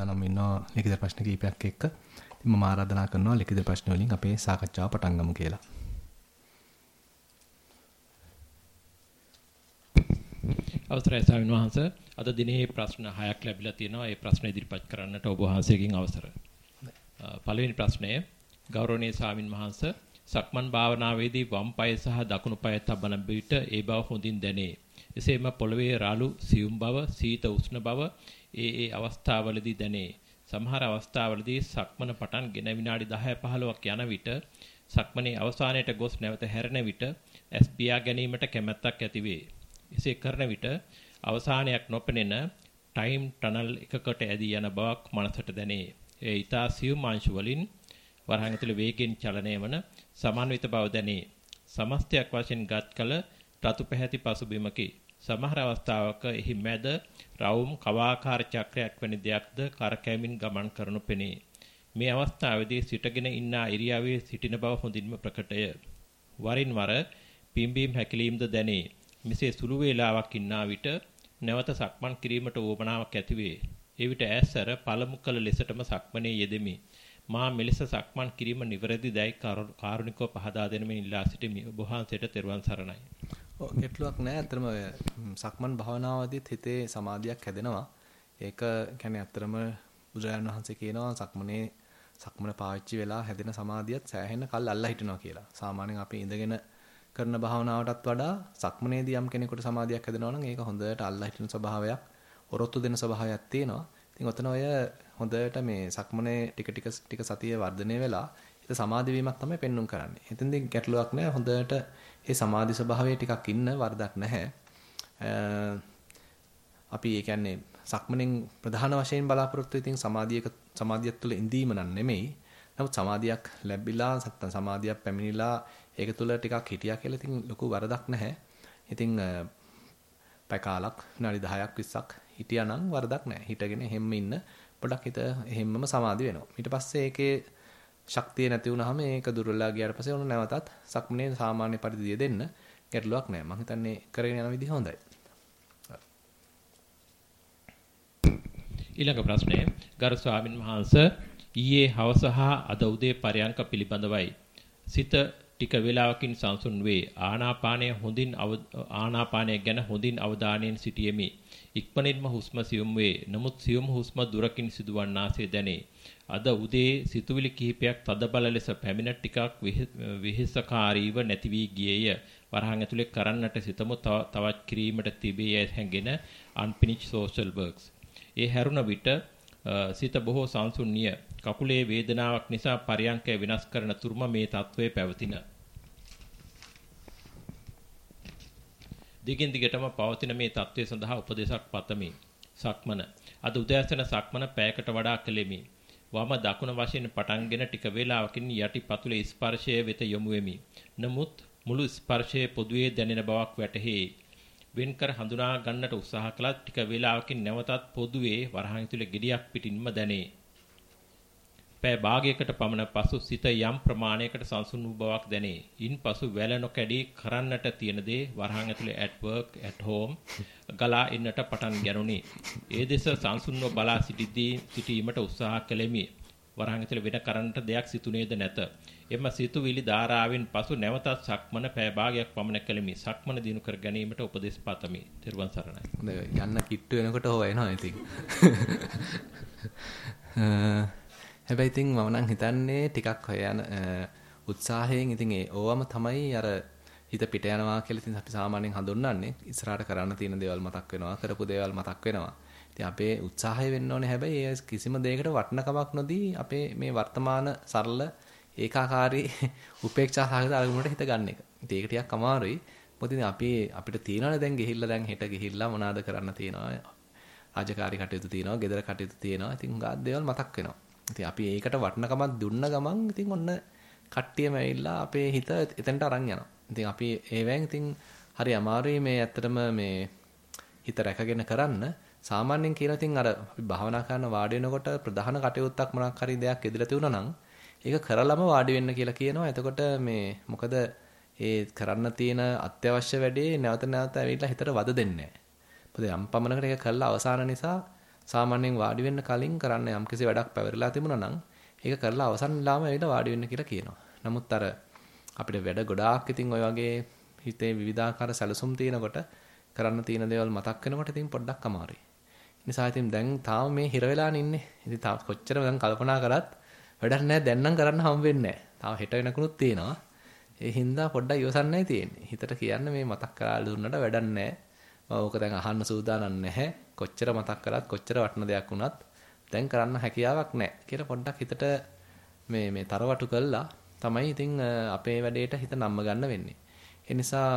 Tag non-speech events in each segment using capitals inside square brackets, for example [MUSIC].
සූදානම් ඉන්නවා ලිඛිත ප්‍රශ්න කිහිපයක් එක්ක. ඉතින් මම ආරාධනා කරනවා ලිඛිත ප්‍රශ්න වලින් අපේ සාකච්ඡාව පටන් ගමු කියලා. අවසරයි ස්වාමීන් වහන්ස අද දිනේ ප්‍රශ්න 6ක් ලැබිලා තියෙනවා. ඒ ප්‍රශ්න ඉදිරිපත් කරන්නට ඔබ වහන්සේගෙන් අවසර. පළවෙනි ප්‍රශ්නය ගෞරවනීය ස්වාමීන් වහන්ස සක්මන් භාවනාවේදී වම් පාය සහ දකුණු පාය තබන විට ඒ බව හොඳින් දැනේ. එසේම පොළවේ රාළු සියුම් බව, සීත උෂ්ණ බව ඒ ඒ අවස්ථාවලදී දැනේ. සමහර අවස්ථාවලදී සක්මන පටන් ගෙන විනාඩි 10 15ක් යන විට සක්මනේ අවසානයේට ගොස් නැවත හැරෙන විට ඇස් පියා ගැනීමට කැමැත්තක් ඇතිවේ. එසේ කරන විට අවසානයක් නොපෙනෙන ටයිම් ටනල් එකකට ඇදී යන බවක් මනසට දැනේ. ඒ ඊතා සියුම් අංශු වලින් වරහන් ඇතුළේ වේගෙන් චලනය වන සමන්විත බව දැනේ. සමස්තයක් වශයෙන් ගත් කල රතු පැහැති පසුබිමකි. සමහර අවස්ථාවක එහි මැද රවුම් කවාකාර චක්‍රයක් වැනි දෙයක්ද කරකැමින් ගමන් කරනු පෙනේ. මේ අවස්ථාවේදී සිටගෙන ඉන්න ඉරියාවේ සිටින බව හොඳින්ම ප්‍රකටය. වරින් වර පිම්බීම් හැකිලීම්ද දැනේ. මෙසේ සුළු වේලාවක් ඉන්නා විට නැවත සක්මන් කිරීමට උවමනාවක් ඇතිවේ. එවිට ඈස්සර පළමු කල ලෙසටම සක්මනේ යෙදෙමි. මා මෙලෙස සක්මන් කිරීම නිවැරදි දැයි කාරුණිකව පහදා දෙනමින් ඉල්ලා සිටිමි. ඔබ වහන්සේට තෙරුවන් සරණයි. ඔව් ගැටලුවක් නැහැ. ඇත්තටම සක්මන් භාවනාවදීත් හිතේ සමාධියක් හැදෙනවා. ඒක කියන්නේ ඇත්තටම බුදුරජාණන් වහන්සේ කියනවා සක්මනේ සක්මන පාවිච්චි වෙලා හැදෙන සමාධියත් සෑහෙන කල් අල්ලා හිටිනවා කියලා. සාමාන්‍යයෙන් අපි ඉඳගෙන කරන භාවනාවටත් වඩා සක්මනේදී යම් කෙනෙකුට සමාධියක් හැදෙනවා නම් ඒක හොඳට අල්ලා හිටින ස්වභාවයක්, ඔරොත්තු දෙන ස්වභාවයක් තියෙනවා. ඉතින් ඔතන ඔය හොඳට මේ සක්මනේ ටික ටික ටික සතිය වර්ධනය වෙලා හිත සමාධි වීමක් තමයි පෙන්눔 කරන්නේ. එතෙන්දී ගැටලුවක් නැහැ. හොඳට ඒ සමාධි ස්වභාවයේ ටිකක් ඉන්න වරදක් නැහැ. අපි ඒ කියන්නේ සක්මණෙන් ප්‍රධාන වශයෙන් බලාපොරොත්තු ඉතින් සමාධියක සමාධියක් තුළ ඉඳීම නන් නෙමෙයි. නමුත් සමාධියක් ලැබිලා නැත්නම් සමාධියක් පැමිණිලා ඒක තුළ ටිකක් හිටියා කියලා ඉතින් ලොකු වරදක් නැහැ. ඉතින් පැය කාලක් විනාඩි 10ක් 20ක් හිටියා නම් වරදක් නැහැ. හිටගෙන හැම්ම ඉන්න පොඩක් හිත හැම්මම සමාධි වෙනවා. ඊට පස්සේ ඒකේ ශක්තිය නැති වුනහම ඒක දුර්වලලා ගියාට පස්සේ ඔන්න නැවතත් සක්මනේ සාමාන්‍ය පරිදිය දෙන්න ගැටලුවක් නැහැ. මම හිතන්නේ කරගෙන යන විදිහ හොඳයි. ඊළඟ ප්‍රශ්නය ගරු ස්වාමින් වහන්සේ ඊයේ හවස හා අද උදේ පරයන්ක පිළිබඳවයි. සිත ටික වේලාවකින් සංසුන් වේ. ආනාපානය හොඳින් ආනාපානය ගැන හොඳින් අවධානයෙන් සිටියෙමි. ඉක්මනින්ම හුස්ම සියුම් වේ. නමුත් සියුම් හුස්ම දුරකින් සිදුවන්නාසේ දැනේ. අද උදේ සිතුවිලි කිහිපයක් තදබල ලෙස පැමිණ ටිකක් විහිසකාරීව නැති වී ගියේය. වරහන් ඇතුලේ කරන්නට සිතමු තවත් කිරීමට තිබේ හැඟෙන unfinished social works. ඒ හැරුණ විට සිත බොහෝ සංසුන්නිය. කකුලේ වේදනාවක් නිසා පරියංකය විනාශ කරන තුරුම මේ తත්වයේ පැවතින. දිගින් දිගටම පවතින මේ తත්වයේ සඳහා උපදේශක් පතමි. සක්මන. අද උදෑසන සක්මන පැයකට වඩා කෙලෙමි. වම දකුණ වශයෙන් පටන්ගෙන ටික වේලාවකින් යටි පතුලේ ස්පර්ශය වෙත යොමු වෙමි. නමුත් මුළු ස්පර්ශයේ පොදුවේ දැනෙන බවක් වැටහි. වෙන්කර හඳුනා ගන්නට උත්සාහ කළත් ටික වේලාවකින් නැවතත් පොදුවේ වරහන් තුල gediyak පිටින්ම දැනේ. පෑ භාගයකට පමණ පසු සිත යම් ප්‍රමාණයකට සංසුන් වූ බවක් දැනේ. ඉන්පසු වැල නොකැඩී කරන්නට තියෙන දේ වරහන් ඇතුලේ at work at home ගලා එන්නට පටන් ගැනුනි. ඒ දෙස සංසුන්ව බලා සිටීදී සිටීමට උත්සාහ කළෙමි. වරහන් ඇතුලේ වෙන කරන්නට දෙයක් සිතුනේද නැත. එම සිතුවිලි ධාරාවෙන් පසු නැවතත් සක්මන පෑ භාගයක් පමණ කළෙමි. සක්මන දිනු කර ගැනීමට උපදෙස් පතමි. ත්‍රිවන් සරණයි. යන්න කිට්ටු වෙනකොට හොයනවා ඉතින්. [LAUGHS] [LAUGHS] හැබැයි ඉතින් මම නම් හිතන්නේ ටිකක් හොයන උත්සාහයෙන් ඉතින් ඒ ඕවම තමයි අර හිත පිට යනවා කියලා ඉතින් අපි සාමාන්‍යයෙන් හඳුන්වන්නේ ඉස්සරහට කරන්න තියෙන දේවල් මතක් වෙනවා කරපු දේවල් මතක් වෙනවා. ඉතින් අපේ උත්සාහය වෙන්න ඕනේ හැබැයි ඒ කිසිම දෙයකට වටිනකමක් නොදී අපේ මේ වර්තමාන සරල ඒකාකාරී [LAUGHS] උපේක්ෂා සහගත අරමුණට හිත ගන්න එක. ඉතින් ඒක ටිකක් අමාරුයි. මොකද ඉතින් අපි අපිට තියෙනවනේ දැන් ගිහිල්ලා දැන් හෙට ගිහිල්ලා මොනවාද කරන්න තියෙනවා. රාජකාරී කටයුතු තියෙනවා, ගෙදර කටයුතු තියෙනවා. ඉතින් හුඟක් දේවල් මතක් වෙනවා. ඉතින් අපි ඒකට වටිනකමක් දුන්න ගමන් ඉතින් ඔන්න කට්ටියම ඇවිල්ලා අපේ හිත එතනට අරන් යනවා. ඉතින් අපි ඒවෙන් ඉතින් හරි අමාරුයි මේ ඇත්තටම මේ හිත රැකගෙන කරන්න. සාමාන්‍යයෙන් කියලා ඉතින් අර අපි භාවනා කරන වාඩි වෙනකොට ප්‍රධාන කටයුත්තක් මොනක් හරි දෙයක් ඉදලා තියුණා නම් ඒක කරලම වාඩි වෙන්න කියලා කියනවා. එතකොට මේ මොකද ඒ කරන්න තියෙන අත්‍යවශ්‍ය වැඩේ නැවත නැවත ඇවිල්ලා හිතට වද දෙන්නේ නැහැ. මොකද යම් පමණකට ඒක කළා අවසාන නිසා සාමාන්‍යයෙන් වාඩි වෙන්න කලින් කරන්න යම්කිසි වැඩක් පැවරලා තිබුණා නම් ඒක කරලා අවසන් වෙලාවම ඇවිල්ලා වාඩි වෙන්න කියලා කියනවා. නමුත් අර අපිට වැඩ ගොඩාක් ඉතින් ওই වගේ හිතේ විවිධාකාර සැලසුම් තියෙනකොට කරන්න තියෙන දේවල් මතක් වෙනකොට ඉතින් පොඩ්ඩක් අමාරුයි. නිසා ඉතින් දැන් තාම මේ හිර වෙලානේ ඉන්නේ. ඉතින් තාම කොච්චර දැන් කල්පනා කරත් වැඩක් නැහැ. දැන් නම් කරන්න හම් වෙන්නේ නැහැ. තාම හෙට වෙනකුත් තියෙනවා. ඒ හින්දා පොඩ්ඩක් ඉවසන්නයි තියෙන්නේ. හිතට කියන්න මේ මතක් කරලා දුන්නට වැඩක් නැහැ. මම ඕක දැන් අහන්න සූදානම් නැහැ. කොච්චර මතක් කරත් කොච්චර වටින දෙයක් වුණත් දැන් කරන්න හැකියාවක් නැහැ කියලා පොඩ්ඩක් හිතට මේ මේ තරවටු කළා තමයි ඉතින් අපේ වැඩේට හිත නම්ම ගන්න වෙන්නේ. ඒ නිසා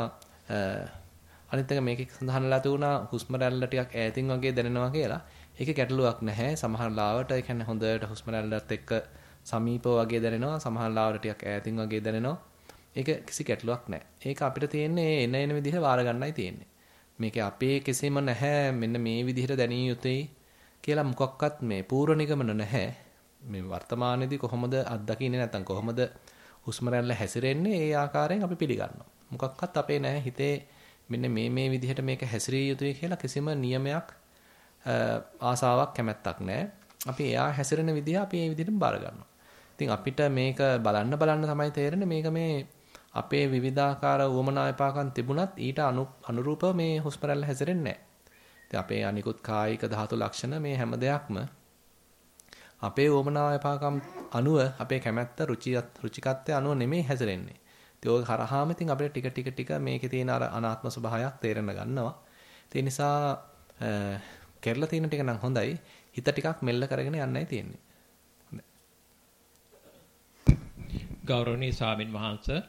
අනිත් එක මේකේ සඳහන්ලා තියුණා හුස්ම රැල්ල ටිකක් ඈතින් වගේ දැනෙනවා කියලා. ඒකේ ගැටලුවක් නැහැ. සමහර ලාවට ඒ කියන්නේ හොඳට හුස්ම රැල්ලත් එක්ක සමීපව වගේ දැනෙනවා. සමහර ලාවට ටිකක් ඈතින් වගේ දැනෙනවා. ඒක කිසි ගැටලුවක් නැහැ. ඒක අපිට තියෙන්නේ එන එන විදිහට වාර ගන්නයි තියෙන්නේ. මේකේ අපේ කිසිම නැහැ මෙන්න මේ විදිහට දැනිය යුතුයි කියලා මොකක්වත් මේ පූර්ව නිගමන නැහැ. මේ වර්තමානයේදී කොහොමද අත්දකින්නේ නැත්නම් කොහොමද හුස්ම රැල්ල හැසිරෙන්නේ ඒ ආකාරයෙන් අපි පිළිගන්නවා. මොකක්වත් අපේ නැහැ හිතේ මෙන්න මේ මේ විදිහට මේක හැසිරිය යුතුයි කියලා කිසිම නියමයක් ආසාවක් කැමැත්තක් නැහැ. අපි එයා හැසිරෙන විදිහ අපි ඒ විදිහටම බාර ගන්නවා. ඉතින් අපිට මේක බලන්න බලන්න තමයි තේරෙන්නේ මේක මේ අපේ විවිධාකාර උවමනා එපාකම් තිබුණත් ඊට අනුරූපව මේ හුස්ම රැල්ල හැසිරෙන්නේ නැහැ. ඉතින් අපේ අනිකුත් කායික ධාතු ලක්ෂණ මේ හැම දෙයක්ම අපේ උවමනා එපාකම් අනුව අපේ කැමැත්ත රුචියත් රුචිකත්වය අනුව නෙමෙයි හැසිරෙන්නේ. ඉතින් ඔය කරාම ඉතින් අපිට ටික ටික ටික මේකේ තියෙන අර අනාත්ම ස්වභාවයක් තේරෙන්න ගන්නවා. ඒ නිසා කෙරලා තියෙන ටික නම් හොඳයි. හිත ටිකක් මෙල්ල කරගෙන යන්නයි තියෙන්නේ. ගෞරවනීය ස්වාමින් වහන්සේ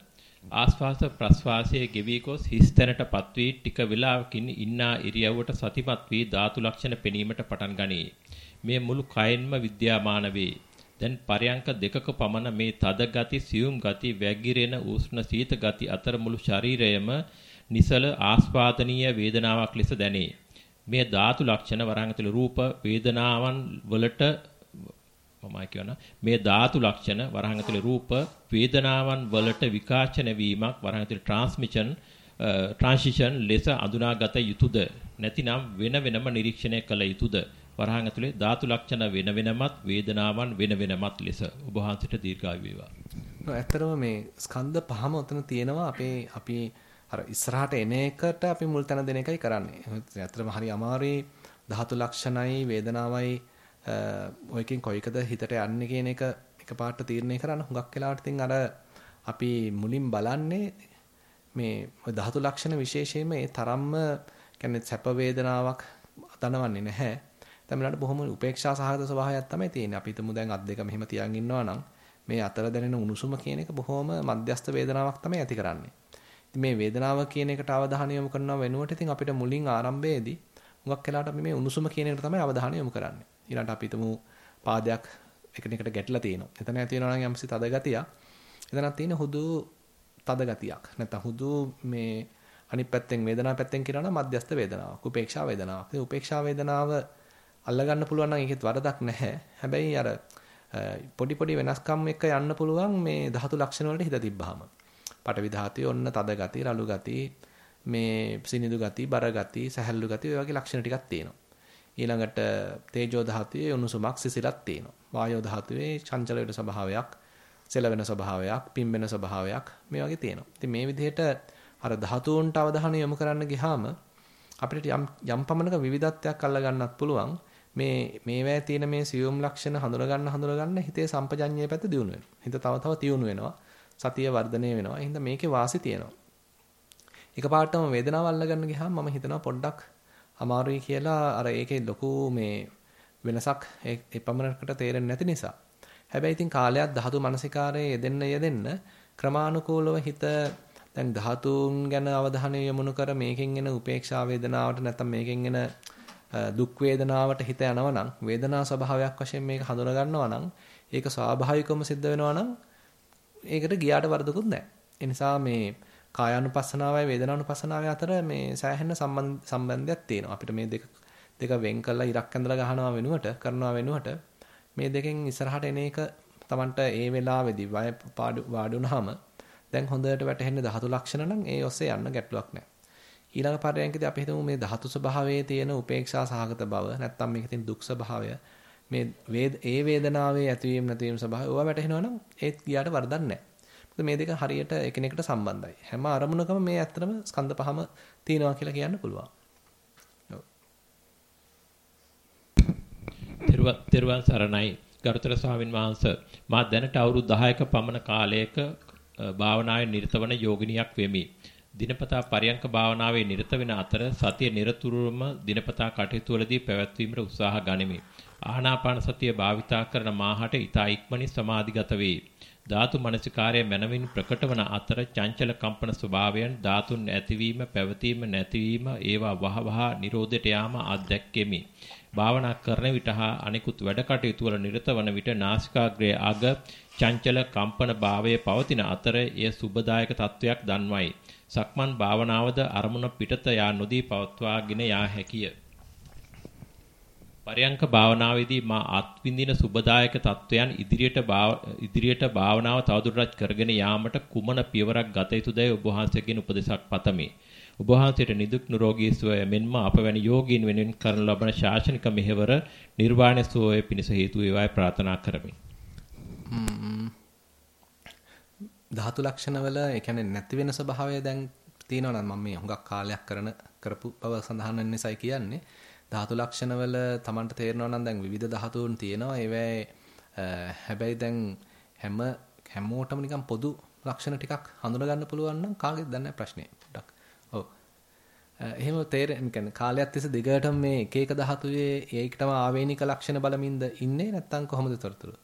ආස්වාස ප්‍රස්වාසයේ ගෙවි ගොස් හිස්තැනටපත් වී ටික වේලාවකින් ඉන්නා ඉරියව්වට සතිමත් වී ධාතු ලක්ෂණ පෙනීමට පටන් ගනී. මේ මුළු කයෙන්ම විද්‍යාමාන වේ. දැන් පරයන්ක දෙකක පමණ මේ තද ගති, සියුම් ගති, වැගිරෙන උෂ්ණ සීත ගති අතර මුළු ශරීරයම නිසල ආස්වාදනීය වේදනාවක් ලෙස දැනේ. මේ ධාතු ලක්ෂණ වරහන් ඇතුළේ රූප වේදනාවන් වලට මමයි කියනවා මේ ධාතු ලක්ෂණ වරහන් ඇතුළේ රූප වේදනාවන් වලට විකාශන වීමක් වරහන් ඇතුළේ ට්‍රාන්ස්මිෂන් ට්‍රාන්සිෂන් ලෙස අඳුනාගත යුතුයද නැතිනම් වෙන වෙනම නිරීක්ෂණය කළ යුතුයද වරහන් ඇතුලේ ධාතු ලක්ෂණ වෙන වෙනමත් වේදනාවන් වෙන වෙනමත් ලෙස ඔබ වහන්සේට දීර්ඝායු වේවා. ඇත්තටම මේ ස්කන්ධ පහම උතන තියෙනවා අපේ අපි අර ඉස්සරහට එන එකට අපි මුල් තැන දෙන එකයි කරන්නේ. ඇත්තටම හරි අමාරුයි ධාතු ලක්ෂණයි වේදනාවයි ඔයකින් කොයිකද හිතට යන්නේ කියන එක එකපාරට තීරණය කරන්න හුඟක් වෙලාවට ඉතින් අර අපි මුලින් බලන්නේ මේ ධාතු ලක්ෂණ විශේෂයෙන්ම ඒ තරම්ම කියන්නේ සැප වේදනාවක් දනවන්නේ නැහැ. තමලට බොහොම උපේක්ෂා සහගත ස්වභාවයක් තමයි තියෙන්නේ. අපි හිතමු දැන් අත් දෙක මෙහෙම තියන් ඉන්නවා නම් මේ අතර දැනෙන උණුසුම කියන එක බොහොම මධ්‍යස්ථ වේදනාවක් තමයි ඇති කරන්නේ. ඉතින් මේ වේදනාව කියන එකට අවධානය යොමු කරනව වෙනුවට ඉතින් අපිට මුලින් ආරම්භයේදී හුඟක් වෙලාවට අපි මේ උණුසුම කියන එකට තමයි අවධානය යොමු කරන්නේ. ඊළඟට අපි හිතමු පාදයක් එකිනෙකට ගැටලා තියෙනවා. එතන ඇති වෙනවා නම් යම්සි තද ගතියක්. එතනක් තියෙන හුදු තද ගතියක්. නැත්නම් හුදු මේ අනිත් පැත්තෙන් වේදනාව පැත්තෙන් කියනවා නම් මධ්‍යස්ථ වේදනාවක්. උපේක්ෂා වේදනාවක්. ඒ උපේක්ෂා වේදනාව අල්ලගන්න පුළුවන් නම් ඒකෙත් වරදක් නැහැ. හැබැයි අර පොඩි පොඩි වෙනස්කම් එක්ක යන්න පුළුවන් මේ ධාතු ලක්ෂණ වලට හිත තිබ්බහම. පටවි ධාතුවේ ඔන්න තද ගති, රළු ගති, මේ සිනිඳු ගති, බර ගති, සැහැල්ලු ගති ඔය වගේ ලක්ෂණ ටිකක් තියෙනවා. ඊළඟට තේජෝ ධාතුවේ උණුසුමක් සිසිලක් තියෙනවා. වායෝ ධාතුවේ චංචල වෙන ස්වභාවයක්, සෙලවෙන ස්වභාවයක්, පිම්බෙන ස්වභාවයක් මේ වගේ තියෙනවා. ඉතින් මේ විදිහට අර ධාතුන්ට අවධානය යොමු කරන්න ගියාම අපිට යම් යම් පමණක විවිධත්වයක් අල්ල ගන්නත් පුළුවන්. මේ මේවැය තියෙන මේ සියුම් ලක්ෂණ හඳුන ගන්න හඳුන ගන්න හිතේ සම්පජඤ්ඤය පැත්ත දියුණු වෙනවා. හිත තව තව තියුණු වෙනවා. සතිය වර්ධනය වෙනවා. එහෙනම් මේකේ වාසි තියෙනවා. එකපාරටම වේදනාව අල්ල ගන්න ගියාම මම හිතනවා පොඩ්ඩක් අමාරුයි කියලා අර ඒකේ ලොකු මේ වෙනසක් ඒ පමණකට තේරෙන්නේ නැති නිසා. හැබැයි ඉතින් කාලයක් ධාතු මනසිකාරයේ යෙදෙන්න යෙදෙන්න ක්‍රමානුකූලව හිත දැන් ධාතුන් ගැන අවධානය යොමු කර මේකෙන් එන උපේක්ෂා වේදනාවට නැත්නම් මේකෙන් එන දුක් වේදනාවට හිත යනවා නම් වේදනා ස්වභාවයක් වශයෙන් මේක හඳුනා ගන්නවා නම් ඒක ස්වාභාවිකවම සිද්ධ වෙනවා නම් ඒකට ගියාට වරදකුත් නැහැ. ඒ නිසා මේ කායානුපස්සනාවයි වේදනානුපස්සනාවයි අතර මේ සෑහෙන සම්බන්ධයක් තියෙනවා. අපිට මේ දෙක දෙක වෙන් කරලා ඉරක් ඇඳලා ගහනවා වෙනුවට කරනවා වෙනුවට මේ දෙකෙන් ඉස්සරහට එන එක Tamanට ඒ වෙලාවේදී වය වාඩි වුණාම දැන් හොඳට වැටහෙන ධාතු ලක්ෂණ නම් ඒ ඔස්සේ යන්න ගැටලුවක් නැහැ. ඊළඟ පරයන්කදී අපි හිතමු මේ ධාතු ස්වභාවයේ තියෙන උපේක්ෂා සහගත බව නැත්තම් මේකේ තියෙන දුක් ස්වභාවය මේ වේද ඒ වේදනාවේ ඇතිවීම නැතිවීම ස්වභාවය ඕවා වැටහෙනවා නම් ඒත් ගියාට වරදක් නැහැ. මොකද මේ දෙක හරියට එකිනෙකට සම්බන්ධයි. හැම අරමුණකම මේ ඇත්තටම ස්කන්ධ පහම තියෙනවා කියලා කියන්න පුළුවන්. තෙරුවන් සරණයි ගරුතර ස්වාමින් වහන්සේ මා දැනට අවුරුදු 10ක පමණ කාලයක භාවනාවේ නිරත වන යෝගිනියක් වෙමි. දිනපතා පරියංක භාවනාවේ නිරත වෙන අතර සතිය නිරතුරුවම දිනපතා කටයුතු වලදී පැවැත්වීමට උත්සාහ ගනිමි. ආනාපාන සතිය භාවිතා කරන මාහට ඊතා ඉක්මනින් සමාධිගත වේ. ධාතු මනසිකාරය මනවින් ප්‍රකටවන අතර චංචල කම්පන ස්වභාවයන් ධාතුන් ඇතිවීම පැවතීම නැතිවීම ඒවා වහවහ නිරෝධයට යාම අත්දැක්කෙමි. භාවනා කරන විට හා අනිකුත් වැඩ කටයුතු වල නිරත වන විට නාසිකාග්‍රයේ අග චංචල කම්පන භාවයේ පවතින අතර එය සුබදායක තත්වයක් දන්වයි. සක්මන් භාවනාවද අරමුණ පිටත යා නොදී පවත්වාගෙන යා හැකිය. පරයන්ක භාවනාවේදී මා අත්විඳින සුබදායක තත්වයන් ඉදිරියට ඉදිරියට භාවනාව තවදුරටත් කරගෙන යාමට කුමන පියවරක් ගත යුතුදයි ඔබ වහන්සේගෙන් උපදෙසක් පතමි. ඔබ වහන්සේට නිදුක් නිරෝගී සුවය මෙන්ම අප වැනි යෝගීන් වෙනුවෙන් කරන ලබන ශාසනික මෙහෙවර නිර්වාණ සුවය පිණිස හේතු වේවායි ප්‍රාර්ථනා කරමි. ධාතු ලක්ෂණවල ඒ කියන්නේ නැති වෙන ස්වභාවය දැන් තියෙනවා නම් මම මේ හුඟක් කාලයක් කරන කරපු බව සඳහන් වෙන නිසායි කියන්නේ. ධාතු ලක්ෂණවල Tamanට තේරෙනවා නම් දැන් විවිධ ධාතුන් තියෙනවා. ඒවැයි හැබැයි දැන් හැම හැමෝටම නිකන් පොදු ලක්ෂණ ටිකක් හඳුනා ගන්න පුළුවන් නම් කාගෙද දන්නේ ප්‍රශ්නේ. පොඩ්ඩක්. ඔව්. එහෙම තේරෙන්නේ කියන්නේ කාලයක් තිස්සේ දිගටම මේ එක එක ධාතුවේ ඒකටම ආවේනික ලක්ෂණ බලමින්ද ඉන්නේ නැත්නම් කොහොමද තොරතුරු?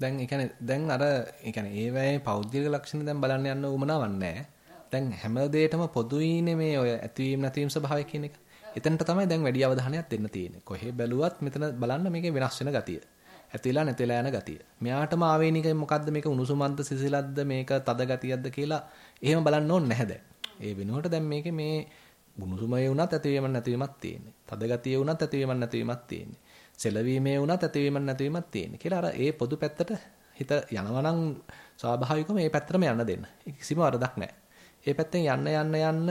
දැන් ඒ කියන්නේ දැන් අර ඒ කියන්නේ ඒවැයේ පෞද්ගලික ලක්ෂණ දැන් බලන්න යන්න උවමනාවක් නැහැ. දැන් හැම දෙයකම පොදුයිනේ මේ ඔය ඇතිවීම නැතිවීම ස්වභාවය කියන එක. එතනට තමයි දැන් වැඩි අවධානයක් දෙන්න තියෙන්නේ. කොහේ බැලුවත් මෙතන බලන්න මේකේ වෙනස් වෙන ගතිය. ඇතිලා නැතිලා යන ගතිය. මෙයාටම ආවේනික මොකද්ද මේක උණුසුමන්ද සිසිලද්ද මේක තද ගතියක්ද කියලා එහෙම බලන්න ඕනේ නැහැ දැන්. ඒ වෙනුවට දැන් මේකේ මේ උණුසුමේ වුණත් ඇතිවීමක් නැතිවීමක් තියෙන්නේ. තද ගතිය වුණත් ඇතිවීමක් නැතිවීමක් තියෙන්නේ. සෙලවීමේ වුණත් ඇතිවීමක් නැතිවීමක් තියෙන කියලා අර ඒ පොදු පැත්තට හිත යනවා නම් ස්වාභාවිකවම ඒ පැත්තටම යන්න දෙන්න. කිසිම වරදක් නැහැ. ඒ පැත්තෙන් යන්න යන්න යන්න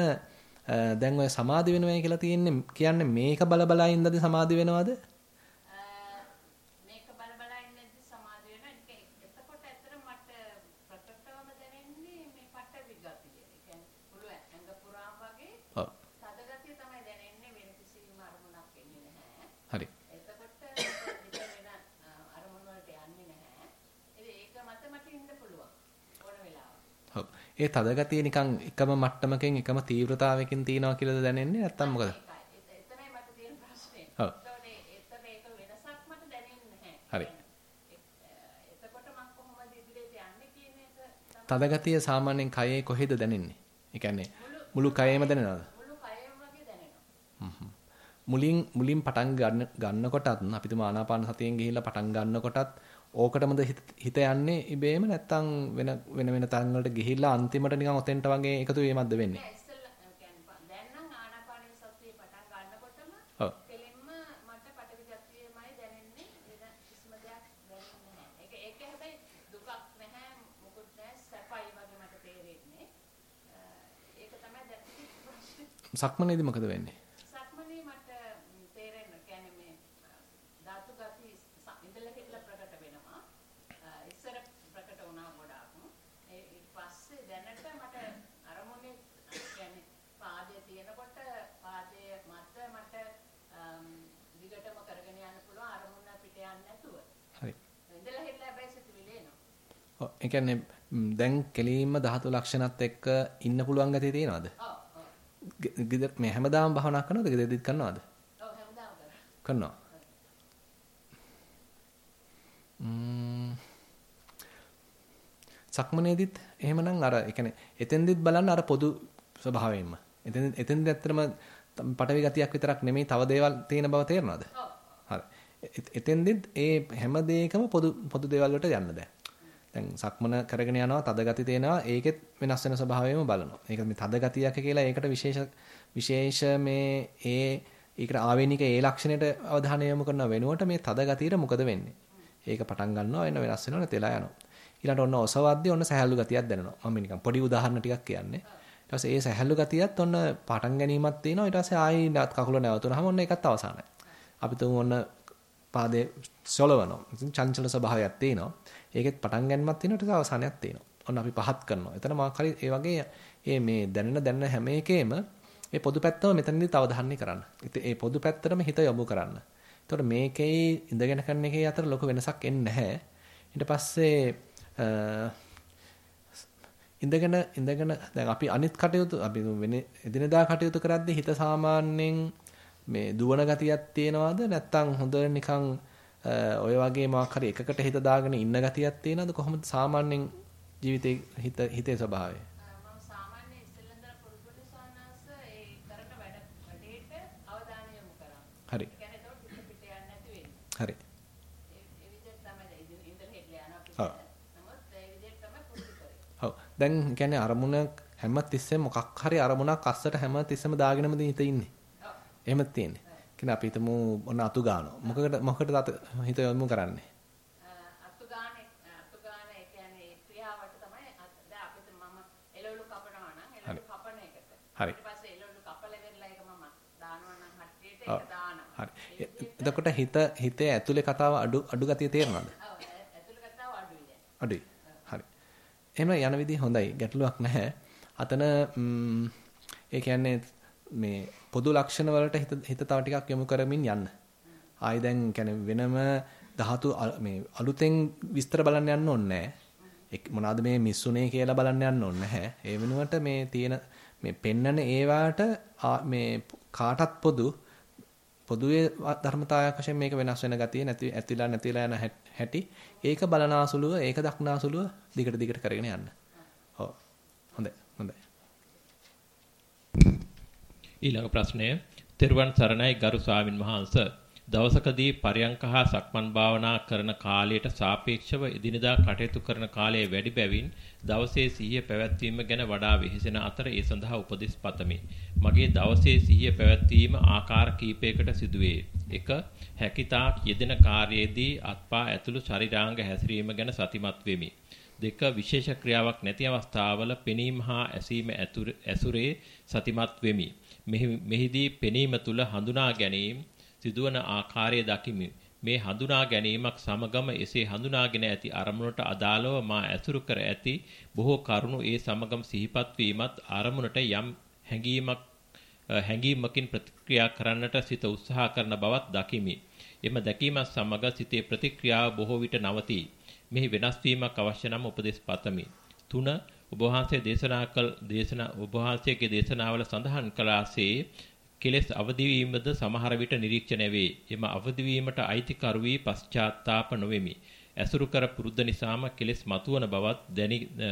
දැන් ඔය සමාධි වෙනවයි කියලා තියෙන්නේ කියන්නේ මේක බල බල ඉඳදී සමාධි වෙනවද? ඒ තද ගතිය නිකන් එකම මට්ටමකින් එකම තීව්‍රතාවයකින් තියනවා කියලාද දැනෙන්නේ නැත්නම් මොකද? එතනයි මට තියෙන ප්‍රශ්නේ. ඔව්. හරි. එතකොට මම කොහොමද ඉදිරියට යන්නේ කියන එක තද ගතිය සාමාන්‍යයෙන් කයේ කොහෙද දැනෙන්නේ? ඒ කියන්නේ මුළු කයෙම දැනෙනවද? මුළු කයෙම වගේ දැනෙනවා. මුලින් මුලින් පටන් ගන්න ගන්නකොටත් අපි තුමා ආනාපාන සතියෙන් ගිහිල්ලා පටන් ගන්නකොටත් ඕකටමද හිත යන්නේ ඉබේම නැත්තම් වෙන වෙන වෙන තැන් වලට ගිහිල්ලා අන්තිමට නිකන් ඔතෙන්ට වගේ එකතු වීමක්ද වෙන්නේ? දැන් නම් ආනාපානී සතිය පටන් ගන්නකොටම කෙලින්ම මට පටවි ගතියමයි දැනෙන්නේ වෙන කිසිම දෙයක් දැනෙන්නේ නැහැ. ඒක ඒක හැබැයි දුකක් නැහැ මොකුත් නැහැ සැපයි වගේ මට තේරෙන්නේ. ඒක තමයි දැන් සක්මනේදී මොකද වෙන්නේ? හරි. ඒ කියන්නේ දැන් කෙලින්ම ධාතු ලක්ෂණත් එක්ක ඉන්න පුළුවන් ගතිය තියෙනවද? ඔව්. මේ හැමදාම භාවනා කරනවද? ගෙදරදිත් කරනවද? ඔව් හැමදාම කරනවා. සක්මනේදිත් එහෙමනම් අර ඒ කියන්නේ එතෙන්දිත් බලන්න අර පොදු ස්වභාවයෙන්ම. එතෙන් එතෙන්දි ඇත්තටම පටවි ගතියක් විතරක් නෙමෙයි තව දේවල් තියෙන බව තේරෙනවද? හරි. එතෙන්දිත් ඒ හැම දෙයකම පොදු පොදු දේවල් වලට යන්න දැන්. දැන් සක්මන කරගෙන යනවා තද ගති තේනවා ඒකෙත් වෙනස් වෙන ස්වභාවයෙන්ම බලනවා. ඒක මේ තද ගතියක් කියලා ඒකට විශේෂ විශේෂ මේ ඒ ඒකට ආවේනික ඒ ලක්ෂණයට අවධානය යොමු කරන වෙනුවට මේ තද ගතියට මොකද වෙන්නේ? ඒක පටන් ගන්නවා එන්න වෙනස් වෙනවා නැතිලා යනවා. ඊළඟට ඔන්න ඔසවද්දී ඔන්න සහැල්ලු ගතියක් දැනෙනවා. මම නිකන් පොඩි උදාහරණ ටිකක් කියන්නේ. ඊට පස්සේ ඒ සහැල්ලු ගතියත් ඔන්න පටන් ගැනීමක් තියෙනවා. ඊට පස්සේ ආයි කකුල නැවතුනහම ඔන්න ඒකත් අවසానයි. අපි තුමු ඔන්න පාදේ සොලවනවා. ඉතින් චංචල ස්වභාවයක් තියෙනවා. ඒකෙත් පටන් ගැනීමක් තියෙනවා. ඊට අවසානයක් තියෙනවා. ඔන්න අපි පහත් කරනවා. එතන මාක් හරි ඒ වගේ මේ මේ දැනෙන දැනෙන හැම එකේම මේ පොදු පැත්තම මෙතනදී අවධානය කරන්න. ඉතින් ඒ පොදු පැත්තටම හිත යොමු කරන්න. එතකොට මේකේ ඉඳගෙන කරන එකේ අතර ලොකු වෙනසක් එන්නේ නැහැ. ඊට පස්සේ ඉඳගෙන ඉඳගෙන දැන් අපි අනිත් කටයුතු අපි වෙන එදිනදා කටයුතු කරද්දී හිත සාමාන්‍යයෙන් මේ දුවන ගතියක් තියෙනවද නැත්නම් හොඳ නිකන් ඔය වගේ මොකක් හරි එකකට හිත දාගෙන ඉන්න ගතියක් තියෙනවද? කොහොමද සාමාන්‍යයෙන් ජීවිතේ හිත හිතේ ස්වභාවය? හරි. හරි. ඔව් දැන් කියන්නේ. අරමුණ හැම තිස්සෙම මොකක් හරි අරමුණක් අස්සට හැම තිස්සෙම දාගෙනම හිත ඉන්නේ. එහෙම තියෙන්නේ. කියන්නේ අපි හිතමු ඔන්න අතු ගන්නවා. මොකකට මොකටද හිත යොමු කරන්නේ? අතු ගන්න අතු ගන්න ඒ කියන්නේ ක්‍රියාවට තමයි දැන් අපිට මම එළවලු කපනවා නම් එළවලු කපන එකට. හරි. ඊට පස්සේ එළවලු කපල වෙරලා ඒක මම දානවා නම් හට්ටියට ඒක දානවා. හරි. එතකොට හිත හිතේ ඇතුලේ කතාව අඩු අඩු ගතිය තේරෙනවද? ඔව් ඇතුලේ කතාව අඩුයි දැන්. අඩුයි. හරි. එහෙනම් යන විදිහ හොඳයි. ගැටලුවක් නැහැ. අතන ඒ කියන්නේ මේ පොදු ලක්ෂණ වලට හිත හිත තව ටිකක් යොමු කරමින් යන්න. ආයි දැන් කියන්නේ වෙනම ධාතු මේ අලුතෙන් විස්තර බලන්න යන්න ඕනේ නැහැ. මොනවාද මේ මිස්සුනේ කියලා බලන්න යන්න ඕනේ නැහැ. ඒ වෙනුවට මේ තියෙන මේ පෙන්නන ඒවාට මේ කාටත් පොදු පොදුවේ ධර්මතාවයක් වශයෙන් මේක වෙනස් වෙන ගතිය නැති ඇතිලා නැතිලා යන හැටි ඒක බලනාසුලුව ඒක දක්නාසුලුව දිගට දිගට කරගෙන යන්න. ඔව්. හොඳයි. හොඳයි. ඊළඟ ප්‍රශ්නය තෙරුවන් සරණයි ගරු ස්වාමින් වහන්සේ දවසකදී පරයන්ක හා සක්මන් භාවනා කරන කාලයට සාපේක්ෂව එදිනදා කටයුතු කරන කාලය වැඩි බැවින් දවසේ සිහිය පැවැත්වීම ගැන වඩා වෙහෙසෙන අතර ඒ සඳහා උපදෙස් පතමි. මගේ දවසේ සිහිය පැවැත්වීම ආකාර කීපයකට සිදුවේ. 1. හැකිතාක් යෙදෙන කාර්යයේදී අත්පා ඇතුළු ශරීරාංග හැසිරීම ගැන සතිමත් වෙමි. දෙක විශේෂ ක්‍රියාවක් නැති අවස්ථාවල පෙනීම හා ඇසීම ඇසුරේ සතිමත් වෙමි. මෙහිදී පෙනීම තුල හඳුනා ගැනීම සිදුවන ආකාරය දකිමි. මේ හඳුනා ගැනීමක් සමගම එසේ හඳුනාගෙන ඇති අරමුණට අදාළව මා ඇසුරු කර ඇති බොහෝ කරුණු ඒ සමගම සිහිපත් වීමත් අරමුණට යම් හැඟීමක් හැඟීමකින් ප්‍රතික්‍රියා කරන්නට සිත උත්සාහ කරන බවත් දකිමි. එම දැකීමත් සමග සිතේ ප්‍රතික්‍රියාව බොහෝ විට නවතී. මෙහි වෙනස් වීමක් අවශ්‍ය නම් උපදෙස් පතමි. 3 ඔබ වහන්සේ දේශනා කළ දේශනා ඔබ වහන්සේගේ දේශනාවල සඳහන් කළාසේ කෙලෙස් අවදි වීමද සමහර විට නිරීක්ෂණය වේ. එම අවදි වීමට අයිතිකරු වී පශ්චාත්තාප නොවෙමි. ඇසුරු කර පුරුද්ද නිසාම කෙලෙස් මතුවන බවත්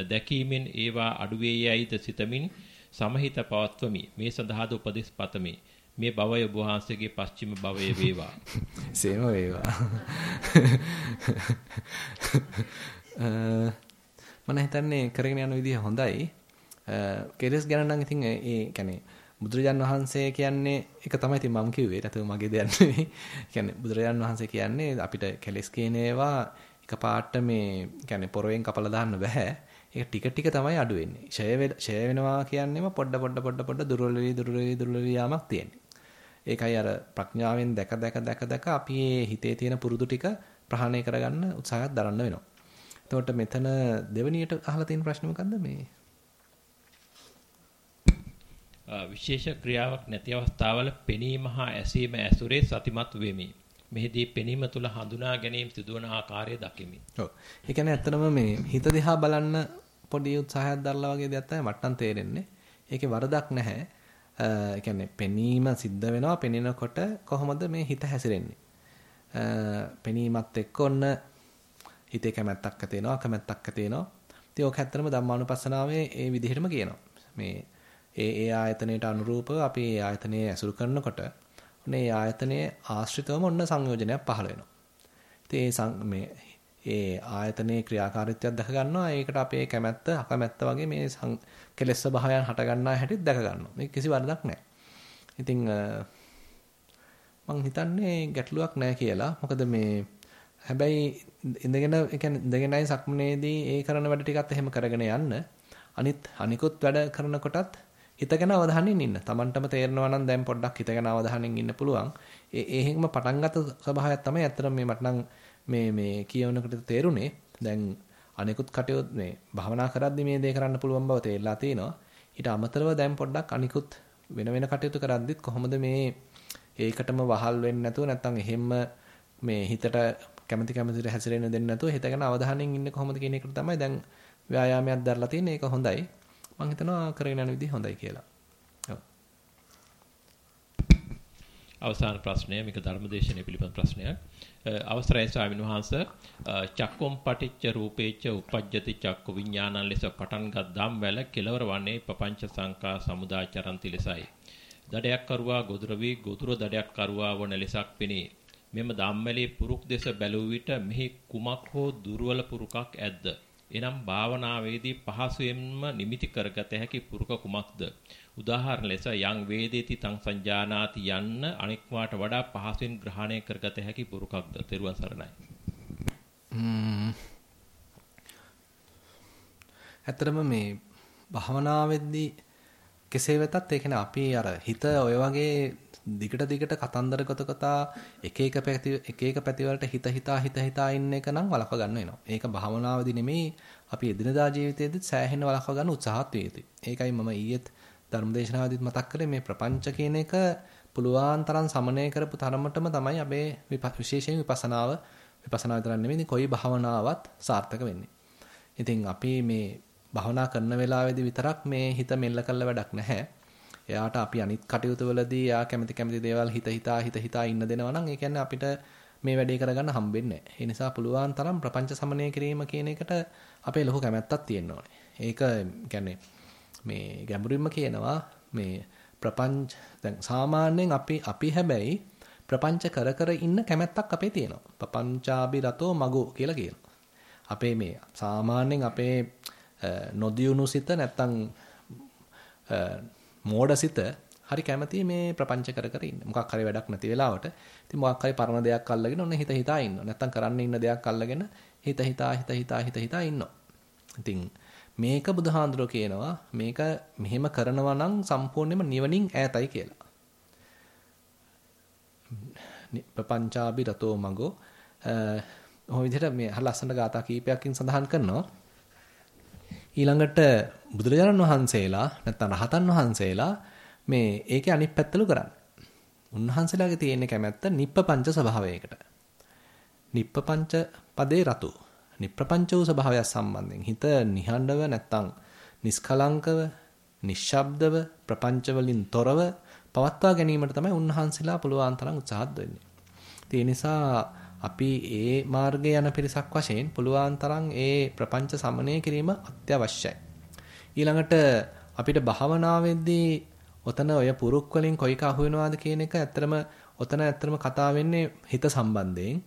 දැකීමෙන් ඒවා අඩුවේ යයිද සිතමින් සමහිත පවත්වමි. මේ සඳහාද උපදෙස් පතමි. මේ භවය ඔබ වහන්සේගේ පස්චිම භවය වේවා. [LAUGHS] සේම වේවා. [LAUGHS] [LAUGHS] මම හිතන්නේ කරගෙන යන විදිහ හොඳයි. කෙලස් ගැන නම් ඉතින් ඒ කියන්නේ බුදුරජාන් වහන්සේ කියන්නේ එක තමයි ඉතින් මම කිව්වේ. ඒත් මගේ දෙයක් නෙවෙයි. කියන්නේ බුදුරජාන් වහන්සේ කියන්නේ අපිට කෙලස් කියන ඒවා එකපාරට මේ කියන්නේ පොරවෙන් කපලා දාන්න බෑ. ඒක ටික ටික තමයි අඩු වෙන්නේ. ෂය ෂය වෙනවා කියන්නේම පොඩ පොඩ පොඩ පොඩ දුර්වල වී දුර්වල වී දුර්වල වී යාමක් තියෙන්නේ. ඒකයි අර ප්‍රඥාවෙන් දැක දැක දැක දැක අපි හිතේ තියෙන පුරුදු ටික ප්‍රහාණය කරගන්න උත්සාහයක් දරන්න වෙනවා. එතකොට මෙතන දෙවණියට අහලා තියෙන ප්‍රශ්නේ මොකද්ද මේ? විශේෂ ක්‍රියාවක් නැති අවස්ථාවල පෙනීම හා ඇසීම ඇසුරේ සතිමත් වෙමි. මෙහිදී පෙනීම තුල හඳුනා ගැනීම සිදුවන ආකාරය දකිමි. ඔව්. ඒ කියන්නේ ඇත්තටම මේ හිත දිහා බලන්න පොඩි උත්සාහයක් දරලා වගේ දෙයක් තමයි මට නම් තේරෙන්නේ. ඒකේ වරදක් නැහැ. ඒ කියන්නේ පෙනීම සිද්ධ වෙනවා. පෙනෙනකොට කොහොමද මේ හිත හැසිරෙන්නේ? පෙනීමත් එක්ක ඔන්න හිතේ කැමැත්තක් ඇති වෙනවා, කැමැත්තක් ඇති වෙනවා. ඉතින් ඕක ඇත්තටම ධම්මානුපස්සනාවේ ඒ විදිහටම කියනවා. මේ ඒ ඒ ආයතනයට අනුරූපව අපි ඒ ආයතනයේ ඇසුරු කරනකොට ඔන්න ඒ ආයතනයේ ආශ්‍රිතවම ඔන්න සංයෝජනයක් පහළ වෙනවා. ඉතින් මේ ඒ ආයතනයේ ක්‍රියාකාරීත්වයක් දැක ගන්නවා. ඒකට අපේ කැමැත්ත, අකමැත්ත වගේ මේ කෙලෙස් ස්වභාවයන් හට ගන්නා හැටිත් දැක ගන්නවා. මේක කිසි වරදක් නැහැ. ඉතින් මං හිතන්නේ ගැටලුවක් නැහැ කියලා. මොකද මේ හැබැයි ඉඳගෙන ඒ කියන්නේ ඉඳගෙනයි සක්මනේදී ඒ කරන වැඩ ටිකත් එහෙම කරගෙන යන්න. අනිත් අනිකුත් වැඩ කරනකොටත් හිත ගැන අවධානයෙන් ඉන්න. Tamanටම තේරෙනවා නම් දැන් පොඩ්ඩක් හිත ගැන අවධානයෙන් ඉන්න පුළුවන්. ඒ එහෙම පටන් ගත ස්වභාවයක් තමයි ඇත්තටම මේ මට නම් මේ මේ කියවනකොට තේරුනේ. දැන් අනිකුත් කටයුතු මේ භවනා කරද්දි මේ දේ කරන්න පුළුවන් බව තේරලා තිනවා. ඊට අමතරව දැන් පොඩ්ඩක් අනිකුත් වෙන වෙන කටයුතු කරද්දිත් කොහොමද මේ ඒකටම වහල් වෙන්නේ නැතුව නැත්තම් එහෙම්ම මේ හිතට කැමති කැමතිට හැසිරෙන්න දෙන්නේ නැතුව හිත ගැන අවධානයෙන් ඉන්නේ කොහොමද කියන එකට තමයි දැන් ව්‍යායාමයක් දරලා තියෙන්නේ. ඒක හොඳයි. මම හිතනවා කරගෙන යන විදිහ හොඳයි කියලා. ඔව්. අවසාන ප්‍රශ්නය මේක ධර්මදේශනය පිළිබඳ ප්‍රශ්නයක්. අවසරයි ස්වාමීන් වහන්ස චක්කොම් පටිච්ච රූපේච්ච උපජ්ජති චක්කු විඥානං ලෙස පටන්ගත් ධම්වැල කෙලවර වන්නේ පపంచ සංකා සමුදාචරන්ති ලෙසයි. දඩයක් කරුවා ගොදුර වී ගොදුර දඩයක් කරුවා වන ලෙසක් පෙනේ. මෙම ධම්මැලේ පුරුක් දෙස බැලුව විට මෙහි කුමක් හෝ දුර්වල පුරුකක් ඇද්ද? එනම් භාවනාවේදී පහසුවෙන්ම නිමිති කරගත හැකි පුරුක කුමක්ද? උදාහරණ ලෙස යං වේදේති තං සංජානාති යන්න අනෙක් වාට වඩා පහසුවෙන් ග්‍රහණය කරගත හැකි පුරුකක්ද? තෙරුවන් සරණයි. ඇත්තටම මේ භාවනාවේදී කෙසේ වෙතත් ඒ කියන්නේ අපි අර හිත ඔය වගේ දිගට දිගට කතන්දර ගත කතා එක එක පැති එක එක පැති වලට හිත හිතා හිත හිතා ඉන්න එක නම් වළක්ව ගන්න වෙනවා. ඒක භාවනාවේදී නෙමෙයි අපි එදිනදා ජීවිතයේදීත් සෑහෙන වළක්ව ගන්න උත්සාහත් වේ යුතුයි. ඒකයි මම ඊයේත් ධර්මදේශනාවේදීත් මතක් කරේ මේ ප්‍රපංච කියන එක පුළුවන් තරම් සමනය කරපු තරමටම තමයි අපේ විශේෂයෙන් විපස්සනාව විපස්සනා විතරක් නෙමෙයි කොයි භාවනාවක් සාර්ථක වෙන්නේ. ඉතින් අපි මේ භාවනා කරන වෙලාවේදී විතරක් මේ හිත මෙල්ල කළ වැඩක් නැහැ. එයාට අපි අනිත් කටයුතු වලදී එයා කැමති කැමති දේවල් හිත හිතා හිත හිතා ඉන්න දෙනවා නම් ඒ කියන්නේ අපිට මේ වැඩේ කරගන්න හම්බෙන්නේ නැහැ. ඒ නිසා පුළුවන් තරම් ප්‍රපංච සමනය කිරීම කියන එකට අපේ ලොකු කැමැත්තක් තියෙන්න ඕනේ. ඒක කියන්නේ මේ ගැඹුරින්ම කියනවා මේ ප්‍රපංච දැන් සාමාන්‍යයෙන් අපි අපි හැබැයි ප්‍රපංච කර කර ඉන්න කැමැත්තක් අපේ තියෙනවා. පපංචාබි රතෝ මගෝ කියලා කියනවා. අපේ මේ සාමාන්‍යයෙන් අපේ නොදියුණු සිත නැත්තම් මෝඩසිත හරි කැමති මේ ප්‍රපංච කර කර ඉන්න. මොකක් හරි වැඩක් නැති වෙලාවට ඉතින් මොකක් හරි පරණ දෙයක් අල්ලගෙන ඔන්න හිත හිතා ඉන්නවා. නැත්තම් කරන්න ඉන්න දෙයක් අල්ලගෙන හිත හිතා හිත හිතා හිත හිතා ඉන්නවා. ඉතින් මේක බුදුහාඳුරෝ කියනවා මේක මෙහෙම කරනවා නම් සම්පූර්ණයෙන්ම නිවනින් ඈතයි කියලා. ප්‍රපංචාබි රතෝ මගෝ ඔය විදිහට මේ හර ලස්සන ගාථා කීපයකින් සඳහන් කරනවා. ඊළඟට බුදුරජාණන් වහන්සේලා නැත්නම් රහතන් වහන්සේලා මේ ඒකේ අනිත් පැත්තලු කරන්නේ. උන්වහන්සේලාගේ තියෙන කැමැත්ත නිප්පපංච ස්වභාවයකට. නිප්පපංච පදේ රතු. නිප්‍රපංච වූ ස්වභාවය සම්බන්ධයෙන් හිත නිහඬව නැත්නම් නිස්කලංකව, නිශ්ශබ්දව, ප්‍රපංච වලින් තොරව පවත්වා ගැනීමට තමයි උන්වහන්සේලා පුළුවන් තරම් උත්සාහත් වෙන්නේ. ඒ නිසා අපි ඒ මාර්ගයේ යන පිරිසක් වශයෙන් පුළුවන් තරම් ඒ ප්‍රපංච සමනය කිරීම අත්‍යවශ්‍යයි. ඊළඟට අපිට භාවනාවේදී ඔතන ඔය පුරුක් වලින් කොයික අහු වෙනවාද කියන එක ඇත්තටම ඔතන ඇත්තටම කතා වෙන්නේ හිත සම්බන්ධයෙන්.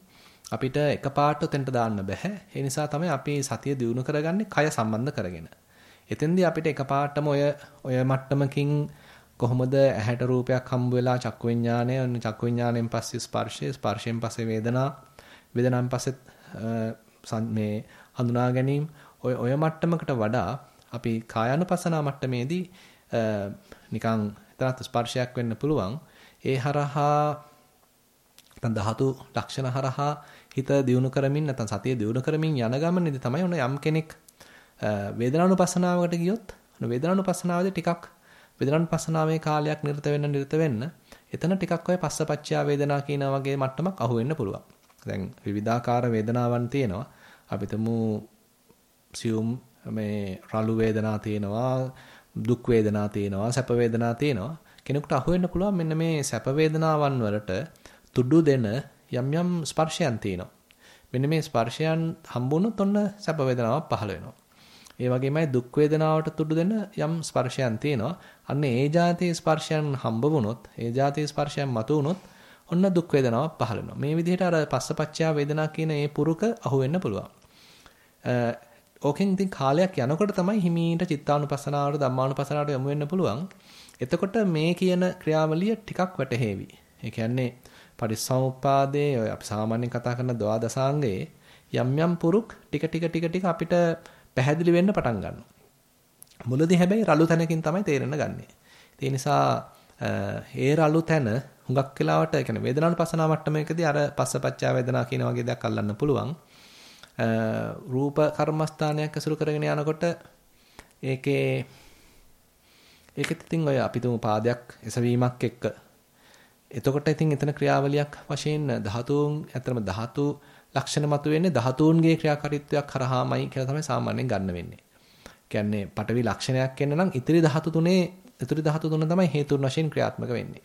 අපිට එකපාරට උතෙන්ට දාන්න බෑ. ඒ නිසා තමයි අපි සතිය දිනු කරගන්නේ කය සම්බන්ධ කරගෙන. එතෙන්දී අපිට එකපාරටම ඔය ඔය මට්ටමකින් කොහොමද ඇහැට රූපයක් හම්බ වෙලා චක්කු විඥානය ඔන්න චක්කු විඥාණයෙන් පස්සේ ස්පර්ශය ස්පර්ශයෙන් පස්සේ වේදනා වේදනාවෙන් පස්සේ මේ හඳුනා ගැනීම. ඔය ඔය මට්ටමකට වඩා අපි කායानुපසනා මට්ටමේදී නිකන් එතනත් ස්පර්ශයක් වෙන්න පුළුවන්. ඒ හරහා නැත්නම් ධාතු ලක්ෂණ හරහා හිත දියුණු කරමින් නැත්නම් සතිය දියුණු කරමින් යන ගමනේදී තමයි ඔන්න යම් කෙනෙක් වේදනානුපස්සනාවකට ගියොත් වේදනානුපස්සනාවේදී ටිකක් වේදනානුපස්සනාවේ කාලයක් නිරත වෙන්න නිරත වෙන්න එතන ටිකක් ඔය පස්සපච්චා වේදනා කියන වගේ මට්ටමක් අහු වෙන්න පුළුවන්. දැන් විවිධාකාර වේදනාවන් තියෙනවා. අපි තමු සියුම් මේ රළු වේදනා තියෙනවා, දුක් වේදනා තියෙනවා, සැප වේදනා තියෙනවා. කෙනෙකුට අහු වෙන්න පුළුවන් මෙන්න මේ සැප වේදනාවන් වලට තුඩු දෙන යම් යම් ස්පර්ශයන් තියෙනවා. මෙන්න මේ ස්පර්ශයන් හම්බුනොත් ඔන්න සැප වේදනාවක් පහළ වෙනවා. ඒ වගේමයි දුක් වේදනාවට තුඩු දෙන යම් ස්පර්ශයන් තියෙනවා. අන්න ඒ જાතිය ස්පර්ශයන් හම්බ වුණොත්, ඒ જાතිය ස්පර්ශයන් මතු වුණොත් ඔන්න දුක් වේදනාවක් පහළ වෙනවා. මේ විදිහට අර පස්සපච්චා වේදනා කියන ඒ පුරුක අහු වෙන්න පුළුවන්. ඕකෙන් ඉතින් කාලයක් යනකොට තමයි හිමීට චිත්තානුපස්සනාවට ධම්මානුපස්සනාවට යොමු වෙන්න පුළුවන්. එතකොට මේ කියන ක්‍රියාවලිය ටිකක් වැටහෙවි. ඒ කියන්නේ පරිසම්පාදයේ ඔය අපි සාමාන්‍යයෙන් කතා කරන ද්වාදසාංගයේ යම් යම් පුරුක් ටික ටික ටික ටික අපිට පැහැදිලි වෙන්න පටන් ගන්නවා. මුලදී හැබැයි රළු තැනකින් තමයි තේරෙන්න ගන්නෙ. ඒ නිසා ඒ රළු තැන හුඟක් වෙලාවට ඒ කියන්නේ වේදනානුපස්සනා මට්ටමකදී අර පස්සපච්චා වේදනා කියන වගේ දෙයක් අල්ලන්න පුළුවන්. රූප කර්මස්ථානයක් ඇසුරු කරගෙන යනකොට ඒකේ ඒකෙත් ඉතින් ඔය අපි තුමු පාදයක් එසවීමක් එක්ක එතකොට ඉතින් එතන ක්‍රියාවලියක් වශයෙන් ධාතුන් ඇත්තම ධාතු ලක්ෂණ මතුවෙන්නේ ධාතුන්ගේ ක්‍රියාකාරීත්වයක් කරාමයි කියලා තමයි සාමාන්‍යයෙන් ගන්න වෙන්නේ. කියන්නේ පටවි ලක්ෂණයක් එන්න නම් ඉතිරි ධාතු තුනේ ඉතිරි ධාතු තුන තමයි හේතුන් වශයෙන් ක්‍රියාත්මක වෙන්නේ.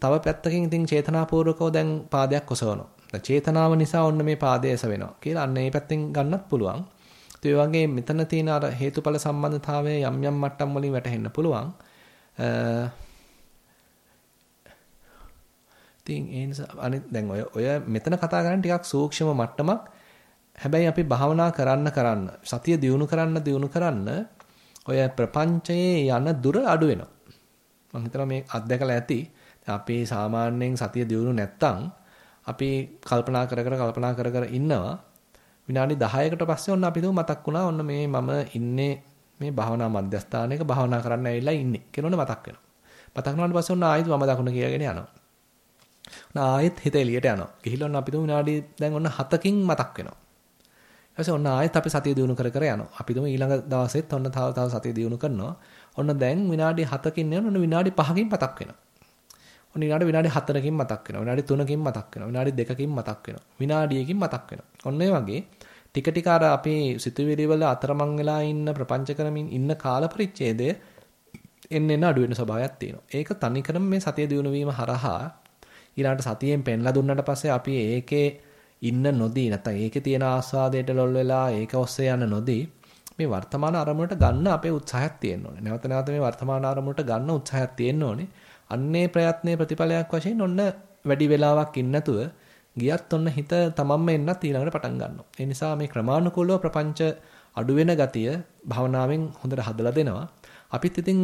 තව පැත්තකින් ඉතින් චේතනාපූර්වකව දැන් පාදයක් ඔසවනවා. චේතනාව නිසා ඔන්න මේ පාදය එස වෙනවා කියලා අන්න ඒ පැත්තෙන් ගන්නත් පුළුවන්. ඒ වගේ මෙතන තියෙන අර හේතුඵල සම්බන්ධතාවය යම් යම් මට්ටම් වලින් වැටහෙන්න පුළුවන්. ඉතින් ඒ නිසා අනිත් දැන් ඔය ඔය මෙතන කතා කරන්නේ ටිකක් සූක්ෂම මට්ටමක්. හැබැයි අපි භාවනා කරන්න කරන්න සතිය දියුණු කරන්න දියුණු කරන්න ඔය ප්‍රපංචයේ යන දුර අඩු වෙනවා. මම හිතනවා මේ අත්දැකලා ඇති. අපි සාමාන්‍යයෙන් සතිය දියුණු නැත්තම් අපි කල්පනා කර කර කල්පනා කර කර ඉන්නවා. විනාඩි 10කට පස්සේ ඔන්න අපිට මතක් වුණා ඔන්න මේ මම ඉන්නේ මේ භාවනා මධ්‍යස්ථානයක භාවනා කරන්න ඇවිල්ලා ඉන්නේ කියනෝනේ මතක් වෙනවා. මතක් වුණාට පස්සේ ඔන්න ආයෙත් වම දකුණ කියලාගෙන යනවා. ඔන්න ආයෙත් හිත එළියට යනවා. ගිහිල්ලා ඔන්න අපිට විනාඩි දැන් ඔන්න 7කින් මතක් වෙනවා. ඊපස්සේ ඔන්න ආයෙත් අපි සතිය දිනු කර කර යනවා. අපි තුමු ඊළඟ දවසෙත් ඔන්න තව තව සතිය දිනු කරනවා. ඔන්න දැන් විනාඩි 7කින් යන ඔන්න විනාඩි 5කින් මතක් වෙනවා. ඔන්න ඊළඟට විනාඩි 4කින් මතක් වෙනවා. විනාඩි 3කින් මතක් වෙනවා. විනාඩි 2කින් මතක් වෙනවා. විනාඩියකින් මතක් වෙනවා. ඔන්න ඒ වගේ ටික ටික අර අපේ සිතුවිලි වල අතරමං වෙලා ඉන්න ප්‍රපංච කරමින් ඉන්න කාල පරිච්ඡේදය එන්න එන්න අඩු වෙන ස්වභාවයක් තියෙනවා. ඒක තනිකරම මේ සතිය දිනු වීම හරහා ඊළඟට සතියෙන් පෙන්ලා දුන්නට පස්සේ අපි ඒකේ ඉන්න නොදී නැත්නම් ඒකේ තියෙන ආස්වාදයට ලොල් වෙලා ඒක ඔස්සේ යන නොදී මේ වර්තමාන අරමුණට ගන්න අපේ උත්සාහයක් තියෙන්න ඕනේ. නැවත නැවත මේ වර්තමාන අරමුණට ගන්න උත්සාහයක් තියෙන්න ඕනේ. අන්නේ ප්‍රයත්නයේ ප්‍රතිඵලයක් වශයෙන් ඔන්න වැඩි වෙලාවක් ඉන්නතුව ගියත් ඔන්න හිත තමන්ම එන්නත් ඊළඟට පටන් ගන්නවා. ඒ නිසා මේ ක්‍රමානුකූලව ප්‍රපංච අඩු වෙන ගතිය භාවනාවෙන් හොඳට හදලා දෙනවා. අපිත් ඉතින්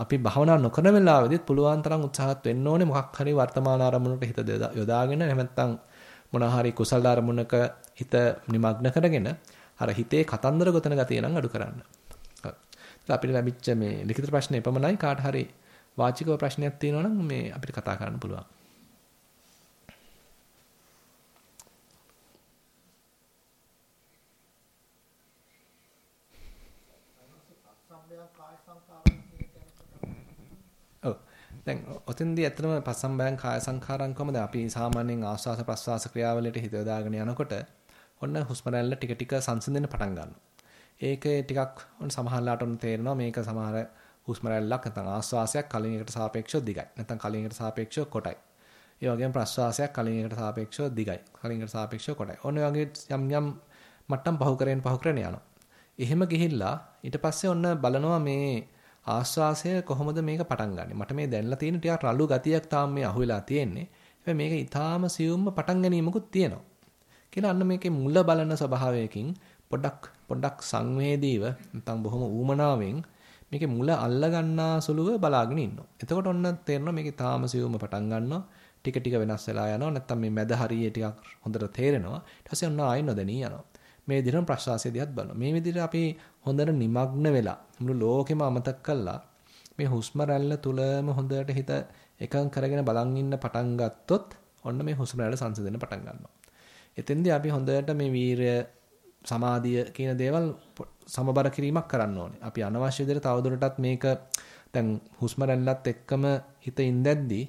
අපි භාවනා නොකරන වෙලාවෙදිත් පුළුවන් තරම් උත්සාහත් වෙන්න ඕනේ මොකක් හරි වර්තමාන අරමුණට හිත යොදාගෙන එහෙම නැත්නම් මොනවා හරි කුසල අරමුණක හිත නිමග්න කරගෙන අර හිතේ කතන්දර ගොතන ගතිය නම් අඩු කරන්න. අපිට ලැබිච්ච මේ ලිඛිත ප්‍රශ්නේ එපමණයි කාට හරි වාචිකව ප්‍රශ්නයක් තියෙනවා නම් මේ අපිට කතා කරන්න පුළුවන්. දැන් ඔතෙන්දී ඇත්තටම පස්සම්බයං කාය සංඛාරං කොහමද අපි සාමාන්‍යයෙන් ආස්වාස ප්‍රස්වාස ක්‍රියාවලියට හිත යොදාගෙන යනකොට ඔන්න හුස්ම රැල්ල ටික ටික සංසිඳෙන්න පටන් ගන්නවා. ඒකේ ටිකක් ඔන්න සමහරලාට ඔන්න තේරෙනවා මේක සමහර හුස්ම රැල්ලක් නැත්නම් ආස්වාසයක් කලින් එකට සාපේක්ෂව දිගයි. නැත්නම් කලින් එකට සාපේක්ෂව කොටයි. ඒ වගේම ප්‍රස්වාසයක් කලින් එකට සාපේක්ෂව දිගයි. කලින් එකට සාපේක්ෂව කොටයි. ඔන්න වගේ යම් යම් මට්ටම් පහු කරගෙන පහු කරගෙන යනවා. එහෙම ගිහිල්ලා ඊට පස්සේ ඔන්න බලනවා මේ ආස්වාසය කොහොමද මේක පටන් ගන්නෙ? මට මේ දැනලා තියෙන ටිකක් රළු ගතියක් තාම මේ අහුවෙලා තියෙන්නේ. හැබැයි මේක ඊටාම සියුම්ම පටන් ගැනීමකුත් තියෙනවා. කියලා අන්න මේකේ මුල බලන ස්වභාවයකින් පොඩක් පොඩක් සංවේදීව නැත්නම් බොහොම ඌමනාවෙන් මේකේ මුල අල්ල ගන්නා සුළුව බලාගෙන ඉන්නවා. එතකොට ඔන්න තේරෙනවා මේකේ තාම සියුම්ම පටන් ගන්නවා. ටික ටික වෙනස් වෙලා යනවා. නැත්නම් මේ මැද හරිය ටිකක් හොඳට තේරෙනවා. ඊට පස්සේ ඔන්න ආයෙ නොදැනී යනවා. මේ විදිහට ප්‍රශ්වාසය දිහත් බලනවා. මේ විදිහට අපි හොඳට নিমগ্ন වෙලා මුළු ලෝකෙම අමතක කළා මේ හුස්ම රැල්ල තුලම හොඳට හිත එකඟ කරගෙන බලන් ඉන්න පටන් ගත්තොත් ඔන්න මේ හුස්ම රැල්ල සංසිඳෙන්න පටන් ගන්නවා. එතෙන්දී අපි හොඳට මේ වීරය සමාධිය කියන දේවල් සමබර කිරීමක් කරන්න ඕනේ. අපි අනවශ්‍ය විදිහට තවදුරටත් මේක දැන් හුස්ම රැල්ලත් එක්කම හිත ඉඳද්දී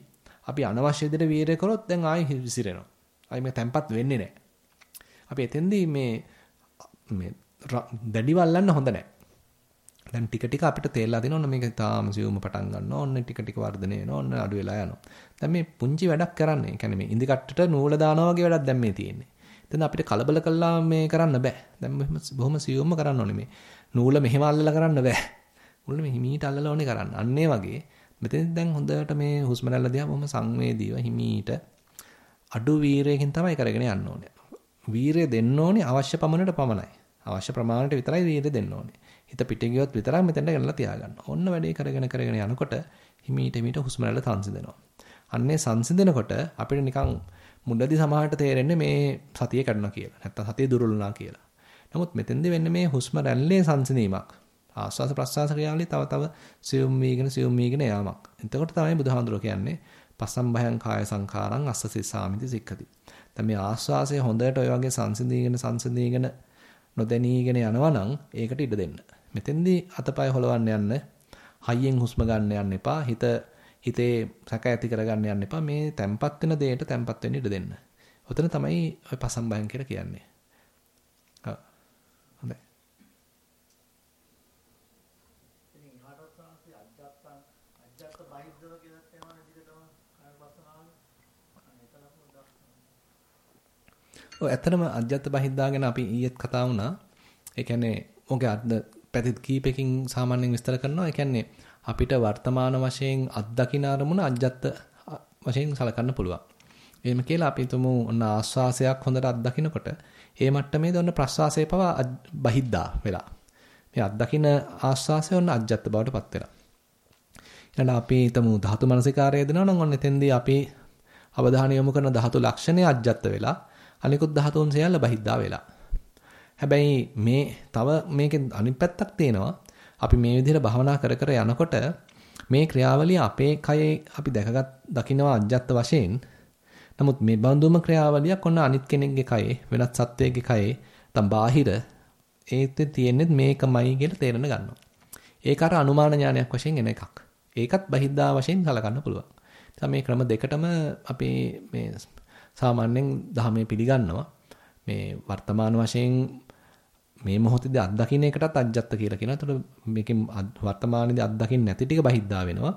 අපි අනවශ්‍ය විදිහට වීරය කරොත් දැන් ආයි විසිරෙනවා. ආයි මේ තැම්පත් වෙන්නේ නැහැ. අපි එතෙන්දී මේ මේ දැඩිව අල්ලන්න හොඳ නැහැ. දැන් ටික ටික අපිට තේරලා දෙනවා මේක තාම සියුම පටන් ගන්නවා. ඔන්න ටික ටික වර්ධනය වෙනවා. ඔන්න අඩු වෙලා යනවා. දැන් මේ පුංචි වැඩක් කරන්නේ. ඒ කියන්නේ මේ ඉඳි කට්ටට නූල දානවා වගේ වැඩක් දැන් මේ තියෙන්නේ. එතන අපිට කලබල කළා මේ කරන්න බෑ. දැන් බොහොම සියුම්ම කරන්න ඕනේ මේ. නූල මෙහෙම අල්ලලා කරන්න බෑ. නූල මේ හිමීට අල්ලලා ඕනේ කරන්න. අන්න වගේ මෙතෙන් දැන් හොඳට මේ හුස්ම රැල්ල දිහා බොහොම සංවේදීව හිමීට අඩු වීරයකින් තමයි කරගෙන යන්න ඕනේ. වීරය දෙන්න ඕනේ අවශ්‍ය පමණට පමණයි. අවශ්‍ය ප්‍රමාණයට විතරයි වීරය දෙන්න ඕනේ. හිත පිට ගියොත් විතරක් මෙතෙන්ට ගෙනලා තියාගන්න. ඔන්න වැඩේ කරගෙන කරගෙන යනකොට හිමීට හිමීට හුස්ම රැල්ල සංසිඳෙනවා. අන්නේ සංසිඳනකොට අපිට නිකන් මුලදී සමහරට තේරෙන්නේ මේ සතිය කඩනවා කියලා. නැත්තම් සතිය දුර්වලුණා කියලා. නමුත් මෙතෙන්දී වෙන්නේ මේ හුස්ම රැල්ලේ සංසිඳීමක්. ආස්වාස ප්‍රස්වාස ක්‍රියාවලිය තව තව සියුම් වීගෙන සියුම් වීගෙන යාමක්. එතකොට තමයි බුදුහාඳුරෝ කියන්නේ පස්සම් භයං කාය සංඛාරං අස්සසි සාමිති සික්ඛති. දැන් මේ ආස්වාසය හොඳට ඔය වගේ සංසිඳීගෙන සංසිඳීගෙන නොදැනීගෙන යනවා නම් ඒකට ඉඩ දෙන්න. මෙතෙන්දී අතපය හොලවන්න යන්න, හයියෙන් හුස්ම ගන්න යන්න එපා. හිත හිතේ සැක ඇති කරගන්න යන්න එපා. මේ තැම්පත් වෙන දෙයට තැම්පත් වෙන්න ඉඩ දෙන්න. ඔතන තමයි ඔය පසම්බයන් කියලා කියන්නේ. ඔව්. හොඳයි. ඔය ඇත්තටම අජ්ජත් බහිද්දා ගැන අපි ඊයේත් කතා වුණා. ඒ කියන්නේ ඔගේ අද්ද පැති කීපකින් සාමාන්‍යයෙන් විස්තර කරනවා. ඒ කියන්නේ අපිට වර්තමාන වශයෙන් අත්දකින අරමුණ අජ්ජත් වශයෙන් සලකන්න පුළුවන්. එහෙම කියලා අපි තුමු ඔන්න ආස්වාසයක් හොඳට අත්දකිනකොට ඒ මට්ටමේදී ඔන්න ප්‍රස්වාසය පවා බහිද්දා වෙලා. මේ අත්දකින ආස්වාසය ඔන්න අජ්ජත් බවට පත් වෙලා. ඊළඟ අපි හිතමු ධාතු මනසිකාරය දෙනවා නම් ඔන්න එතෙන්දී අපි අවධානය යොමු කරන ධාතු ලක්ෂණය අජ්ජත් වෙලා අනිකුත් ධාතුන් සියල්ල බහිද්දා වෙලා. හැබැයි මේ තව මේකේ අනිත් පැත්තක් තියෙනවා. අපි මේ විදිහට භවනා කර කර යනකොට මේ ක්‍රියාවලිය අපේ කයේ අපි දැකගත් දකින්නවා අජ්ජත් වශයෙන්. නමුත් මේ බඳුම ක්‍රියාවලියක් ඔන්න අනිත් කෙනෙක්ගේ කයේ වෙනත් සත්වයකගේ කයේ තම් බාහිර ඒත් තියෙන්නේ මේකමයි කියලා තේරෙන ගන්නවා. ඒක අර අනුමාන ඥානයක් වශයෙන් එන එකක්. ඒකත් බහිද්දා වශයෙන් සලකන්න පුළුවන්. මේ ක්‍රම දෙකටම අපි මේ සාමාන්‍යයෙන් ධර්මයේ පිළිගන්නවා. මේ වර්තමාන වශයෙන් මේ මොහොතේදී අත්දකින්න එකටත් අජ්ජත්ත කියලා කියනවා. ඒතකොට මේකෙන් වර්තමානයේදී අත්දකින්න නැති ටික බහිද්දා වෙනවා.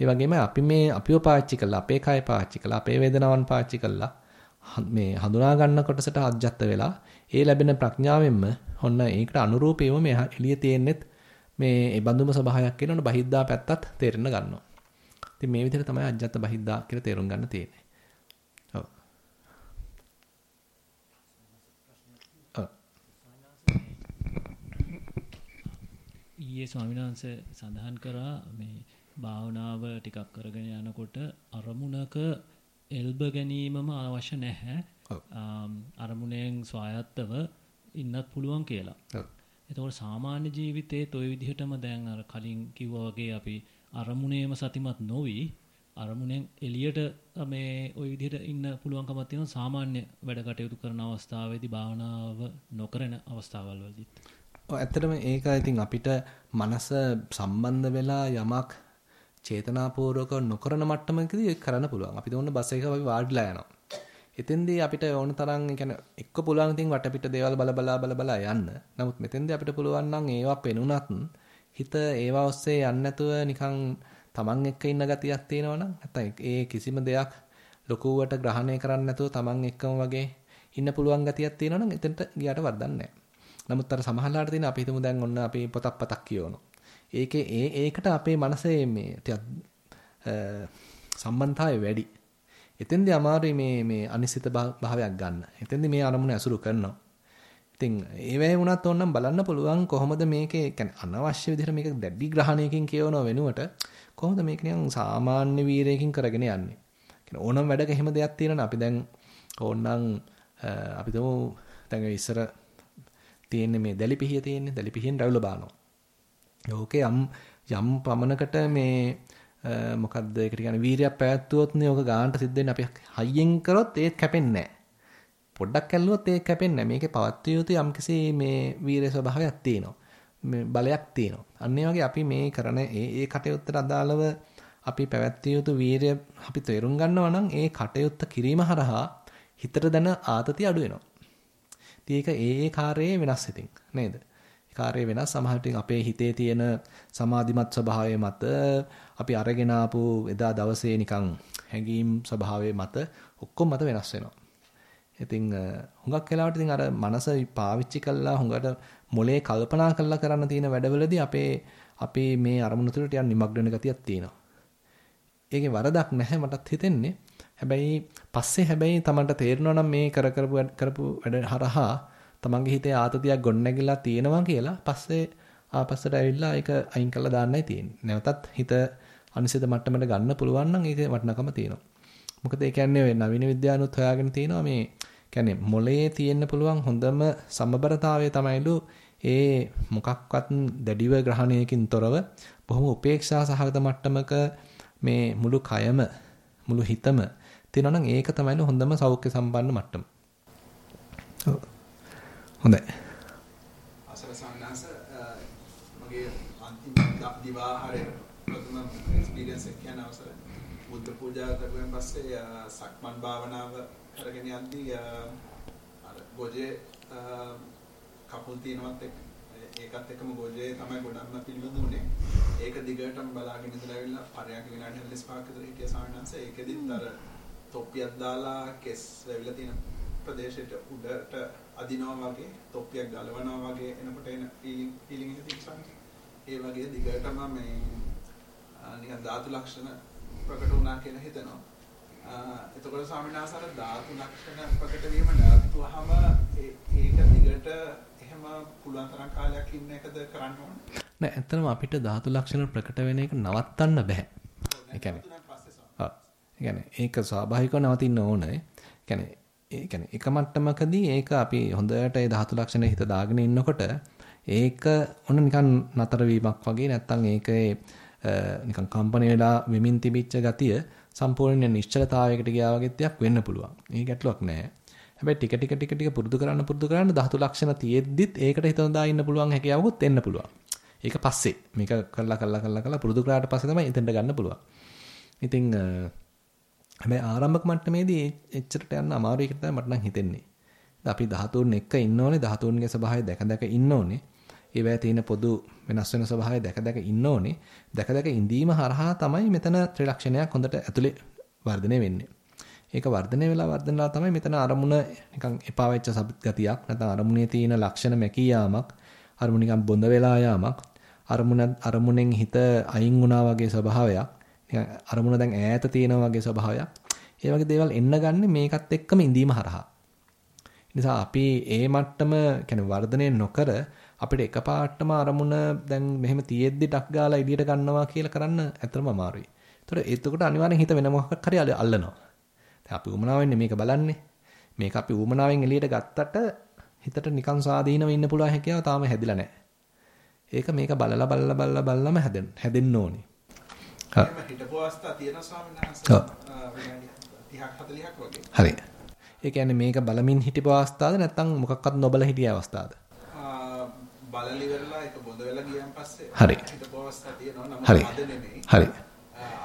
ඒ වගේම අපි මේ අපිව පාවිච්චි කළා, අපේ කය පාවිච්චි කළා, අපේ වේදනාවන් පාවිච්චි කළා. මේ හඳුනා ගන්න කොටසට අජ්ජත්ත වෙලා ඒ ලැබෙන ප්‍රඥාවෙන්ම ඔන්න ඒකට අනුරූපීව මේ එළිය තියෙන්නෙත් මේ ඒ බඳුම ස්වභාවයක් කියනවනේ බහිද්දා පැත්තත් තේරෙන්න ගන්නවා. ඉතින් මේ විදිහට තමයි අජ්ජත්ත බහිද්දා කියලා තේරුම් ගන්න තියෙන්නේ. ඊයේ ස්වාමීන් වහන්සේ සඳහන් කරා මේ භාවනාව ටිකක් කරගෙන යනකොට අරමුණක එල්බ ගැනීමම අවශ්‍ය නැහැ. අරමුණෙන් ස්වායත්තව ඉන්නත් පුළුවන් කියලා. එතකොට සාමාන්‍ය ජීවිතයේ toy විදිහටම දැන් අර කලින් කිව්වා වගේ අපි අරමුණේම සතිමත් නොවි අරමුණෙන් එළියට මේ ওই විදිහට ඉන්න පුළුවන්කමක් තියෙනවා සාමාන්‍ය වැඩ කටයුතු කරන අවස්ථාවේදී භාවනාව නොකරන අවස්ථාවල් වලදීත්. ඇත්තටම ඒක ඉතින් අපිට මනස සම්බන්ධ වෙලා යමක් චේතනාපූර්වක නොකරන මට්ටමකදී ඒක කරන්න පුළුවන්. අපි දුන්න බස් එකක අපි වාඩිලා යනවා. එතෙන්දී අපිට ඕන තරම් يعني එක්ක පුළුවන් ඉතින් වටපිට දේවල් බල බලා බල බලා යන්න. නමුත් මෙතෙන්දී අපිට පුළුවන් නම් ඒවා පෙනුනත් හිත ඒවා ඔස්සේ යන්නේ නැතුව නිකන් Taman එක්ක ඉන්න ගතියක් තියෙනවනම් නැත්නම් ඒ කිසිම දෙයක් ලොකුවට ග්‍රහණය කරන්නේ නැතුව Taman එක්කම වගේ ඉන්න පුළුවන් ගතියක් තියෙනවනම් එතනට ගියාට වරදක් නැහැ. නමුත් අර සමහරලාට තියෙන අපි හිතමු දැන් ඔන්න අපි පොතක් පතක් කියවනවා. ඒකේ ඒ ඒකට අපේ මනසේ මේ ටිකක් සම්බන්ධතාවය වැඩි. එතෙන්දී අමාරුයි මේ මේ අනිසිත භාවයක් ගන්න. එතෙන්දී මේ අරමුණ ඇසුරු කරනවා. ඉතින් ඒ වෙයි වුණත් ඕනනම් බලන්න පුළුවන් කොහොමද මේකේ يعني අනවශ්‍ය විදිහට මේක දැඩි ග්‍රහණයකින් කියවනව වෙනුවට කොහොමද මේක නිකන් සාමාන්‍ය වීරයකින් කරගෙන යන්නේ. يعني ඕනම වැඩක එහෙම දෙයක් තියෙනවනේ අපි දැන් ඕනනම් අපි තුමු දැන් ඉස්සර තියෙන්නේ මේ දැලිපිහිය තියෙන්නේ දැලිපිහියෙන් රැවුල බානවා. ඕකේ යම් යම් පමනකට මේ මොකද්ද ඒකට කියන්නේ වීරියක් පැවැත්වුවොත් නේ ඕක ගානට සිද්ධ වෙන්නේ අපි හයියෙන් කරොත් ඒත් කැපෙන්නේ නැහැ. පොඩ්ඩක් ඇල්ලුවොත් ඒක කැපෙන්නේ නැහැ. මේකේ පවත්විය යුතු යම්කිසි මේ වීරිය ස්වභාවයක් තියෙනවා. මේ බලයක් තියෙනවා. අන්න වගේ අපි මේ කරන ඒ ඒ කටයුත්තට අදාළව අපි පැවැත්විය යුතු වීරිය අපි තේරුම් ගන්නවා නම් ඒ කටයුත්ත කිරීම හරහා හිතට දැන ආතතිය අඩු වෙනවා. ඒක ඒ ඒ කාර්යයේ වෙනස් ඉතින් නේද? කාර්යය වෙනස් සමහරට අපේ හිතේ තියෙන සමාධිමත් ස්වභාවය මත අපි අරගෙන ආපු එදා දවසේ නිකන් හැඟීම් ස්වභාවය මත ඔක්කොම මත වෙනස් වෙනවා. ඉතින් හුඟක් වෙලාවට ඉතින් අර මනස පාවිච්චි කළා හුඟට මොලේ කල්පනා කරලා කරන්න තියෙන වැඩවලදී අපේ අපේ මේ අරමුණු තුළ ටිකක් නිමග්න වෙන ගතියක් තියෙනවා. ඒකේ වරදක් නැහැ මටත් හිතෙන්නේ. හැබැයි පස්සේ හැබැයි Tamanට තේරෙනවා නම් මේ කර කරපු කරපු වැඩ හරහා තමන්ගේ හිතේ ආතතියක් ගොඩනැගිලා තියෙනවා කියලා පස්සේ ආපස්සට ඇවිල්ලා ඒක අයින් කරලා දාන්නයි තියෙන්නේ. නැවතත් හිත අනිසිත මට්ටමට ගන්න පුළුවන් නම් ඒකේ වටිනකම තියෙනවා. මොකද ඒ කියන්නේ ඔය නවීන විද්‍යාවනුත් හොයාගෙන තියෙනවා මේ කියන්නේ මොලේ තියෙන්න පුළුවන් හොඳම සමබරතාවය තමයිලු ඒ මොකක්වත් දැඩිව ග්‍රහණයකින් තොරව බොහොම උපේක්ෂා සහගත මට්ටමක මේ මුළු කයම මුළු හිතම තියෙනවා නම් ඒක තමයිලු හොඳම සෞඛ්‍ය සම්පන්න මට්ටම. ඔව්. හොඳයි. අසල සම්නාස මගේ අන්තිම දිවාහාරය ප්‍රථම එක්ස්පීරියන්ස් එක කියන අවසර බුද්ධ පූජා කරුවෙන් පස්සේ සක්මන් භාවනාව කරගෙන යද්දී අර ගොජේ කපුල් තියනවත් එක්ක ඒකත් එක්කම ගොජේ තමයි ගොඩක්ම පිළිබඳුනේ. ඒක දිගටම බලාගෙන ඉඳලා ඇවිල්ලා පරයක් විනාඩි 45ක් විතර හිටිය සාමණේරයන්ස ඒකෙදිත් අර තොප්පියක් දාලා කෙස් වැවිලා තියෙන ප්‍රදේශයට උඩට අදිනවා වගේ තොප්පියක් ගලවනවා වගේ එනකොට එන ෆීලිං ෆීලිං එක තියෙනවා. ඒ වගේ දිගටම මේ නිකන් ධාතු ලක්ෂණ ප්‍රකට වුණා කියලා හිතනවා. එතකොට ස්වාමීන් වහන්සේ ධාතු ලක්ෂණ ප්‍රකට වීම නැවතුනහම ඒක දිගට එහෙම පුළුවන් තරම් කාලයක් ඉන්න එකද කරන්න ඕනේ? නෑ ඇත්තටම අපිට ධාතු ලක්ෂණ ප්‍රකට වෙන එක නවත්තන්න බෑ. ඒ කියන්නේ ඔව්. ඒ කියන්නේ ඒක ස්වාභාවිකව නවතින්න ඕනේ. ඒ කියන්නේ ඒ කියන්නේ එක මට්ටමකදී ඒක අපි හොඳට ඒ ධාතු ලක්ෂණ හිත දාගෙන ඉන්නකොට ඒක ඔන්න නිකන් නතර වීමක් වගේ නැත්තම් ඒකේ නිකන් කම්පණය වෙලා වෙමින් තිබිච්ච ගතිය සම්පූර්ණ නිශ්චලතාවයකට ගියා වගේ දෙයක් වෙන්න පුළුවන්. ඒ ගැටලුවක් නැහැ. හැබැයි ටික ටික ටික ටික පුරුදු කරන්න පුරුදු කරන්න ධාතු ලක්ෂණ තියෙද්දිත් ඒකට හිත හොදා ඉන්න පුළුවන් හැකියාවකුත් එන්න පුළුවන්. ඒක පස්සේ මේක කරලා කරලා කරලා කරලා පුරුදු කරාට පස්සේ තමයි එතෙන්ට ගන්න පුළුවන්. ඉතින් හැබැයි ආරම්භක මට්ටමේදී එච්චරට යන්න අමාරු එකට තමයි මට නම් හිතෙන්නේ. අපි ධාතුන් එක්ක ඉන්න ඕනේ ධාතුන්ගේ ස්වභාවය දැක දැක ඉන්න ඕනේ. ඒවැය තියෙන පොදු වෙනස් වෙන ස්වභාවය දැක දැක ඉන්න ඕනේ. දැක දැක ඉඳීම හරහා තමයි මෙතන ත්‍රිලක්ෂණයක් හොඳට ඇතුලේ වර්ධනය වෙන්නේ. ඒක වර්ධනය වෙලා වර්ධනලා තමයි මෙතන අරමුණ නිකන් එපා වෙච්ච ගතියක් නැත්නම් අරමුණේ තියෙන ලක්ෂණ මැකී යාමක් අරමුණ නිකන් බොඳ වෙලා යාමක් අරමුණ අරමුණෙන් හිත අයින් වුණා වගේ ස්වභාවයක් අරමුණ දැන් ඈත තියෙනා වගේ ස්වභාවයක්. ඒ වගේ දේවල් එන්න ගන්න මේකත් එක්කම ඉඳීම හරහා. නිසා අපි ඒ මට්ටම කියන්නේ වර්ධනය නොකර අපිට එකපාරටම අරමුණ දැන් මෙහෙම තියෙද්දි ඩක් ගාලා එළියට ගන්නවා කියලා කරන්න ඇත්තම අමාරුයි. ඒතකොට එතකොට අනිවාර්යෙන් හිත වෙන මොකක් හරි අල්ලනවා. දැන් අපි උමනාවෙන්නේ මේක බලන්නේ. මේක අපි උමනාවෙන් එළියට ගත්තට හිතට නිකන් සාදීනව ඉන්න පුළුවන් හැකියාව තාම හැදිලා නැහැ. ඒක මේක බලලා බලලා බලලා බලලාම හැදෙන්න හැදෙන්න ඕනේ. හරි. ඒ කියන්නේ මේක බලමින් හිටපු අවස්ථාවද නැත්නම් මොකක්වත් නොබල හිටිය අවස්ථාවද? බලලි වෙලා ඒක බොඳ වෙලා ගියන් පස්සේ හරි. හිටපු අවස්ථා තියෙනවා හරි. අද නෙමෙයි. හරි.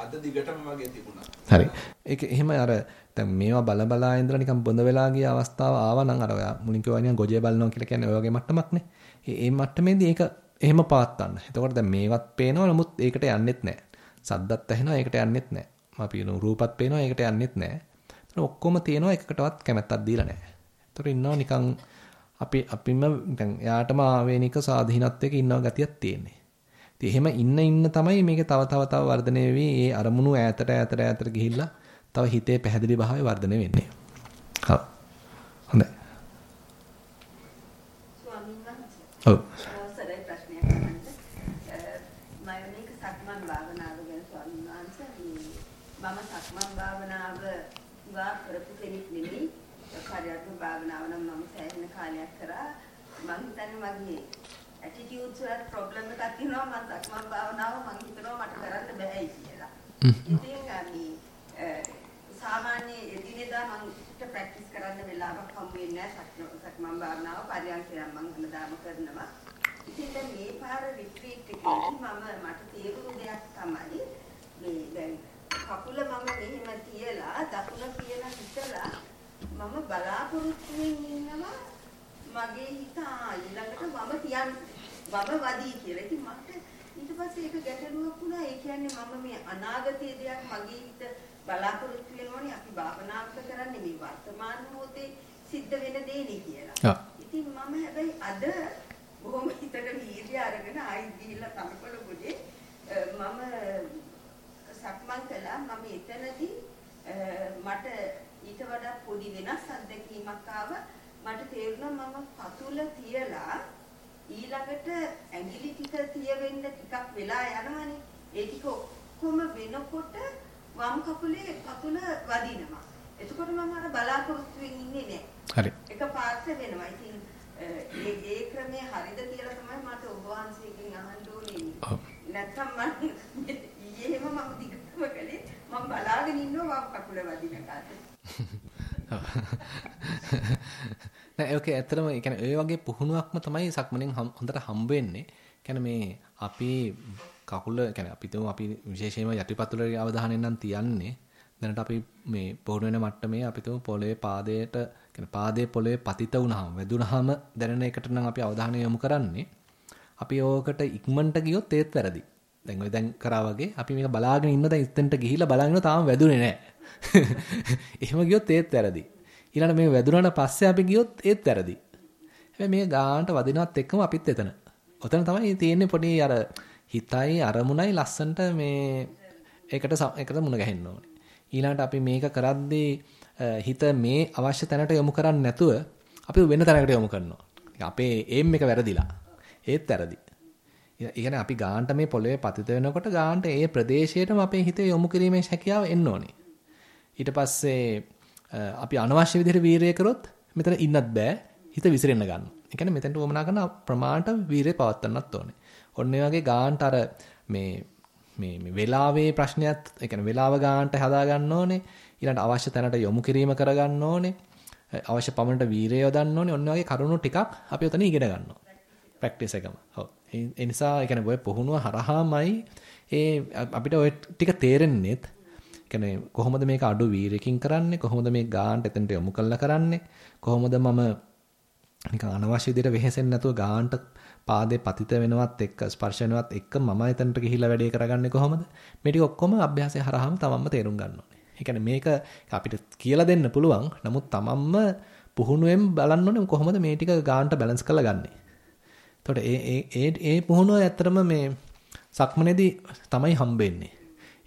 අද දිගටම වගේ තිබුණා. හරි. ඒක එහෙම අර දැන් මේවා බල බලා ඉඳලා නිකන් බොඳ වෙලා ගිය අවස්ථාව ආවා නම් අර ඔයා මුලින් කිව්වා නිකන් ගොජේ බලනවා කියලා කියන්නේ ඔය වගේ මට්ටමක්නේ. ඒ ඒ මට්ටමේදී ඒක එහෙම පාත්තන්න. එතකොට දැන් මේවත් පේනවා නමුත් ඒකට යන්නෙත් නැහැ. සද්දත් ඇහෙනවා ඒකට යන්නෙත් නැහැ. අපි රූපත් පේනවා ඒකට යන්නෙත් නැහැ. එතන ඔක්කොම තියෙනවා එකකටවත් කැමැත්තක් දීලා නැහැ. එතකොට ඉන්නවා නිකන් අපි අපිම දැන් එයාටම ආවේනික සාධීනත්වයක ඉන්නව ගතියක් තියෙන්නේ. ඉතින් එහෙම ඉන්න ඉන්න තමයි මේක තව තව තව වර්ධනය වෙවි. ඒ අරමුණු ඈතට ඈතට ඈතට ගිහිල්ලා තව හිතේ පැහැදිලි භාවය වර්ධනය වෙන්නේ. හා. හොඳයි. ස්වාමීන් වහන්සේ. ඔව්. ඉතින් මේ සාමාන්‍ය එදිනෙදා මම ප්‍රැක්ටිස් කරන්න වෙලාවක් හම් වෙන්නේ නැහැ සක්මන් භාවනාව පරියන්කයන් මම හැමදාම කරනවා. ඉතින් දැන් මේ පාර රිට්‍රීට් එකේදී මම මට තේරුණු දෙයක් තමයි මේ දැන් කකුල මම මෙහෙම තියලා දකුණ කියලා හිතලා මම බලාපොරොත්තු ඉන්නවා මගේ හිත ඊළඟට මම කියන්න මම වදී කියලා. ඉතින් මට පස්සේ ඒක ගැටලුවක් වුණා. ඒ කියන්නේ මම මේ අනාගතයේ දෙයක් මගේ හිත බලාපොරොත්තු වෙනවනේ අපි භාවනාත්මක කරන්නේ මේ වර්තමාන මොහොතේ සිද්ධ වෙන දේනේ කියලා. ඉතින් මම හැබැයි අද බොහොම හිතට වීර්ය අරගෙන ආයි ගිහිල්ලා තනකොළ ගොඩේ මම සක්මන් කළා මම එතනදී මට ඊට වඩා පොඩි වෙනස් අත්දැකීමක් ආවා මට තේරුණා මම පතුල තියලා ඊළඟට ඇඟිලි ටික තියවෙන්න ටිකක් වෙලා යනවනේ. ඒ ටික ඔක්කොම වෙනකොට වම් කකුලේ පතුල වදිනවා. එතකොට මම අර බලාපොරොත්තු වෙන්නේ නැහැ. හරි. එක පාර්ශ්ව වෙනවා. ඉතින් ඒ ඒ ක්‍රමයේ හරිද කියලා තමයි මට ඔබ වහන්සේගෙන් අහන්න ඕනේ. නැත්නම් මම ඊයේම මම දිගටම කළේ මම බලාගෙන ඉන්නවා වම් කකුල වදින කාට. [LAUGHS] නෑ ඒක ඇත්තටම ඒ කියන්නේ ඒ වගේ පුහුණුවක්ම තමයි සක්මණෙන් හොඳට හම්බ වෙන්නේ. කියන්නේ මේ අපි කකුල කියන්නේ අපි තුමු අපි විශේෂයෙන්ම යටිපතුලේ අවධානය නම් තියන්නේ. දැනට අපි මේ පොහුණු වෙන මට්ටමේ අපි තුමු පොළවේ පාදයට කියන්නේ පාදයේ පොළවේ පතිත වුණාම වැදුනහම දැනෙන එකට නම් අපි අවධානය යොමු කරන්නේ. අපි ඕකට ඉක්මනට ගියොත් ඒත් වැරදි. දැන් ඔය දැන් කරා වගේ අපි මේක බලාගෙන ඉන්න දැන් ඉස්සෙන්ට ගිහිල්ලා බලාගෙන තාම වැදුනේ නැහැ. [LAUGHS] එහෙම ගියොත් ඒත් වැරදි. ඊළඟ මේ වැදුනට පස්සේ අපි ගියොත් ඒත් වැරදි. හැබැයි මේ ගානට වදිනවත් එක්කම අපිත් එතන. ඔතන තමයි තියෙන්නේ පොඩි අර හිතයි අරමුණයි ලස්සන්ට මේ ඒකට එකට මුණ ගැහෙන්න ඕනේ. ඊළඟට අපි මේක කරද්දී හිත මේ අවශ්‍ය තැනට යොමු කරන්නේ නැතුව අපි වෙන තැනකට යොමු කරනවා. අපේ එම් එක වැරදිලා. ඒත් වැරදි. ඉතින් අපි ගානට මේ පොළවේ පතිත වෙනකොට ගානට ඒ ප්‍රදේශයටම අපේ හිත යොමු කිරීමේ හැකියාව එන්න ඕනේ. ඊට පස්සේ අපි අනවශ්‍ය විදිහට වීරය කරොත් මෙතන ඉන්නත් බෑ හිත විසිරෙන්න ගන්න. ඒ කියන්නේ මෙතනට වමනා කරන ප්‍රමාණයට වීරය පවත්වන්නත් ඕනේ. ඔන්න ඒ වගේ ගාන්ට අර මේ මේ මේ වෙලාවේ ප්‍රශ්නයත් ඒ කියන්නේ වෙලාව ගාන්ට හදා ගන්න ඕනේ. ඊළඟට අවශ්‍ය තැනට යොමු කිරීම කර ගන්න ඕනේ. අවශ්‍ය පමණට වීරය යොදන්න ඕනේ. ඔන්න වගේ කරුණු ටිකක් අපි උතන ඉගෙන ගන්නවා. ප්‍රැක්ටිස් එකම. ඔව්. ඒ නිසා ඒ කියන්නේ ඔය පුහුණුව හරහාමයි ඒ අපිට ඔය ටික තේරෙන්නේත් කියන්නේ කොහොමද මේක අඩු වීරයකින් කරන්නේ කොහොමද මේ ගානට එතනට යොමු කළා කරන්නේ කොහොමද මම නිකන් අනවශ්‍ය විදිහට වෙහෙසෙන්නේ නැතුව ගානට පාදේ පතිත වෙනවත් එක්ක ස්පර්ශ වෙනවත් එක්ක මම එතනට ගිහිල්ලා වැඩේ කරගන්නේ කොහොමද මේ ටික ඔක්කොම අභ්‍යාසය හරහාම තමන්ම තේරුම් ගන්න ඕනේ. ඒ කියන්නේ මේක අපිට කියලා දෙන්න පුළුවන්. නමුත් තමන්ම පුහුණුවෙන් බලන්න ඕනේ කොහොමද මේ ටික ගානට බැලන්ස් කරලා ගන්නෙ. එතකොට ඒ ඒ ඒ පුහුණුව ඇත්තටම මේ සක්මනේදී තමයි හම්බෙන්නේ.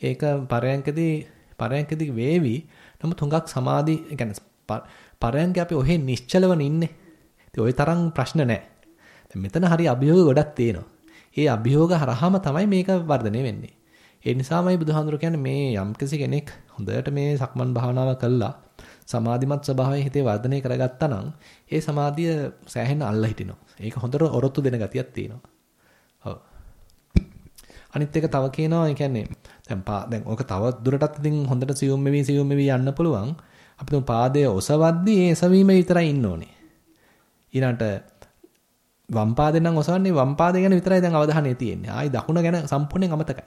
ඒක පරයන්කදී පරයන්කදී වේවි. නමුත් හුඟක් සමාධි, ඒ කියන්නේ පරයන්ක අපි ඔහෙ නිශ්චලවන ඉන්නේ. ඉතින් ওই තරම් ප්‍රශ්න නැහැ. දැන් මෙතන හරි අභියෝග ගොඩක් තියෙනවා. ඒ අභියෝග හරහාම තමයි මේක වර්ධනය වෙන්නේ. ඒ නිසාමයි බුදුහාඳුර කියන්නේ මේ යම්කිසි කෙනෙක් හොඳට මේ සක්මන් භාවනාව කළා සමාධිමත් ස්වභාවය හිතේ වර්ධනය කරගත්තා නම් ඒ සමාධිය සෑහෙන අල්ල හිටිනවා. ඒක හොඳට ඔරොත්තු දෙන ගතියක් තියෙනවා. ඔව්. අනිත් එක තව කියනවා ඒ කියන්නේ දැන් දැන් ඕක තව දුරටත් ඉතින් හොඳට සියුම් මෙවි සියුම් මෙවි යන්න පුළුවන්. අපි තුන් පාදයේ ඔසවද්දී ඒ එසවීම විතරයි ඉන්න ඕනේ. ඊළඟට වම් පාදෙන් නම් ඔසවන්නේ වම් පාදේ ගැන විතරයි දැන් අවධානය තියෙන්නේ. ආයි දකුණ ගැන සම්පූර්ණයෙන් අමතකයි.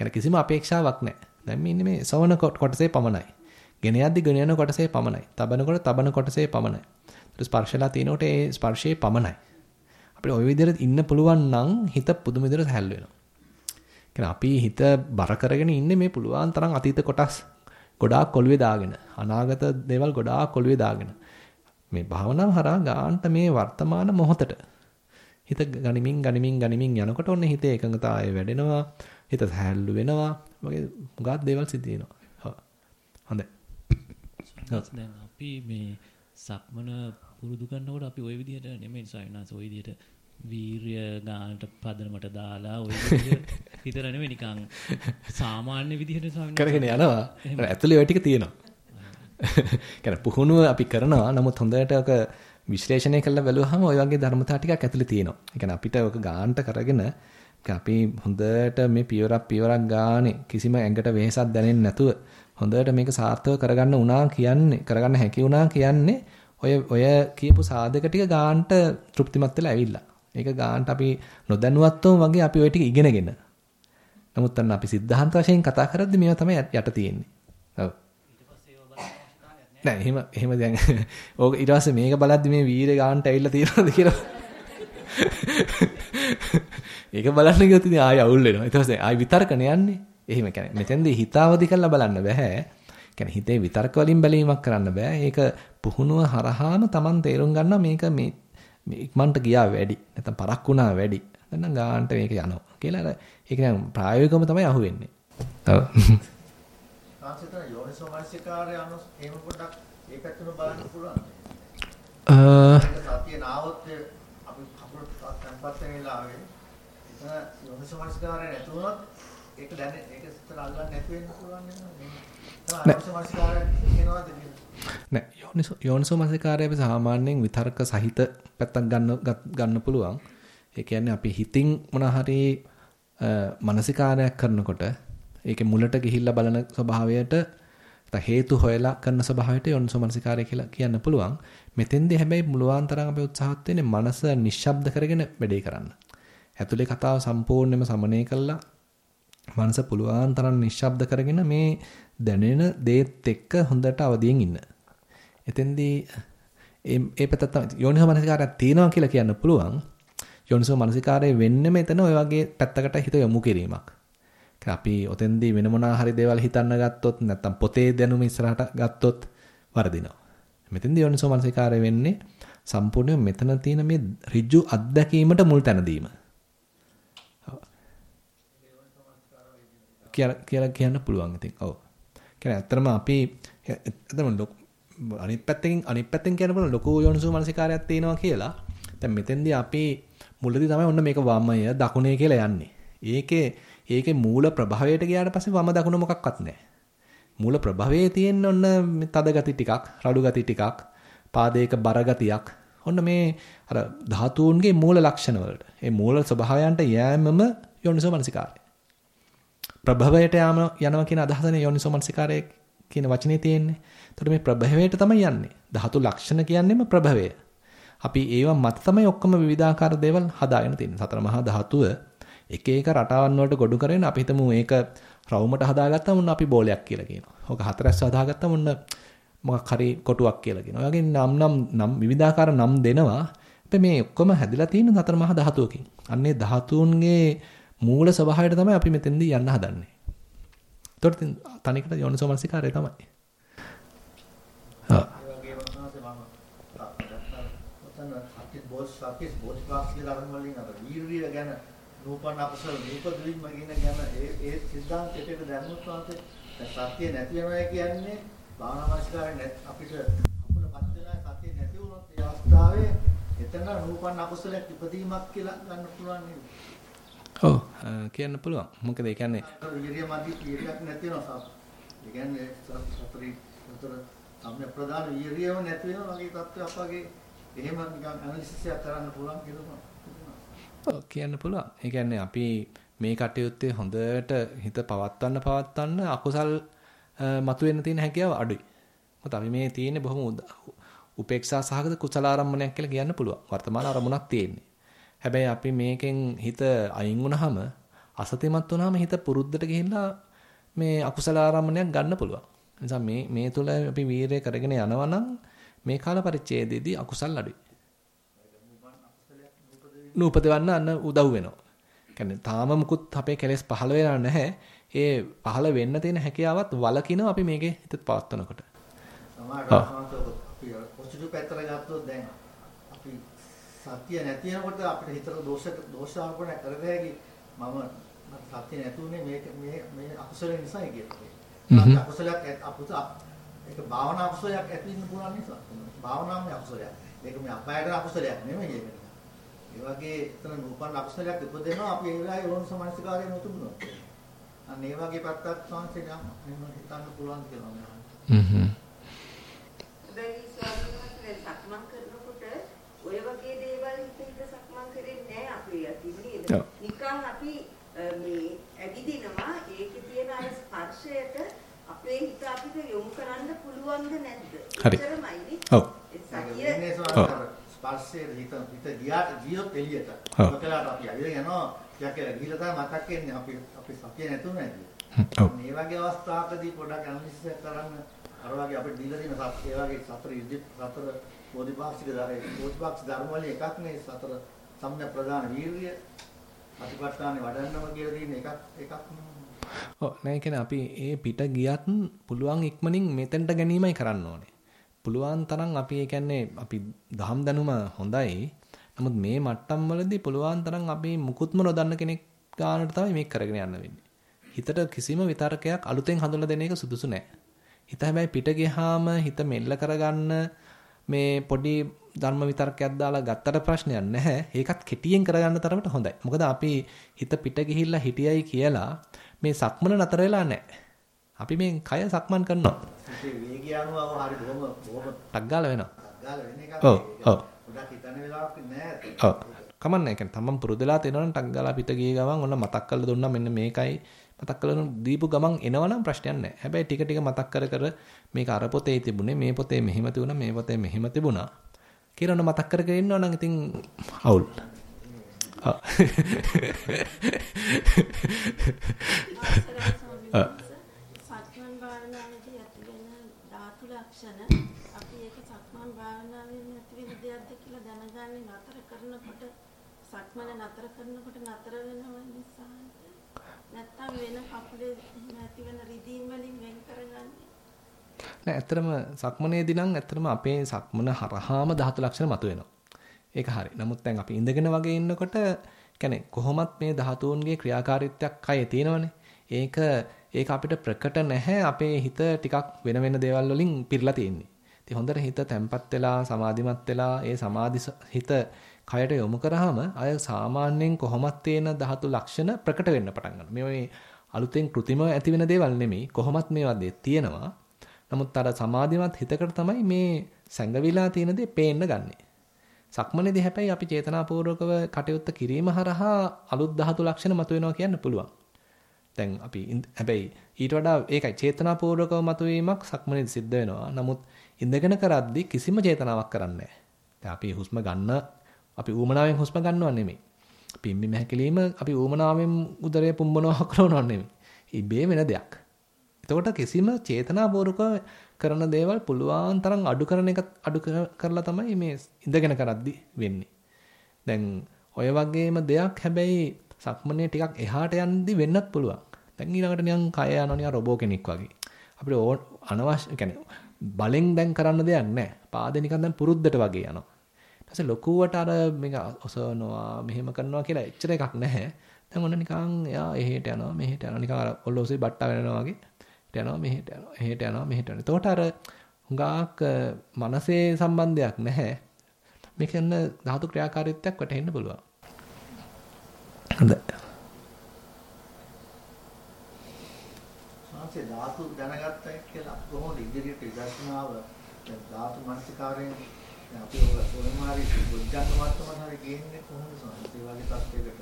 يعني කිසිම අපේක්ෂාවක් නැහැ. දැන් මේ ඉන්නේ මේ සවන කොටසේ පමණයි. ගෙන යද්දි ගෙන යන කොටසේ පමණයි. තබනකොට තබන කොටසේ පමණයි. ඊට ස්පර්ශලා තිනකොට ඒ ස්පර්ශයේ පමණයි. අපිට ওই විදිහට ඉන්න පුළුවන් නම් හිත පුදුම විදිහට හැල් වෙනවා. කියන්නේ අපි හිත බර කරගෙන ඉන්නේ මේ පුළුවන් තරම් අතීත කොටස් ගොඩාක් කොළුවේ දාගෙන අනාගත දේවල් ගොඩාක් කොළුවේ දාගෙන මේ භාවනාව හරහා ගාන්ට මේ වර්තමාන මොහොතට හිත ගනිමින් ගනිමින් ගනිමින් යනකොට ඔන්න හිතේ එකඟතාවය වැඩෙනවා හිත සැහැල්ලු වෙනවා වගේ මුගක් දේවල් සිද්ධ වෙනවා හොඳයි දැන් අපි මේ සක්මන පුරුදු කරනකොට අපි ওই විදිහට නෙමෙයි සයින්ස් ওই විදිහට වීරිය ගානට පදනමට දාලා ඔය විතර නෙවෙයි නිකන් සාමාන්‍ය විදිහට ස්වාමීන් කරගෙන යනවා. ඇතුලේ ওই ටික තියෙනවා. කියන්නේ පුහුණුව අපි කරනවා. නමුත් හොඳට ඔක විශ්ලේෂණය කරලා බැලුවහම ওই වගේ ධර්මතා ටිකක් ඇතුලේ තියෙනවා. ඒ කියන්නේ අපිට ඔක ගානට කරගෙන අපි හොඳට මේ පියවරක් පියවරක් ගානේ කිසිම ඇඟට වෙහෙසක් දැනෙන්නේ නැතුව හොඳට මේක සාර්ථක කරගන්න උනා කියන්නේ කරගන්න හැකි උනා කියන්නේ ඔය ඔය කියපු සාධක ටික ගානට තෘප්තිමත් වෙලා ඇවිල්ලා. ඒක ගානට අපි නොදැනුවත්වම වගේ අපි ওই ටික ඉගෙනගෙන. නමුත් අන්න අපි සිද්ධාන්ත වශයෙන් කතා කරද්දි මේවා තමයි යට තියෙන්නේ. ඔව්. නෑ එහෙම එහෙම දැන් [LAUGHS] ඕක ඊට පස්සේ මේක බලද්දි මේ වීරය ගන්නට ඇවිල්ලා තියෙනවද කියලා [LAUGHS] ඒක බලන්න ගියොත් ඉතින් ආයෙ අවුල් වෙනවා. ඊට පස්සේ ආයෙ විතර්කන යන්නේ. එහෙම කියන්නේ මෙතෙන්දී හිතාවදි කරලා බලන්න බෑ. කියන්නේ හිතේ විතර්ක වලින් බැලීමක් කරන්න බෑ. ඒක පුහුණුව හරහාම Taman තේරුම් ගන්නවා මේක මේ ඉක්මනට ගියා වැඩි. නැත්නම් පරක් වුණා වැඩි. නැත්නම් ගානට මේක යනවා. කියලා අර ඒක දැන් ප්‍රායෝගිකවම තමයි අහුවෙන්නේ. ඔව්. ආසිතන යෝනිසෝ මනසිකාරය අනු එහෙම පොඩ්ඩක් ඒ පැත්තම බලන්න පුළුවන්. අ සතිය නාවොත් අපි කකුල තැම්පත් වෙන වෙලාවේ එතන යෝනිසෝ මනසිකාරය නැති වුණොත් ඒක දැන ඒක සිතට අල්ලන්නේ නැති වෙන්න පුළුවන් නේද? යෝනිසෝ මනසිකාරය කියනවාද නෑ යෝනිසෝ යෝනිසෝ මනසිකාරය අපි සාමාන්‍යයෙන් විතර්ක සහිත පැත්තක් ගන්න ගන්න පුළුවන්. ඒ කියන්නේ අපි හිතින් මොන හරි මානසිකාරයක් කරනකොට ඒකේ මුලට ගිහිල්ලා බලන ස්වභාවයට හේතු හොයලා කරන ස්වභාවයට යොන්සෝමනසිකාරය කියලා කියන්න පුළුවන්. මෙතෙන්දී හැබැයි මුලවාන් තරම් අපි උත්සාහත් වෙන්නේ මනස නිශ්ශබ්ද කරගෙන වැඩේ කරන්න. ඇතුලේ කතාව සම්පූර්ණයෙන්ම සමනය කළා මනස පුළුවන් තරම් නිශ්ශබ්ද කරගෙන මේ දැනෙන දේත් එක්ක හොඳට අවදියෙන් ඉන්න. එතෙන්දී ඒ පැත්ත තමයි යෝනිසෝ මනසිකාරයක් තියෙනවා කියලා කියන්න පුළුවන්. යෝනිසෝ මනසිකාරය වෙන්නේ මෙතන ඔය වගේ පැත්තකට හිත යොමු කිරීමක්. අපි ඔතෙන්දී වෙන මොනා හරි දේවල් හිතන්න ගත්තොත් නැත්තම් පොතේ දැනුම ඉස්සරහට ගත්තොත් වරදිනවා. මෙතෙන්දී යෝනිසෝ මනසිකාරය වෙන්නේ සම්පූර්ණයෙන් මෙතන තියෙන මේ ඍජු අත්දැකීමට මුල් තැන දීම. කියලා කියලා කියන්න පුළුවන් ඉතින්. ඔව්. කියන්නේ ඇත්තටම අපි ඇත්තටම අනිත් පැත්තකින් අනිත් පැත්තෙන් කියන්න පුළුවන් ලොකු යෝනිසෝ මනසිකාරයක් තියෙනවා කියලා. දැන් මෙතෙන්දී අපි මුලදී තමයි ඔන්න මේක වමය දකුණේ කියලා යන්නේ. ඒකේ ඒකේ මූල ප්‍රභවයට ගියාට පස්සේ වම දකුණ මොකක්වත් නැහැ. මූල ප්‍රභවයේ තියෙන ඔන්න තද ගති ටිකක්, රළු ගති ටිකක්, පාදයක බර ගතියක්. ඔන්න මේ අර ධාතුන්ගේ මූල ලක්ෂණ වලට. මේ මූල ස්වභාවයන්ට යෑමම යෝනිසෝ මනසිකාරය. ප්‍රභවයට යාම යනවා කියන අදහසනේ යෝනිසෝ මනසිකාරය කියන වචනේ තියෙන්නේ. එතකොට මේ ප්‍රභවයට තමයි යන්නේ. ධාතු ලක්ෂණ කියන්නේම ප්‍රභවය. අපි ඒව මත තමයි ඔක්කොම විවිධාකාර දේවල් හදාගෙන තියෙන්නේ. සතර මහා ධාතුව එක එක රටාවන් වලට ගොඩ කරගෙන අපි හිතමු මේක රවුමට හදාගත්තාම උන්න අපි බෝලයක් කියලා කියනවා. ඕක හතරැස් හදාගත්තාම උන්න මොකක් හරි කොටුවක් කියලා කියනවා. ඒ වගේ නම් නම් නම් විවිධාකාර නම් දෙනවා. අපි මේ ඔක්කොම හැදිලා තියෙන හතර මහා ධාතුවකින්. අන්නේ ධාතුන්ගේ මූල ස්වභාවයට තමයි අපි මෙතෙන්දී යන්න හදන්නේ. ඒතකොට තනිකට යෝනිසෝමනසිකාරය තමයි. ආ. ක්ලාස් කියලා අරන් වලින් අර වීර්යය ගැන නූපන් අපසල නූපදවීම කියන ගැන ඒ ඒ සිද්ධාන්තයට දැම්මොත් වාසේ සත්‍ය නැති වෙනවා කියන්නේ භාවනා මාස්කාරේ නැත් අපිට අපුණපත් වෙනා සත්‍ය නැති වුණොත් ඒ අවස්ථාවේ එතන නූපන් අපසලයක් ඉපදීමක් කියලා ගන්න පුළුවන් නේද? ඔව් කියන්න පුළුවන්. මොකද ඒ කියන්නේ වීර්ය මදි වීර්යයක් නැති වෙනවා. ඒ කියන්නේ සතරි සතර සම්‍ය ප්‍රදාන වීර්යයම නැති වෙනවා වගේ තත්ත්වයක් වගේ එහෙම නිකන් ඇනලිසිස් එකක් කරන්න පුළුවන් කියලා ඔව් කියන්න පුළුවන්. ඒ කියන්නේ අපි මේ කටයුත්තේ හොඳට හිත පවත්වන්න පවත්වන්න අකුසල් මතුවෙන්න තියෙන හැකියාව අඩුයි. මොකද අපි මේ තියෙන්නේ බොහොම උපේක්ෂා සහගත කුසල ආරම්මණයක් කියලා කියන්න පුළුවන්. වර්තමාන අරමුණක් තියෙන්නේ. හැබැයි අපි මේකෙන් හිත අයින් වුණාම අසතිමත් වුණාම හිත පුරුද්දට ගිහිල්ලා මේ අකුසල ආරම්මණයක් ගන්න පුළුවන්. නිසා මේ මේ තුල අපි වීරය කරගෙන යනවා නම් මේ කාල පරිච්ඡේදයේදී අකුසල් අඩුයි. නූපදවන්න අන්න උදව් වෙනවා. කියන්නේ තාම මුකුත් අපේ කෙලෙස් පහළ වෙලා නැහැ. ඒ පහළ වෙන්න තියෙන හැකියාවත් වලකිනවා අපි මේකේ හිත පවත්වනකොට. සමහරවිට අපි පොසිටිව් පැත්තට ගත්තොත් දැන් අපි සත්‍ය නැති වෙනකොට අපිට හිතට දෝෂ දෝෂ ආරෝපණය කරද හැකි මම සත්‍ය නැතුනේ මේක මේ මේ අකුසල නිසායි කියලා. අකුසලයක් අපුත ඒක භාවනා අකුසලයක් ඇති වෙන්න පුළුවන් නිසා. භාවනාමය අකුසලයක්. ඒක මේ අපයතර අකුසලයක් නෙමෙයි ඒක. ඒ වගේ එතන නූපන් අකුසලයක් ඉපදෙනවා අපි ඒ වෙලාවේ යෝන සමානසිකාරය නොතුනොත්. අන්න ඒ වගේ පැත්තක් සංසේ නම් හිතන්න පුළුවන් කියලා මම. හ්ම් හ්ම්. දැන් ස්වාමීන් වහන්සේ සක්මන් කරනකොට ඔය වගේ දේවල් හිතින්ද සක්මන් කරන්නේ නැහැ අපි යතින්නේ. නිකන් අපි මේ ඇවිදිනවා ඒකේ තියෙන අර ස්පර්ශයට අපේ හිත අපිට යොමු කරන්න පුළුවන්ද නැද්ද? හරි. ඔව්. සතිය ස්පර්ශයේ හිත හිත ගියාට ගියොත් එළියට. ඔව්. ඔකලාට අපි අවිල යනවා. ටිකක් කියලා ගිහලා තමයි මතක් වෙන්නේ අපි අපි සතිය නැතුව නැති. ඔව්. මේ වගේ අවස්ථාවකදී පොඩක් ඇනලිසිස් කරන්න අර වගේ අපිට දීලා තියෙන සත් ඒ වගේ සතර ඉර්ධි සතර බෝධිපාක්ෂික ධර්ම බෝධිපාක්ෂික ධර්ම වලින් එකක් නේ සතර සම්‍යක් ප්‍රදාන වීර්ය අතිපට්ඨානේ වඩන්නම කියලා තියෙන එකක් එකක් ඔව් නෑ කියන්නේ අපි ඒ පිට ගියත් පුළුවන් ඉක්මනින් මෙතෙන්ට ගැනීමයි කරන්න ඕනේ. පුළුවන් තරම් අපි ඒ කියන්නේ අපි දහම් දැනුම හොඳයි. නමුත් මේ මට්ටම් වලදී පුළුවන් තරම් අපි මුකුත්ම නොදන්න කෙනෙක් ගානට තමයි මේක කරගෙන යන්න වෙන්නේ. හිතට කිසිම විතරකයක් අලුතෙන් හඳුනලා දෙන එක සුදුසු නෑ. හිත හැබැයි පිට ගියාම හිත මෙල්ල කරගන්න මේ පොඩි ධර්ම විතර්කයක් දාලා ගත්තට ප්‍රශ්නයක් නැහැ. ඒකත් කෙටියෙන් කරගන්න තරමට හොඳයි. මොකද අපි හිත පිට ගිහිල්ලා හිටියයි කියලා මේ සක්මන නතර වෙලා නැහැ. අපි මේ කය සක්මන් කරනවා. වේගය අනුව හරි බොහොම බොහොම ටක් ගාලා වෙනවා. ගාලා වෙන එකක්. ඔව් ඔව්. ගොඩක් හිතන වෙලාවක් නෑ. ඔව්. කමන්නේ. කියන්නේ තමන් පුරුදුලා තේනවනම් ටක් ගාලා පිට ගිය ගමන් ඔන්න මතක් කරලා දුන්නා මෙන්න මේකයි මතක් කරලා දීපු ගමන් එනවනම් ප්‍රශ්නයක් නැහැ. හැබැයි ටික ටික මතක් කර කර මේක අර පොතේ තිබුණේ මේ පොතේ මෙහෙම තිබුණා මේ පොතේ මෙහෙම තිබුණා. කියලා මතක් කරගෙන ඉන්නවනම් ඉතින් අවුල්. ඔව්. සක්මන් නතර කරනකොට සක්මන නතර කරනකොට නතර වෙනව නිසා නැත්තම් වෙන කකුලේ ඇතිවෙන රිදීම් වලින් වෙන් කරගන්නේ නෑ ඇත්තටම සක්මනේදී නම් ඇත්තටම අපේ සක්මන හරහාම ධාතු ලක්ෂණ මතුවෙනවා. ඒක හරි. නමුත් දැන් අපි ඉඳගෙන වගේ ඉන්නකොට කියන්නේ කොහොමත් මේ ධාතුන්ගේ ක්‍රියාකාරීත්වයක් කයේ තියෙනවනේ. ඒක ඒක අපිට ප්‍රකට නැහැ අපේ හිත ටිකක් වෙන වෙන දේවල් වලින් පිරලා තියෙන්නේ. ඉතින් හොඳට හිත තැම්පත් වෙලා සමාධිමත් වෙලා ඒ සමාධි හිත කයට යොමු කරාම අය සාමාන්‍යයෙන් කොහොමත් තියෙන ධාතු ලක්ෂණ ප්‍රකට වෙන්න පටන් ගන්නවා. මේ අලුතෙන් કૃතිම ඇති වෙන දේවල් නෙමෙයි. කොහොමත් මේවා දෙ තියෙනවා. නමුත් අර සමාධිමත් හිතකට තමයි මේ සැඟවිලා තියෙන දේ පේන්න ගන්නෙ. සක්මනේදී හැබැයි අපි චේතනාපූර්වකව කටයුත්ත කිරීම හරහා අලුත් ධාතු ලක්ෂණ මතුවෙනවා කියන්න පුළුවන්. දැන් අපි හැබැයි ඊට වඩා ඒකයි චේතනාපූර්වකව මතුවීමක් සක්මනේදී සිද්ධ වෙනවා. නමුත් ඉඳගෙන කරද්දී කිසිම චේතනාවක් කරන්නේ නැහැ. අපි හුස්ම ගන්න අපි ඌමනාවෙන් හුස්ම ගන්නව නෙමෙයි. පිම්බි මහැකිලිම අපි ඌමනාවෙන් උදරය පුම්බනවා [LAUGHS] කරනව නෙමෙයි. ඉබේ වෙන දෙයක්. එතකොට කිසිම චේතනාපූර්වක කරන දේවල් පුළුවන් තරම් අඩු කරන එක අඩු කරලා තමයි මේ ඉඳගෙන කරද්දි වෙන්නේ. දැන් ඔය වගේම දෙයක් හැබැයි සක්මනේ ටිකක් එහාට යන්නදි වෙන්නත් පුළුවන්. දැන් ඊළඟට නිකන් කය යනවා නිකන් රොබෝ කෙනෙක් වගේ. අපිට අනවශ්‍ය يعني බලෙන් දැන් කරන්න දෙයක් නැහැ. පාදේ නිකන් දැන් පුරුද්දට වගේ යනවා. ඊට පස්සේ ලොකුවට අර මේක ඔසවනවා මෙහෙම කරනවා කියලා එච්චර එකක් නැහැ. දැන් ඔන්න නිකන් එයා එහෙට යනවා මෙහෙට යනවා නිකන් අර ඔල්ලෝසේ බට්ටා වෙනවා වගේ. යනවා මෙහෙට යනවා එහෙට යනවා මෙහෙට යනවා. එතකොට අර හුඟක් මනසේ සම්බන්ධයක් නැහැ. මේක යන ධාතු ක්‍රියාකාරීත්වයක් වැටහෙන්න පුළුවන්. හොඳයි. සාංශේ ධාතු දැනගත්තා කියලා කොහොමද ඉදිරියට විදර්ශනාව දැන් ධාතු මනසිකාරයෙන් දැන් අපි ඔය කොහොමාරි බුද්ධංග මට්ටමට හරි ගේන්නේ කොහොමද සාංශේ ඒ වගේ තත්යකට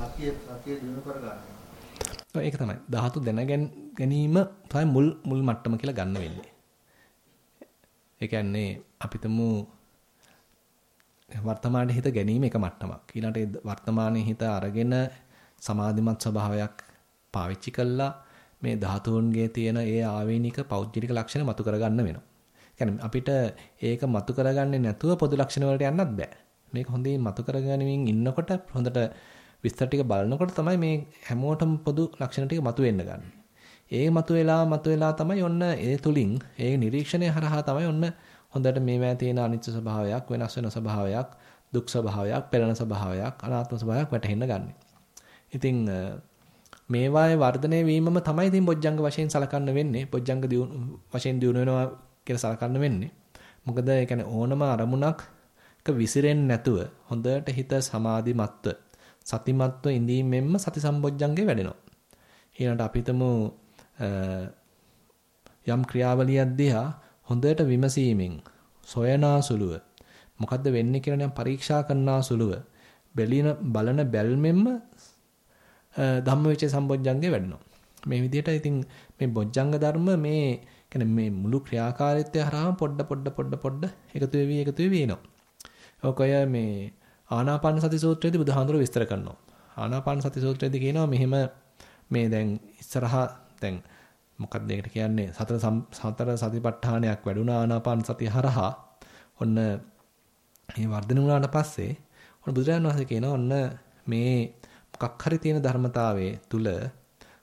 සතිය සතිය දිනු කරගන්නේ. ඒක තමයි. ධාතු දැන ගැනීම තමයි මුල් මුල් මට්ටම කියලා ගන්න වෙන්නේ. ඒ කියන්නේ අපිටම වර්තමානයේ හිත ගැනීම එක මට්ටමක්. ඊළඟට වර්තමානයේ හිත අරගෙන සමාධිමත් ස්වභාවයක් පාවිච්චි කළා මේ ධාතුන්ගේ තියෙන ඒ ආවේනික පෞද්ගලික ලක්ෂණ මතු කරගන්න වෙනවා. කියන්නේ අපිට ඒක මතු කරගන්නේ නැතුව පොදු ලක්ෂණ වලට යන්නත් බෑ. මේක හොඳින් මතු කරගනිමින් ඉන්නකොට හොඳට විස්තර ටික බලනකොට තමයි මේ හැමෝටම පොදු ලක්ෂණ ටික මතුවෙන්න ගන්න. ඒ මතුවෙලා මතුවෙලා තමයි ඔන්න ඒ තුලින් ඒ නිරීක්ෂණය හරහා තමයි ඔන්න හොඳට මේවැය තියෙන අනිත්‍ය ස්වභාවයක් වෙනස් වෙන ස්වභාවයක් දුක් ස්වභාවයක් පෙළෙන ස්වභාවයක් අනාත්ම ස්වභාවයක් වැටහෙන්න ගන්න. ඉතින් මේවායේ වර්ධනය වීමම තමයි ඉතින් බොජ්ජංග වශයෙන් සලකන්න වෙන්නේ. බොජ්ජංග වශයෙන් දිනු වෙනවා කියලා සලකන්න වෙන්නේ. මොකද ඒ කියන්නේ ඕනම අරමුණක් විසිරෙන්නේ නැතුව හොඳට හිත සමාධිමත්ව සතිමත්ව ඉඳීමෙන්ම සති සම්බොජ්ජංගේ වැඩෙනවා. ඊළඟට අපි යම් ක්‍රියාවලියක් දිහා හොඳට විමසීමෙන් සොයනාසුලුව මොකද්ද වෙන්නේ කියලා නිකන් පරීක්ෂා කරනාසුලුව බැලින බලන බැල්මෙන්ම ධම්මවිචේ සම්බොජ්ජංගේ වැඩෙනවා. මේ විදිහට ඉතින් මේ බොජ්ජංග ධර්ම මේ කියන්නේ මේ මුළු ක්‍රියාකාරීත්වය හරහා පොඩ පොඩ පොඩ පොඩ එකතු වෙවි එකතු වෙවි එනවා. ඔකය මේ ආනාපාන සති සූත්‍රයේදී බුදුහාඳුර විස්තර කරනවා. ආනාපාන සති සූත්‍රයේදී කියනවා මෙහෙම මේ දැන් ඉස්සරහා දැන් මොකක්ද ඒකට කියන්නේ සතර සතර සතිපට්ඨානයක් වැඩුණා ආනාපාන සතිය හරහා ඔන්න මේ වර්ධනය වුණාට පස්සේ ඔන්න බුදුරජාණන් වහන්සේ කියනවා ඔන්න මේ මොකක් හරි තියෙන ධර්මතාවයේ තුල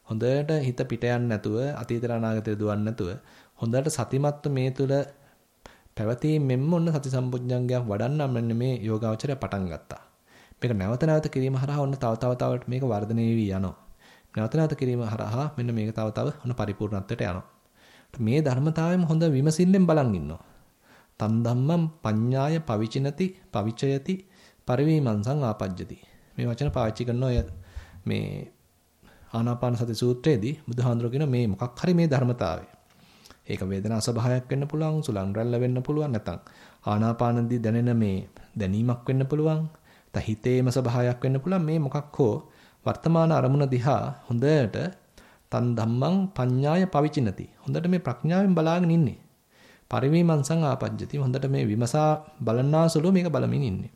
හොඳට හිත පිට යන්නේ නැතුව අතීත අනාගතයට දුවන්නේ නැතුව හොඳට සතිමත්ව මේ තුල පැවතීමෙන්ම ඔන්න සති සම්පොඥංගයක් වඩන්න මෙන්න මේ යෝගාවචරය පටන් ගත්තා. මේක නැවත නැවත කිරීම හරහා ඔන්න තව තව තවට මේක වර්ධනය වෙවි යනවා. නැවත නැවත කිරීම හරහා මෙන්න මේක තව තව ඔන්න පරිපූර්ණත්වයට යනවා. මේ ධර්මතාවයම හොඳ විමසිල්ලෙන් බලන් ඉන්නවා. තන් ධම්මං පඤ්ඤාය පවිචිනති පවිචයති පරිවීමංසං ආපජ්ජති. මේ වචන පාවිච්චි කරන ඔය මේ ආනාපාන සති සූත්‍රයේදී බුදුහාඳුර කියන මේ මොකක් හරි මේ ධර්මතාවය. ඒක වේදනා ස්වභාවයක් වෙන්න පුළුවන්, සුලං රැල්ල වෙන්න පුළුවන් නැත්නම් ආනාපානදී දැනෙන මේ දැනීමක් වෙන්න පුළුවන්. නැත්නම් හිතේම ස්වභාවයක් වෙන්න පුළුවන්. මේ මොකක් හෝ වර්තමාන අරමුණ දිහා හොඳට තන් ධම්මං පඤ්ඤාය පවිචිනති. හොඳට මේ ප්‍රඥාවෙන් බලාගෙන ඉන්නේ. පරිවීමංසං ආපජ්ජති. හොඳට මේ විමසා බලන්නාසුළු මේක බලමින් ඉන්නේ.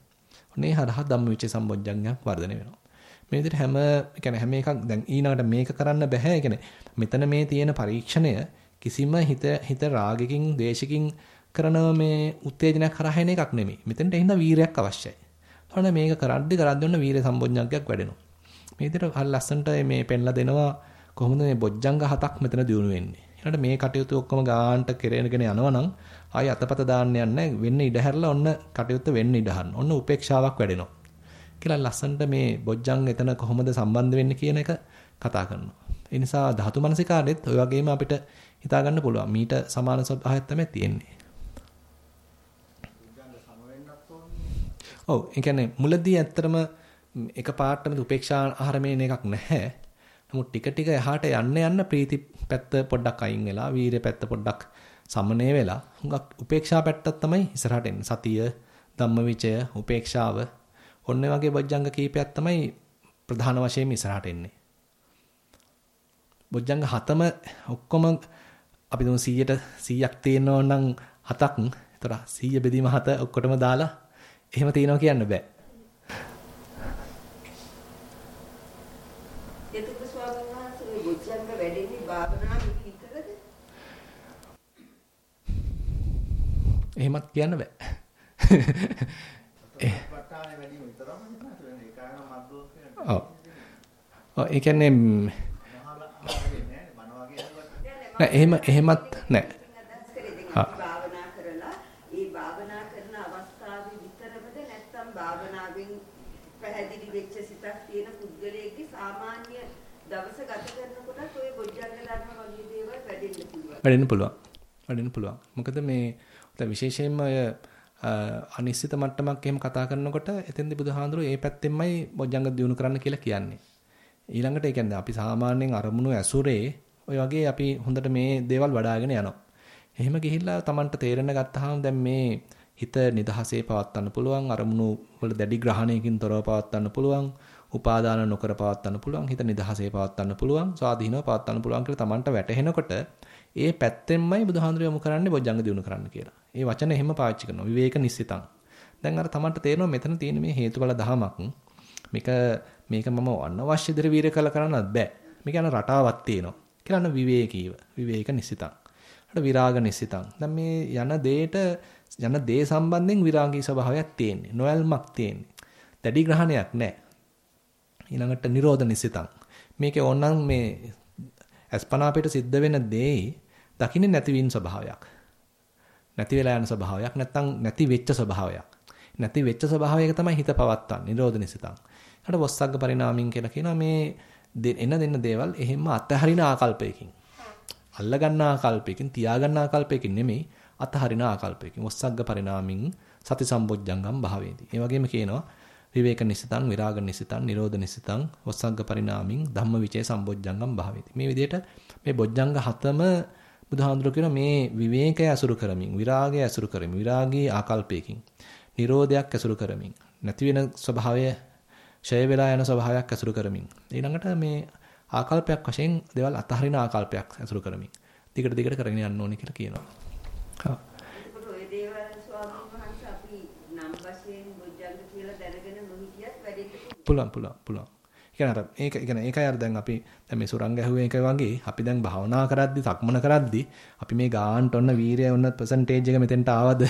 ඔනේ හරහා ධම්මවිචේ සම්බොජ්ජංගයක් වර්ධනය වෙනවා. මේ විදිහට හැම يعني හැම එකක් දැන් ඊළඟට මේක කරන්න බෑ. يعني මෙතන මේ තියෙන පරීක්ෂණය කිසිම හිත හිත රාගකින්, ද්වේෂකින් කරන මේ උත්තේජනයක් කරා එන එකක් නෙමෙයි. මෙතෙන්ට එහිඳ වීරයක් අවශ්‍යයි. එතකොට මේක කරද්දි කරද්දි ඔන්න වීර සම්බොජ්ජංගයක් වැඩෙනවා. මේ විදිහට හරි ලස්සනට මේ පෙන්ලා දෙනවා කොහොමද මේ බොජ්ජංග හතක් මෙතන දිනු වෙන්නේ. ඊළඟට මේ කටයුතු ඔක්කොම ගාන්ට කෙරෙනගෙන යනවා නම් ආයි අතපත දාන්න යන්නේ වෙන්න ඉඩ හැරලා ඔන්න කටයුත්ත වෙන්න ඉඩ හරන. ඔන්න උපේක්ෂාවක් වැඩෙනවා. කියලා ලස්සනට මේ බොජ්ජංග එතන කොහොමද සම්බන්ධ වෙන්නේ කියන එක කතා කරනවා. ඒ නිසා ධාතු මනසිකාරෙත් ඔය වගේම අපිට හිතා ගන්න පුළුවන්. මීට සමාන ස්වභාවයක් තමයි තියෙන්නේ. ඔව් ඒ කියන්නේ මුලදී ඇත්තටම එක පාටම උපේක්ෂා ආහාරමේන එකක් නැහැ. නමුත් ටික ටික එහාට යන්න යන්න ප්‍රීති පැත්ත පොඩ්ඩක් අයින් වෙලා වීරිය පැත්ත පොඩ්ඩක් සමනය වෙලා හුඟක් උපේක්ෂා පැත්තක් තමයි ඉස්සරහට එන්නේ. සතිය, ධම්මවිචය, උපේක්ෂාව ඔන්න වගේ බොජ්ජංග කීපයක් තමයි ප්‍රධාන වශයෙන් ඉස්සරහට එන්නේ. බොජ්ජංග හතම ඔක්කොම අපි දුමු 100ට 100ක් තියෙනවා නම් හතක්. ඒතර 100 බෙදීම හත ඔක්කොටම දාලා එහෙම තියනවා කියන්න බෑ. එතකොට ස්වාමීන් වහන්සේ බොජ්ජංග වැඩෙන්නේ භාවනාවේ විතරද? එහෙමත් කියන්න බෑ. ඒ කියන්නේ නෑ එහෙම එහෙමත් නෑ. භාවනා කරලා ඒ භාවනා කරන අවස්ථාවේ විතරමද නැත්නම් භාවනාවෙන් පැහැදිලි වෙච්ච සිතක් තියෙන පුද්ගලයෙක්ගේ සාමාන්‍ය දවස ගත කරනකොට ඔය බොජ්ජංග ධර්ම වගේ දේවල් වැඩෙන්න පුළුවන්. වැඩෙන්න පුළුවන්. වැඩෙන්න පුළුවන්. මොකද මේ දැන් විශේෂයෙන්ම ඔය අනිශ්චිත මට්ටමක් එහෙම කතා කරනකොට එතෙන්දී බුදුහාඳුරෝ ඒ පැත්තෙන්මයි බොජ්ජංග දියුණු කරන්න කියලා කියන්නේ. ඊළඟට ඒ කියන්නේ අපි සාමාන්‍යයෙන් අරමුණු ඇසුරේ ඔය වගේ අපි හොඳට මේ දේවල් වඩ아가ගෙන යනවා. එහෙම ගිහිල්ලා Tamanට තේරෙන්න ගත්තාම දැන් මේ හිත නිදහසේ පවත්වන්න පුළුවන් අරමුණු වල දැඩි ග්‍රහණයකින් තොරව පවත්වන්න පුළුවන් උපාදාන නොකර පවත්වන්න පුළුවන් හිත නිදහසේ පවත්වන්න පුළුවන් ස්වාධීනව පවත්වන්න පුළුවන් කියලා Tamanට වැටහෙනකොට ඒ පැත්තෙන්මයි බුදුහාඳුර යොමු කරන්නේ බොජ්ජංග දිනු කරන්න කියලා. ඒ වචන එහෙම පාවිච්චි කරනවා. විවේක නිස්සිතං. දැන් අර Tamanට තේරෙනවා මෙතන තියෙන මේ හේතුඵල දහමක්. මේක මේක මම අනවශ්‍ය දර වීර කළ කරන්නත් බෑ. මේක යන රටාවක් තියෙනවා. කියලා අන්න විවේකීව. විවේක නිස්සිතං. අර විරාග නිස්සිතං. දැන් මේ යන දෙයට යන දේ සම්බන්ධයෙන් විරාගී ස්වභාවයක් තියෙන්නේ. නොයල්මක් තියෙන්නේ. දැඩි ග්‍රහණයක් නැහැ. ඊළඟට නිරෝධ නිස්සිතං. මේකේ ඕනනම් මේ අස්පනා පිට සිද්ධ වෙන දේ දකින්නේ නැතිවීම ස්වභාවයක්. නැති වෙලා යන ස්වභාවයක් නැත්නම් නැති වෙච්ච ස්වභාවයක්. නැති වෙච්ච ස්වභාවයක තමයි හිත පවත්තන්නේ නිරෝධ නිසිතං. ඊට වස්සග්ග පරිණාමින් කියලා කියනවා මේ එන දෙන්න දේවල් එහෙම අතහරින ආකල්පයකින්. අල්ල ගන්න ආකල්පයකින් තියා ගන්න ආකල්පයකින් නෙමෙයි අතහරින ආකල්පයකින්. වස්සග්ග පරිණාමින් සති සම්බොජ්ජංගම් භාවේති. ඒ වගේම කියනවා විවේක නිසිතං විරාග නිසිතං නිරෝධ නිසිතං වස්සග්ග පරිණාමින් ධම්මවිචේ සම්බොජ්ජංගම් භාවේති. මේ විදිහට මේ බොජ්ජංග හතම බුදුහාඳුර කියන මේ විවේකය අසුරු කරමින් විරාගය අසුරු කරමින් විරාගී ආකල්පයකින් නිරෝධයක් අසුරු කරමින් නැති වෙන ස්වභාවය ඡය වෙලා යන ස්වභාවයක් අසුරු කරමින් ඊළඟට මේ ආකල්පයක් වශයෙන් දේවල් අතහරින ආකල්පයක් අසුරු කරමින් දිගට දිගට කරගෙන යන්න ඕනේ කියලා කියනවා. හා. ඒකට ওই දේවල් ස්වාමීන් වහන්සේ අපි නම් වශයෙන් බොජ්ජංග කියලා දැනගෙන නොහිටියත් වැඩෙන්න පුළුවන් පුළුවන් පුළුවන්. කියන්නේ අර මේක කියන්නේ ඒකයි අර දැන් අපි දැන් මේ සුරංග ඇහුවේ එක වගේ අපි දැන් භාවනා කරද්දි සක්මන කරද්දි අපි මේ ගාන්ට ඔන්න වීරය ඔන්න පර්සන්ටේජ් එක මෙතෙන්ට ආවද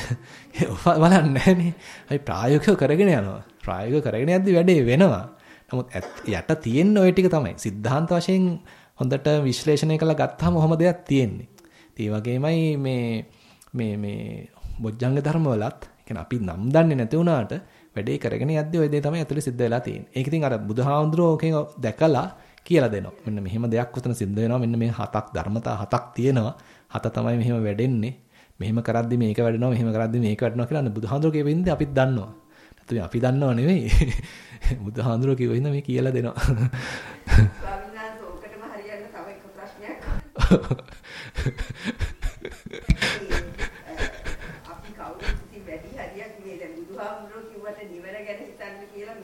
[LAUGHS] බලන්නේ නැහනේ. අපි ප්‍රායෝගිකව කරගෙන යනවා. ප්‍රායෝගිකව කරගෙන යද්දි වැඩේ වෙනවා. නමුත් යට තියෙන ওই ටික තමයි සිද්ධාන්ත වශයෙන් හොඳට විශ්ලේෂණය කරලා ගත්තාම ඔහොම දෙයක් තියෙන්නේ. ඒ වගේමයි මේ මේ මේ බොජ්ජංග ධර්ම වලත් කියන්නේ අපි නම් දන්නේ නැති වුණාට වැඩේ කරගෙන යද්දී ওই දේ තමයි ඇතුලේ සිද්ධ වෙලා තියෙන්නේ. ඒක ඉතින් අර බුදුහාමුදුරුවෝ ඕකෙන් දැකලා කියලා දෙනවා. මෙන්න මෙහෙම දෙයක් උතන සිද්ධ වෙනවා. මෙන්න මේ හතක් ධර්මතා හතක් තියෙනවා. හත තමයි මෙහෙම වැඩෙන්නේ. මෙහෙම කරද්දි මේක වැඩෙනවා. මෙහෙම කරද්දි මේක වැඩෙනවා කියලා බුදුහාමුදුරුවෝ කියවෙන්නේ අපිත් දන්නවා. නැත්නම් අපි දන්නව නෙවෙයි. [LAUGHS] බුදුහාමුදුරුවෝ කියවෙන්න මේ කියලා දෙනවා. ස්වාමීන් වහන්සේ ඕකටම හරියන්න තව එක ප්‍රශ්නයක්. [LAUGHS] අපි කවුරුත් ඉතින් වැඩි හරියක් මේ දැන් බුදුහාමුදුරුවෝ කිව්වට නිවන ගැන හිතන්න කියලා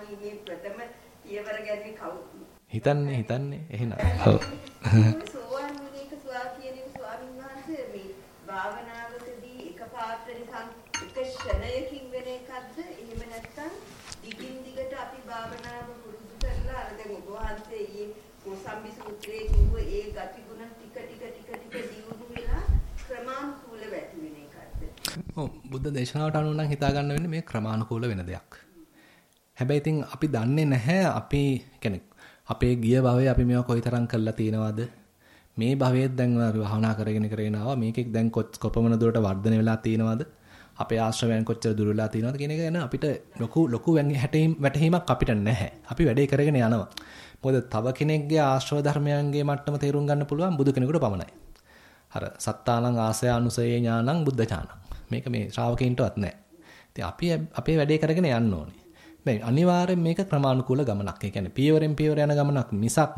වීමේ ප්‍රථම පියවර ගැන කවුරු හිතන්නේ හිතන්නේ එහෙනම්. ඔව්. සෝවාන් වීමේක ස්වා කියන ස්වාමීන් වහන්සේ මේ භාවනාවකදී එකපාරට නිකන් එක ක්ෂණයකින් වෙන එකක්ද එහෙම නැත්නම් දිගින් දිගට අපි භාවනාව පුරුදු කරලා අර දැන් ඔබ වහන්සේ ඊයේ කොසම්බි සූත්‍රයේ කිව්ව ඒ ගති ගුණ ටික ටික ටික ටික දියුණු වෙලා ක්‍රමානුකූලව ඇති වෙන එකක්ද ඔව් බුද්ධ දේශනාවට අනුව නම් හිතා ගන්න වෙන්නේ මේ ක්‍රමානුකූල වෙන දෙයක්. හැබැයි ඉතින් අපි දන්නේ නැහැ අපි කියන්නේ අපේ ගිය භවයේ අපි මේවා කොයිතරම් කරලා තියෙනවද මේ භවයේත් දැන් අපි භාවනා කරගෙන කරගෙන ආවා මේකෙක් දැන් කොපමණ දුරට වර්ධනය වෙලා තියෙනවද අපේ ආශ්‍රවයන් කොච්චර දුර වෙලා තියෙනවද කියන එක ගැන අපිට ලොකු ලොකු වැටහීමක් අපිට නැහැ. අපි වැඩේ කරගෙන යනවා. මොකද තව කෙනෙක්ගේ ආශ්‍රව ධර්මයන්ගේ මට්ටම තේරුම් ගන්න පුළුවන් බුදු කෙනෙකුට පමණයි. අර සත්තානං ආසය අනුසයේ ඥානං බුද්ධ ඥානං. මේක මේ ශ්‍රාවකයින්ටවත් නැහැ. ඉතින් අපි අපේ වැඩේ කරගෙන යන්න ඕනේ. දැන් අනිවාර්යෙන් මේක ක්‍රමානුකූල ගමනක්. ඒ කියන්නේ පියවරෙන් පියවර යන ගමනක් මිසක්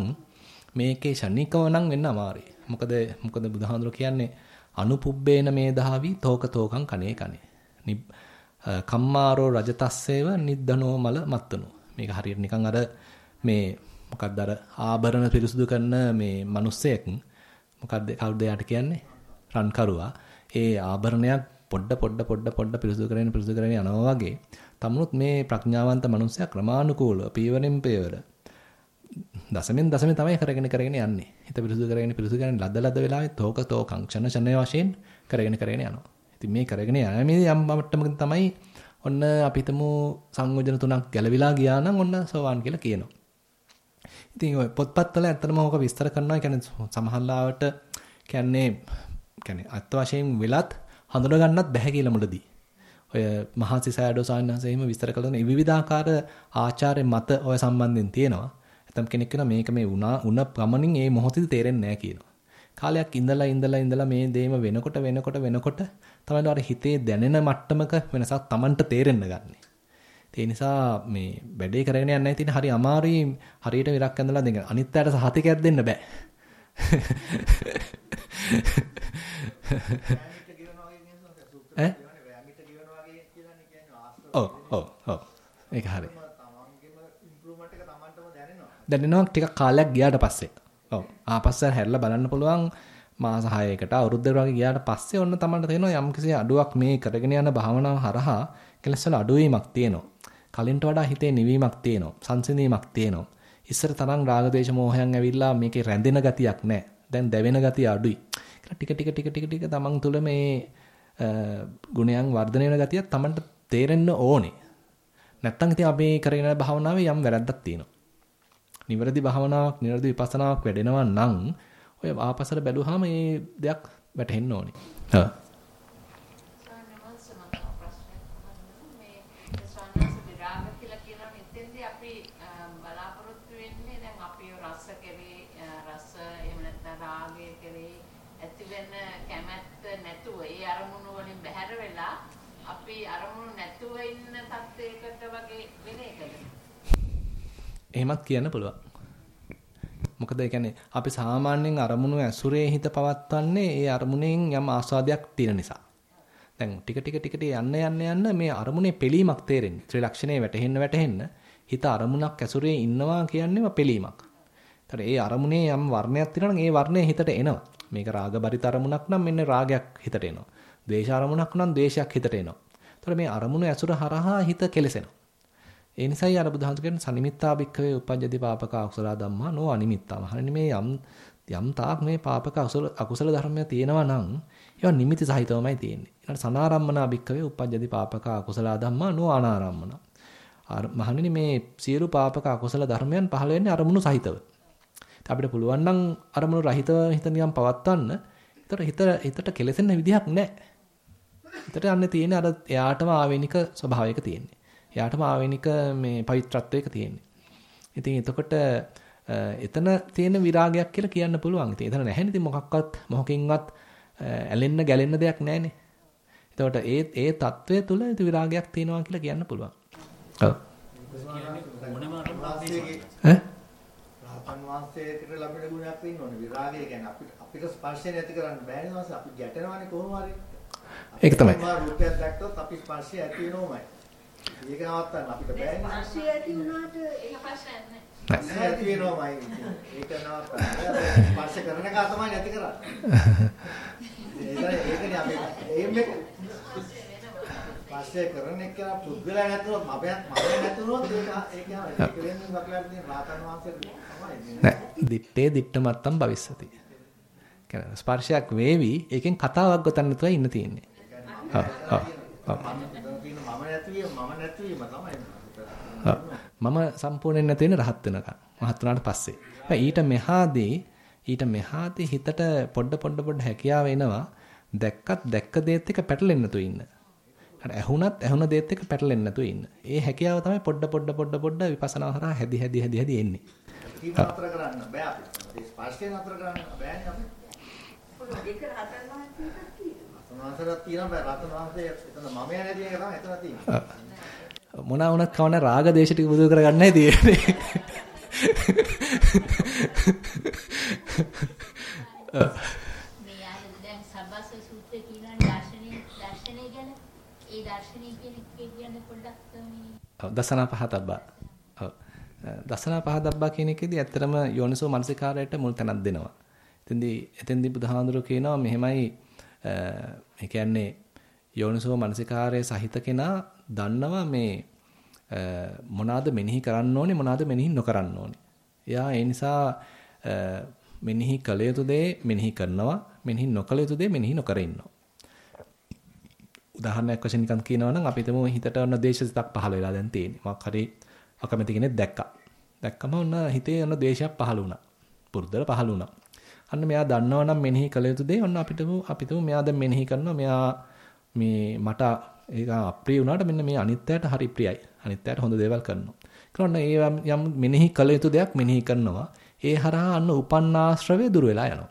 මේකේ ශනිකව නම් වෙන්න අමාරුයි. මොකද මොකද බුදුහාඳුර කියන්නේ අනුපුබ්බේන මේ දහවි තෝක තෝකං කනේ කනේ. කම්මාරෝ රජතස්සේව නිද්දනෝ මල මත්තනෝ. මේක හරියට නිකන් අර මේ මොකක්ද අර ආභරණ පිරිසුදු කරන මේ මිනිස්සෙක් මොකක්ද කවුද යාට කියන්නේ? රන්කරුවා. ඒ ආභරණයක් පොඩ පොඩ පොඩ පොඩ පිරිසුදු කරගෙන පිරිසුදු කරගෙන යනවා වගේ තමනුත් මේ ප්‍රඥාවන්ත මනුස්සයා ක්‍රමානුකූලව පීවරෙන් පීවර දසමින් දසමින් තමයි කරගෙන කරගෙන යන්නේ. හිත පිරිසුදු කරගෙන පිරිසුදු කරගෙන ලද ලද වෙලාවේ තෝක තෝකං ක්ෂණ ක්ෂණ වශයෙන් කරගෙන කරගෙන යනවා. ඉතින් මේ කරගෙන යෑමේ යම් මට්ටමකින් තමයි ඔන්න අපි හිතමු සංයෝජන තුනක් ගැලවිලා ගියා නම් ඔන්න සෝවාන් කියලා කියනවා. ඉතින් ඔය පොත්පත්වල ඇත්තටම ඕක විස්තර කරනවා. කියන්නේ සමහරලාවට කියන්නේ කියන්නේ අත් වශයෙන් වෙලත් හඳුන ගන්නත් බැහැ කියලා මුලදී. ඔය මහසි සෑඩෝ සාන්නහස එහෙම විස්තර කළොත් විවිධාකාර ආචාර්ය මත ඔය සම්බන්ධයෙන් තියෙනවා. ඇතම් කෙනෙක් කියනවා මේක මේ උනා උන ප්‍රමණින් ඒ මොහොතේ තේරෙන්නේ නැහැ කියනවා. කාලයක් ඉඳලා ඉඳලා ඉඳලා මේ දේම වෙනකොට වෙනකොට වෙනකොට තමයි අර හිතේ දැනෙන මට්ටමක වෙනසක් Tamanට තේරෙන්න ගන්නෙ. ඒ නිසා මේ වැඩේ කරගෙන යන්නයි තියෙන හරි අමාරුයි හරියට විරක් ඇඳලා දෙන්න. අනිත් අයට සහතිකයක් දෙන්න බෑ. [LAUGHS] ඈ? ඔව් ඔව් ඔව්. ඒක හරි. දැනෙනවා ටිකක් කාලයක් ගියාට පස්සේ. ඔව්. ආපස්සට හැරිලා බලන්න පුළුවන් මාස 6කට අවුරුද්දකට වගේ ගියාට පස්සේ ඔන්න තමයි තේරෙනවා යම්කිසි අඩුවක් මේ කරගෙන යන භාවනාව හරහා කෙලස් වල අඩුවීමක් තියෙනවා. කලින්ට වඩා හිතේ නිවීමක් තියෙනවා. සංසිඳීමක් තියෙනවා. ඉස්සර තරම් රාග දේශ මොහයන් ඇවිල්ලා මේකේ රැඳෙන ගතියක් නැහැ. දැන් දැවෙන ගතිය අඩුයි. ටික ටික ටික ටික ටික තමන් තුළ මේ ගුණයන් වර්ධනය වෙන ගතියක් තමන්ට තේරෙන්න ඕනේ. නැත්තම් ඉතින් අපි කරගෙන යන භාවනාවේ යම් වැරද්දක් තියෙනවා. නිවැරදි භාවනාවක්, නිවැරදි විපස්සනාවක් වැඩෙනවා නම් ඔය ආපසට බැලුවාම මේ දෙයක් වැටහෙන්න ඕනේ. හා. එහෙමත් කියන්න පුළුවන්. මොකද ඒ කියන්නේ අපි සාමාන්‍යයෙන් අරමුණු ඇසුරේ හිත පවත්වන්නේ ඒ අරමුණෙන් යම් ආස්වාදයක් තියෙන නිසා. දැන් ටික ටික ටික යන්න යන්න යන්න මේ අරමුණේ පිළීමක් තේරෙන්නේ. ත්‍රිලක්ෂණේ වැටෙන්න වැටෙන්න හිත අරමුණක් ඇසුරේ ඉන්නවා කියන්නේම පිළීමක්. ඒතර ඒ අරමුණේ යම් වර්ණයක් තියෙනවා නම් ඒ වර්ණය හිතට එනවා. මේක රාගබරිත අරමුණක් නම් මෙන්න රාගයක් හිතට එනවා. ද්වේෂ අරමුණක් නම් ද්වේෂයක් හිතට එනවා. ඒතර මේ අරමුණ ඇසුර හරහා හිත කෙලසෙනවා. ඒ නිසායි අර බුදුහාමුදුරු කියන සනිමිත්තා භික්ඛවේ උපජ්ජති පාපක අකුසල ධම්මා නෝ අනිමිත්තා. මහණෙනි මේ යම් යම් තාක් මේ පාපක අකුසල අකුසල ධර්මය තියෙනවා නම් ඒවා නිමිති සහිතවමයි තියෙන්නේ. ඊළඟ සනාරම්මනා භික්ඛවේ උපජ්ජති පාපක අකුසල ධම්මා නෝ අනාරම්මන. මහණෙනි මේ සියලු පාපක අකුසල ධර්මයන් පහළ වෙන්නේ අරමුණු සහිතව. අපිට පුළුවන් නම් අරමුණු රහිතව හිත නිකන් පවත්වන්න. ඒතර හිත හිතට කෙලෙසෙන්න විදිහක් නැහැ. හිතට යන්නේ තියෙන්නේ අර එයාටම ආවේනික ස්වභාවයක තියෙන්නේ. එයාටම ආවේනික මේ පවිත්‍රත්වයක තියෙන්නේ. ඉතින් එතකොට එතන තියෙන විරාගයක් කියලා කියන්න පුළුවන්. ඉතින් එතන නැහැ නේද මොකක්වත් මොහකින්වත් ඇලෙන්න ගැලෙන්න දෙයක් නැහැනේ. එතකොට ඒ ඒ తත්වය තුල විරාගයක් තියෙනවා කියලා කියන්න පුළුවන්. ඔව්. ඈ රහතන් වහන්සේට ලැබෙන ගුණයක් ඕනේ. විරාගය කියන්නේ අපිට අපිට ස්පර්ශය නැති කරන්න බෑනේ වාස අපි ගැටෙනවානේ කොහොම හරි. ඒක තමයි. මා රූපයක් දැක්කොත් අපි ස්පර්ශය ඇති වෙනවමයි. ඒක නවත්තන්න අපිට බෑනේ. ස්පර්ශය ඇති වුණාට ඒක ප්‍රශ්නයක් නෑ. නැහැ. ඇති වෙනවමයි. ඒක නවත්තන්න. ස්පර්ශ කරන එක තමයි නැති කරන්නේ. ඒක ඒකනේ අපි එයිම් එක පස්සේ කරන එක පුද්ගලයා නැතුව මබයක් මම නැතුනොත් ඒක ඒක ඒක වෙන්නේ වක්ලාට තියෙන රාතන් වහන්සේට තමයි නෑ දිත්තේ දිට්ඨ මත්තම් භවිස්සති කියන්නේ ස්පර්ශයක් වේවි ඒකෙන් කතාවක් ගොතන්න තුවයි ඉන්න තියෙන්නේ ඔව් ඔව් මම සම්පූර්ණයෙන් නැති වෙන රහත් වෙනකම් මහත් වුණාට පස්සේ ඊට මෙහාදී ඊට මෙහාදී හිතට පොඩ පොඩ පොඩ හැකියාව එනවා දැක්කත් දැක්ක දේත් එක පැටලෙන්න තු ඉන්න අර ඇහුණත් ඇහුණ දේත් එක පැටලෙන්න නැතුව ඉන්න. ඒ හැකියාව තමයි පොඩ පොඩ පොඩ පොඩ විපස්සනා හරහා හැදි හැදි හැදි හැදි එන්නේ. නතර කරන්න බෑ අපිට. ඒ ස්පර්ශය නතර කරන්න බෑනේ අපිට. [LAUGHS] ඒක රහතන් වහන්සේට තියෙනවා. රතන තියෙනවා බෑ රතන වහන්සේ එතන මමයා නැති එක තමයි එතන තියෙන්නේ. මොනවා වුණත් කවන රාග දේශ ටික බුදු කරගන්නයි තියෙන්නේ. මේ ආයත දැන් සබ්බස් සූත්‍රයේ තියෙන දර්ශනීය දර්ශනය ගැන ඒ දර්ශනීය කියන කියන්නේ පොඩ්ඩක් මේ ඔව් දසනා පහතබ්බා. ඔව්. දසනා පහතබ්බා කියන එකේදී ඇත්තටම යෝනිසෝ මනසිකාරයට මුල් තැනක් දෙනවා. එතෙන්දී එතෙන්දී බුදුහාඳුර කියනවා මෙහෙමයි ඒ කියන්නේ යෝනිසෝ මනසිකාරයේ සහිත කෙනා දන්නවා මේ මොනවාද මෙනෙහි කරන්න ඕනේ මොනවාද මෙනෙහි නොකරන්න ඕනේ. එයා ඒ නිසා මෙනෙහි කළ යුතු දේ මෙනෙහි කරනවා මෙනෙහි නොකළ යුතු දේ මෙනෙහි නොකර ඉන්නවා. උදාහරණයක් වශයෙන් නිකන් කියනවා නම් අපි හිතමු හිතට ඔන්න ද්වේෂසිතක් පහළ වෙලා දැන් තියෙන්නේ. මොකක් හරි අකමැති කෙනෙක් දැක්කා. දැක්කම ඔන්න හිතේ ඔන්න ද්වේෂයක් පහළ වුණා. පුරුද්දල පහළ වුණා. අන්න මෙයා දන්නවා නම් මෙනෙහි කළ යුතු දේ ඔන්න අපිටම අපිටම මෙයා දැන් මෙනෙහි කරනවා මෙයා මේ මට ඒක අප්‍රිය වුණාට මෙන්න මේ අනිත්‍යයට හරි ප්‍රියයි. අනිත්‍යයට හොඳ දේවල් කරනවා. ඒකෝන්න ඒ යම් මෙනෙහි කළ යුතු දෙයක් මෙනෙහි කරනවා. ඒ හරහා අන්න උපන්නාශ්‍රවය දුර වෙලා යනවා.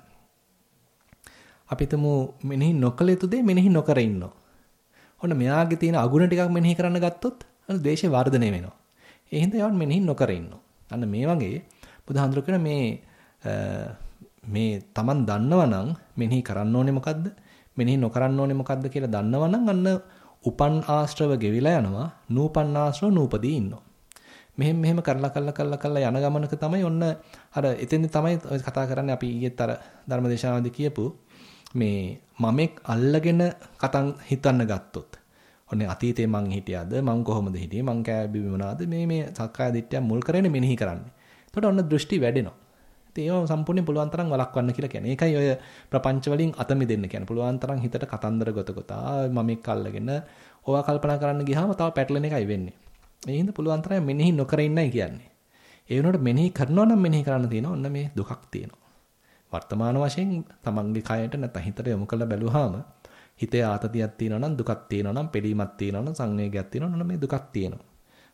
අපිටම මෙනෙහි නොකළ යුතු දේ මෙනෙහි නොකර ඉන්නවා. ඔන්න මෙයාගේ තියෙන අගුණ ටිකක් මෙනෙහි කරන්න ගත්තොත් අන්න ද්වේෂය වර්ධනය වෙනවා. ඒ හින්දා යවන් මෙනෙහි නොකර ඉන්නවා. අන්න මේ වගේ බුදුහාඳුර කියන මේ මේ Taman දන්නවනම් මෙනෙහි කරන්න ඕනේ මොකද්ද? මෙනෙහි නොකරන්න ඕනේ මොකද්ද කියලා දන්නවනම් අන්න උපන් ආශ්‍රව ගෙවිලා යනවා. නූපන් ආශ්‍රව නූපදී ඉන්නවා. මෙහෙම මෙහෙම කරලා කරලා කරලා කරලා යන ගමනක තමයි ඔන්න අර එතෙන්දි තමයි කතා කරන්නේ අපි ඊයේත් අර ධර්මදේශනාවේදී කියපු මේ මමෙක් අල්ලගෙන කතන් හිතන්න ගත්තොත් ඔන්නේ අතීතේ මං හිටියාද මං කොහොමද හිටියේ මං කෑ බිබි මොනවාද මේ මේ සක්කාය දිට්ඨිය මුල් කරගෙන මෙනෙහි කරන්නේ. එතකොට ඔන්න දෘෂ්ටි වැඩෙනවා. ඉතින් ඒව සම්පූර්ණයෙන් පුළුවන් තරම් වළක්වන්න කියලා කියන්නේ. ඒකයි ඔය ප්‍රපංච වලින් අත මිදෙන්න කියන්නේ. පුළුවන් තරම් හිතට කතන්දර ගොත ගොතා මමෙක් අල්ලගෙන ඕවා කල්පනා කරන්න ගියාම තව පැටලෙන එකයි වෙන්නේ. ඒ හින්දා පුළුවන් තරම් මෙනෙහි නොකර ඉන්නයි කියන්නේ. ඒ වෙනකොට මෙනෙහි කරනවා නම් මෙනෙහි කරන්න තියෙනවා. ඔන්න මේ දුකක් තියෙනවා. වර්තමාන වශයෙන් තමන්ගේ කයට නැත්නම් හිතට යොමු කරලා බැලුවාම හිතේ ආතතියක් තියෙනවා නම් දුකක් තියෙනවා නම් පිළීමක් තියෙනවා නම් සංවේගයක් තියෙනවා නම් මේ දුකක් තියෙනවා.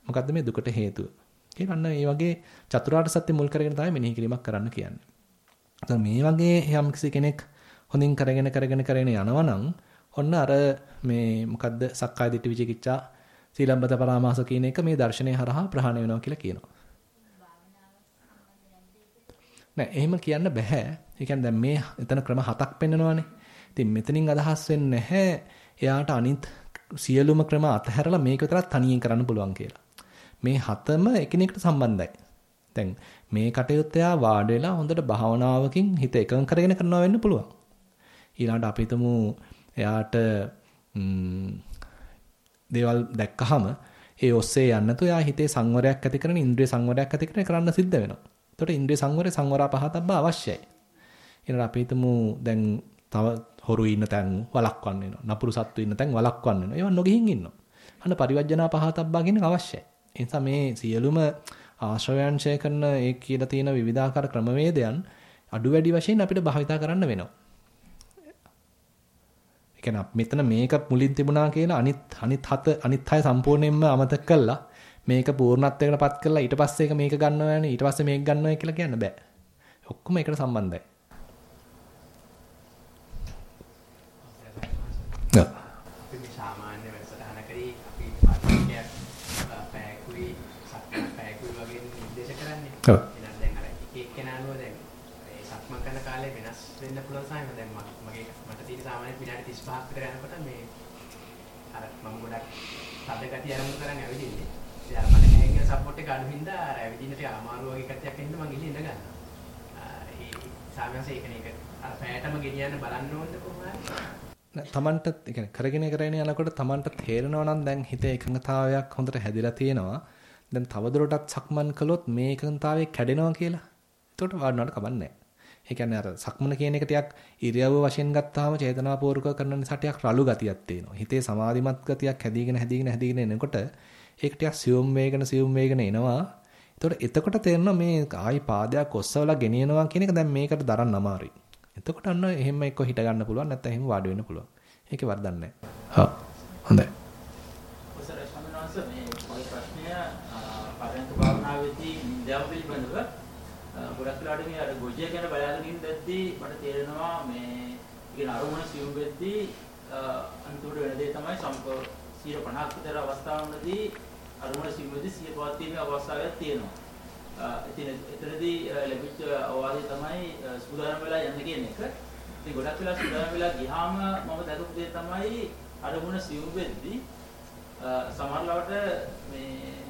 මොකද්ද මේ දුකට හේතුව? කියලා අන්න මේ වගේ චතුරාර්ය සත්‍ය මුල් කරගෙන තමයි මෙනෙහි කිරීමක් කරන්න කියන්නේ. දැන් මේ වගේ යම් කෙනෙක් හොඳින් කරගෙන කරගෙන කරගෙන යනවා නම් ඔන්න අර මේ මොකද්ද සක්කාය දිට්ඨි විචිකිච්ඡා සීලම්බත පරාමාස කියන එක මේ දර්ශනය හරහා ප්‍රහාණය වෙනවා කියලා කියනවා. නෑ එහෙම කියන්න බෑ. ඒ කියන්නේ දැන් මේ එතන ක්‍රම හතක් පෙන්නනවානේ. ඉතින් මෙතනින් අදහස් වෙන්නේ නැහැ එයාට අනිත් සියලුම ක්‍රම අතහැරලා මේක විතරක් තනියෙන් කරන්න පුළුවන් කියලා. මේ හතම එකිනෙකට සම්බන්ධයි. දැන් මේ කටයුත්ත එයා වාඩි වෙලා හොඳට භාවනාවකින් හිත එකඟ කරගෙන කරනවා වෙන්න පුළුවන්. ඊළඟට අපි හිතමු එයාට දේවල් දැක්කහම ඒ ඔස්සේ යන්න නැතුව එයා හිතේ සංවරයක් ඇති කරගෙන ඉන්ද්‍රිය සංවරයක් ඇති කරගෙන කරන්න සිද්ධ වෙනවා. එතකොට ඉන්ද්‍රිය සංවරය සංවරා පහතබ්බ අවශ්‍යයි. ඊළඟ අපි හිතමු දැන් තව හොරු ඉන්න තැන් වළක්වන්න වෙනවා. නපුරු සත්තු ඉන්න තැන් වළක්වන්න වෙනවා. ඒවා නොගිහින් ඉන්නවා. අන්න පරිවර්ජනා පහතබ්බා කියන අවශ්‍යයි. ඒ නිසා මේ සියලුම ආශ්‍රවයන් ඡය කරන ඒ කියලා තියෙන විවිධාකාර ක්‍රමවේදයන් අඩු වැඩි වශයෙන් අපිට භාවිතා කරන්න වෙනවා. ඒ කියන්නේ මෙතන මේක මුලින් තිබුණා කියලා අනිත් අනිත් හත අනිත් හය සම්පූර්ණයෙන්ම අමතක කළා. මේක පූර්ණත්වයකටපත් කරලා ඊට පස්සේ ඒක මේක ගන්නවා යන්නේ ඊට පස්සේ මේක ගන්නවා කියලා කියන්න බෑ. ඔක්කොම එකට සම්බන්ධයි. අපි මේ සාමාන්‍ය වැඩසටහනකදී අපි පාඩකයක් පැයකුයි සක්මන් පැයකුයි වගේ නිර්දේශ කරන්නේ. ඔව්. දැන් අර එක එක්කෙනානුව දැන් ඒ සක්මන් කරන කාලේ වෙනස් වෙන්න පුළුවන් සායම දැන් මගේ මට තියෙන සාමාන්‍ය විනාඩි 35ක් විතර යනකොට මේ අර මම ගොඩක් තද ගතිය අරමුණු කරන් ඇවිදින්නේ. ඉතින් අර මට හැංගින සපෝට් එක අඩු හින්දා අර ඇවිදින්න ටික අමාරු වගේ කතියක් හින්දා මම ගිහින් ඉඳ ගන්නවා. ඒ සාමාන්‍යයෙන් ඒක අර පැයටම ගෙනියන්න බලන්න ඕනද කොහොමද? තමන්ට ඒ කියන්නේ කරගෙන කරගෙන යනකොට තමන්ට තේරෙනවා නම් දැන් හිතේ එකඟතාවයක් හොඳට හැදිලා තියෙනවා. දැන් තවදුරටත් සක්මන් කළොත් මේ එකඟතාවය කැඩෙනවා කියලා. එතකොට වාඩිනවට කමන්නේ නැහැ. ඒ කියන්නේ අර සක්මන කියන එක ටිකක් ඉරියව්ව වශයෙන් ගත්තාම චේතනාපූර්වක කරන නිසා ටිකක් රළු ගතියක් තියෙනවා. හිතේ සමාධිමත් ගතියක් හැදීගෙන හැදීගෙන හැදීගෙන එනකොට ඒක ටිකක් සියුම් වේගන සියුම් වේගන එනවා. එතකොට එතකොට තේරෙනවා මේ ආයි පාදයක් ඔස්සවලා ගෙනියනවා කියන එක දැන් මේකට දරන්න අමාරුයි. එතකොට අන්න එහෙම එක්ක හිට ගන්න පුළුවන් නැත්නම් එහෙම වාඩි වෙන්න පුළුවන්. ඒකේ වරදක් නැහැ. හා හොඳයි. ඔසර ස්වාමීන් වහන්සේ මේ මගේ ප්‍රශ්නය පරයන්ක භාවනාවේදී නින්දාව පිළිබඳව අ, ගොඩක් වෙලාවට මේ අර ගොජය ගැන බලාගෙන ඉඳද්දී මට තේරෙනවා මේ කියන අරමුණ සියුම් වෙද්දී අ, අන්තිමට වෙන දේ තමයි සම්ප 150ක් විතර අවස්ථාවකදී අරමුණ සියුම් වෙද්දී සිය පවත්වීමේ අවස්ථාවක් තියෙනවා. අ, ඉතින් එතනදී අ, ලැබිච්ච අවවාදය තමයි අ, සූදානම් වෙලා යන්න කියන එක. ඉතින් ගොඩක් වෙලා සූදානම් වෙලා ගියාම මම දැකපු දේ තමයි අරමුණ සියුම් වෙද්දී සමහරවට මේ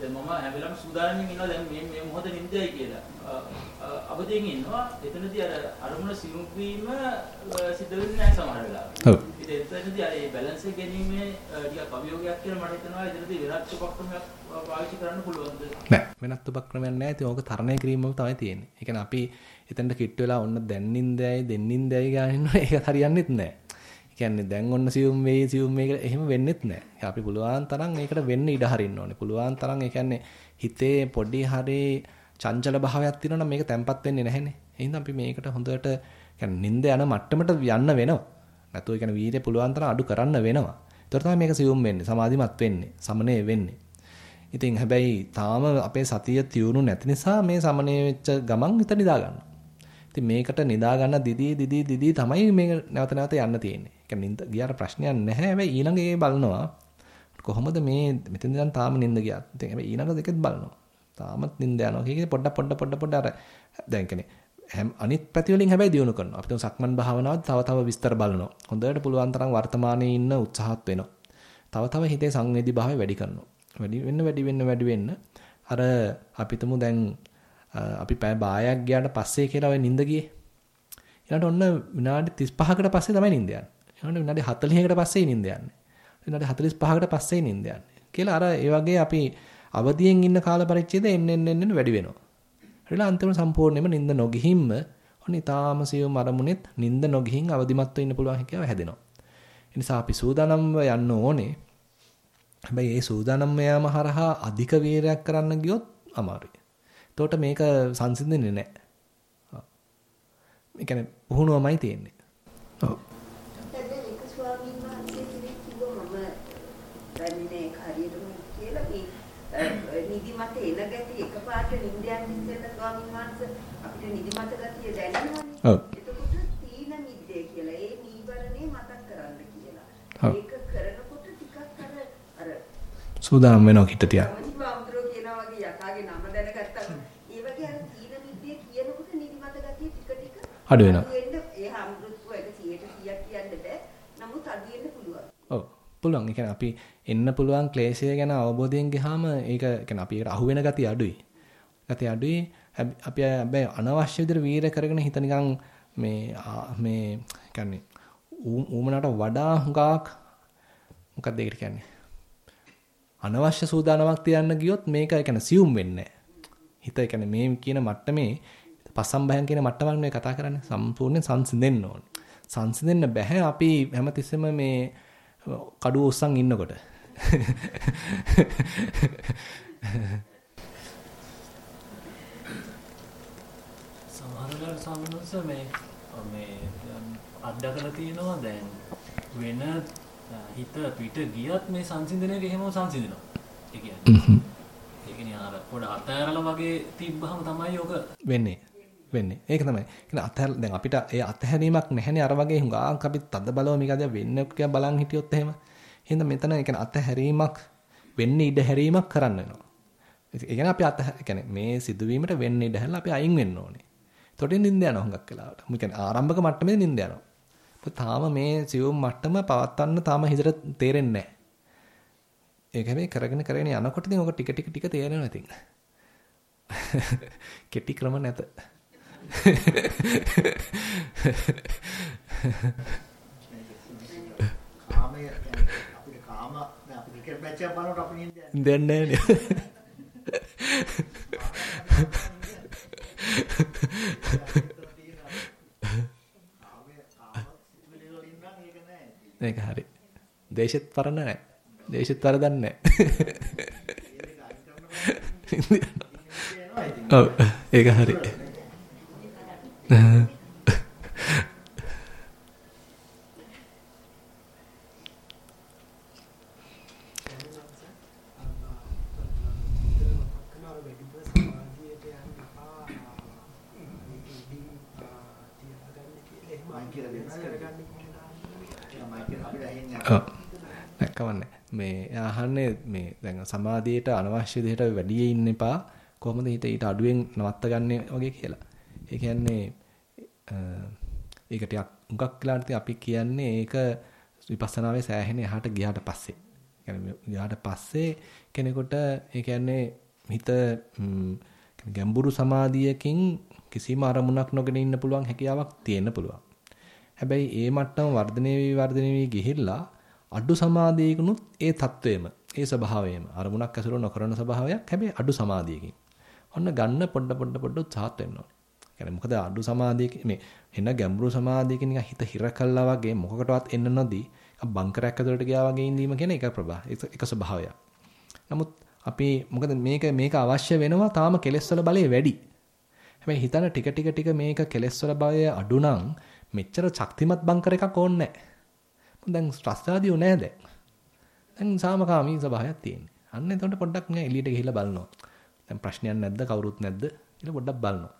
දැන් මම හැම වෙලාවෙම සූදානම්ින් ඉන්නවා දැන් මේ මේ මොහොත නිින්දයි කියලා. අවදියෙන් ඉන්නවා. එතනදී අර අරමුණ සියුම් වීම සිද්ධ වෙන්නේ නැහැ සමහර වෙලාවට. ඔව්. ඉතින් එතනදී අර මේ බැලන්ස් එක ගැනීමේ ටිකක් අභියෝගයක් කියලා මට හිතෙනවා. එතනදී වෙනත් උපක්‍රමයක් පාවිච්චි කරන්න පුළුවන්ද? නෑ වෙනත් උපක්‍රමයක් නෑ. ඉතින් ඕක තරණය කිරීමම තමයි තියෙන්නේ. ඒ කියන්නේ අපි එතනට කිට් වෙලා ඔන්න දැන් නින්දයි දෙන්නින්දයි ගානින්න ඒක හරියන්නේත් නෑ. ඒ කියන්නේ දැන් ඔන්න සියුම් වෙයි සියුම් වෙයි කියලා එහෙම වෙන්නෙත් නෑ. අපි පුළුවන් තරම් ඒකට වෙන්න ඉඩ හරින්න ඕනේ. පුළුවන් තරම් ඒ කියන්නේ හිතේ පොඩි හරි චංචල භාවයක් තියෙනවා නම් මේක තැම්පත් වෙන්නේ නැහැනේ. එහෙනම් අපි මේකට හොඳට කියන්නේ නින්ද යන මට්ටමට යන්න වෙනවා. නැතුව ඒ කියන්නේ වීර්ය පුළුවන් තරම් අඩු කරන්න වෙනවා. ඒතර තමයි මේක සියුම් වෙන්නේ, සමාධිමත් වෙන්නේ, සමනය වෙන්නේ. ඉතින් හැබැයි තාම අපේ සතිය තියුණු නැති නිසා මේ සමනය වෙච්ච ගමන් හිත නිදා ගන්නවා. ඉතින් මේකට නිදා ගන්න දිදී දිදී දිදී තමයි මේක නැවත නැවත යන්න තියෙන්නේ. ඒ කියන්නේ නින්ද ගියාට ප්‍රශ්නයක් නැහැ. හැබැයි ඊළඟ ඒ බලනවා කොහොමද මේ මෙතෙන් දැන් තාම නින්ද ගියා. ඉතින් හැබැයි ඊළඟ දෙකෙත් බලනවා. තාමත් නින්ද යනවා. කීකේ පොඩ පොඩ පොඩ පොඩ අර දැන් කියන්නේ හැම අනිත් පැති වලින් හැබැයි දියුණු කරනවා. අපි තුන් සක්මන් භාවනාවත් තව තව විස්තර බලනවා. හොඳට පුළුවන් තරම් වර්තමානයේ ඉන්න උත්සාහත් වෙනවා. තව තව හිතේ සංවේදී භාවය වැඩි කරනවා. වැඩි වෙන්න වැඩි වෙන්න වැඩි වෙන්න අර අපිටම දැන් අපි පැය භාගයක් ගියාට පස්සේ කියලා ඔය නිින්ද ගියේ. ඊළඟට ඔන්න විනාඩි 35කට පස්සේ තමයි නිින්ද යන්නේ. ඊළඟට විනාඩි 40කට පස්සේ නිින්ද යන්නේ. විනාඩි 45කට පස්සේ නිින්ද යන්නේ. කියලා අර ඒ වගේ අපි අවදියෙන් ඉන්න කාල පරිච්ඡේදය එන්න එන්න එන්න වැඩි වෙනවා. ඊළඟ අන්තිමට සම්පූර්ණයෙන්ම නිින්ද නොගිහින්ම ඔන්න ඊටාම සියුම් අරමුණෙත් නිින්ද නොගිහින් අවදිමත්ව ඉන්න පුළුවන් හැකියාව හැදෙනවා. ඒ නිසා අපි සූදානම්ව යන්න ඕනේ. හැබැයි ඒ සූදානම් යාම හරහා අධික වීරයක් කරන්න ගියොත් අමාරුයි. එතකොට මේක සංසිඳෙන්නේ නැහැ. ඔව්. ඒ කියන්නේ පුහුණුවමයි තියෙන්නේ. ඔව්. දැන් එක ස්වාමීන් වහන්සේ කෙනෙක් කිව්වා මම දන්නේ නැහැ හරියටම කියලා මේ නිදිමත එන ගැටි එකපාරට නිින්ද යන්න ඉස්සෙල්ලා ස්වාමීන් වහන්සේ අපිට නිදිමත ගතිය දැනෙනවනේ. ඔව්. එතකොට තීන මිද්දේ කියලා ඒ නීවරණේ මතක් කරන්න කියලා. ඔව්. ඒක කරනකොට ටිකක් අර අර සූදානම් වෙනවා හිත තියා. සමනිවාම්ද්‍රෝ කියනවා වගේ යකාගේ නම දැනගත්තම ඒ වගේ අර තීන මිද්දේ කියනකොට නිදිමත ගතිය ටික ටික අඩු වෙනවා. ඒ හම්බුත්ව එක 100ට 100ක් කියන්න බෑ. නමුත් අඩු වෙන්න පුළුවන්. ඔව්. පුළුවන්. ඒ කියන්නේ අපි එන්න පුළුවන් ක්ලේශය ගැන අවබෝධයෙන් ගියාම ඒක කියන්නේ අපි ඒකට අහු වෙන ගතිය අඩුයි. ගතිය අඩුයි. අපි හැබැයි අනවශ්‍ය විදිහට වීර කරගෙන හිත නිකන් මේ මේ කියන්නේ ඌමනට වඩා හුඟක් මොකක්ද ඒකට කියන්නේ? අනවශ්‍ය සූදානමක් තියන්න ගියොත් මේක ඒ කියන්නේ සියුම් වෙන්නේ හිත ඒ කියන්නේ මේ කියන මට්ටමේ පසම්බයන් කියන මට්ටමක් මේ කතා කරන්නේ සම්පූර්ණයෙන් සංසිඳෙන්න ඕනේ. සංසිඳෙන්න බෑ අපි හැමතිස්සෙම මේ කඩුව ඔස්සන් ඉන්නකොට. සමහරවල් සමනස මේ මේ අත්දකලා තියෙනවා දැන් වෙන හිත පිට ගියත් මේ සංසිඳනයක එහෙම සංසිඳනවා. ඒ කියන්නේ. ඒ කියන්නේ අර පොඩ අතෑරලා වගේ තිබ්බහම තමයි ඔක වෙන්නේ. වෙන්නේ. ඒක තමයි. කියන්නේ අතහැර දැන් අපිට ඒ අතහැරීමක් නැහැනේ අර වගේ හුඟාක් අපි තද බලව මේක අද වෙන්න කියලා බලන් හිටියොත් එහෙම. එහෙනම් මෙතන ඒ කියන්නේ අතහැරීමක් වෙන්න ඉඩ හැරීමක් කරන්න වෙනවා. ඒ කියන්නේ අපි අත කියන්නේ මේ සිදුවීමට වෙන්න ඉඩ හැරලා අපි අයින් වෙන්න ඕනේ. එතකොට නිින්ද යනවා හුඟක් වෙලාවට. මොකද කියන්නේ ආරම්භක මට්ටමේ නිින්ද යනවා. තාම මේ සියුම් මට්ටම පවත්වන්න තාම හිතට තේරෙන්නේ නැහැ. ඒක හැබැයි කරගෙන කරගෙන යනකොට ඉතින් ඔක ටික ටික ටික තේරෙනවා ඉතින්. [LAUGHS] කෙටි ක්‍රම නැත. කාමයේ අපිට කාම දැන් අපි ක්‍රිකට් මැච් එකක් බලනකොට අපි නින්ද යන්නේ. දෙන්නේ නැහැ [LAUGHS] ඒක හරි. දේශෙත් පරණ නැහැ. දේශෙත් වරදන්නේ නැහැ. [LAUGHS] ඔව් ඒක හරි. ඔව්. නැකවන්නේ. මේ අහන්නේ මේ දැන් සමාධියට අනවශ්‍ය දෙයට වැඩි ඉන්න එපා. කොහොමද හිත ඊට අඩුවෙන් නවත්ත ගන්න වගේ කියලා. ඒ කියන්නේ ඒක ටිකක් මුගක් වෙලාට අපි කියන්නේ ඒක විපස්සනාවේ සෑහෙන එහාට ගියාට පස්සේ. يعني ගියාට පස්සේ කෙනෙකුට ඒ කියන්නේ හිත ගැඹුරු සමාධියකින් කිසිම අරමුණක් නොගෙන ඉන්න පුළුවන් හැකියාවක් තියෙන්න පුළුවන්. හැබැයි ඒ මට්ටම වර්ධනය වී වර්ධනය වී ගිහිල්ලා අඩු සමාධියකනොත් ඒ తත්වයේම ඒ ස්වභාවයේම අරමුණක් ඇසුර නොකරන ස්වභාවයක් හැබැයි අඩු සමාධියකින්. ඔන්න ගන්න පොඩ පොඩ පොඩ උත්සාහත් වෙන්න ඕනේ. يعني මොකද අඩු සමාධියක මේ එන ගැඹුරු සමාධියක නිකන් හිත හිර කළා වගේ මොකකටවත් එන්න නොදී බංකරයක් ඇතුළට ගියා වගේ ඉඳීම කියන එක ප්‍රභා එක ස්වභාවයක්. නමුත් අපි මොකද මේක මේක අවශ්‍ය වෙනවා තාම කෙලස් වල බලය වැඩි. හැබැයි හිතන ටික ටික ටික මේක කෙලස් වල බලය අඩු නම් මෙච්චර ශක්තිමත් බංකර එකක් ඕනේ නැහැ. දැන් ස්ත්‍රස්තාදියෝ නැහැ දැන්. දැන් සාමකාමී ස්වභාවයක් තියෙන්නේ. අන්න එතකොට පොඩ්ඩක් මම එළියට ගිහිල්ලා බලනවා. දැන් ප්‍රශ්නයක් නැද්ද කවුරුත් නැද්ද කියලා පොඩ්ඩක් බලනවා.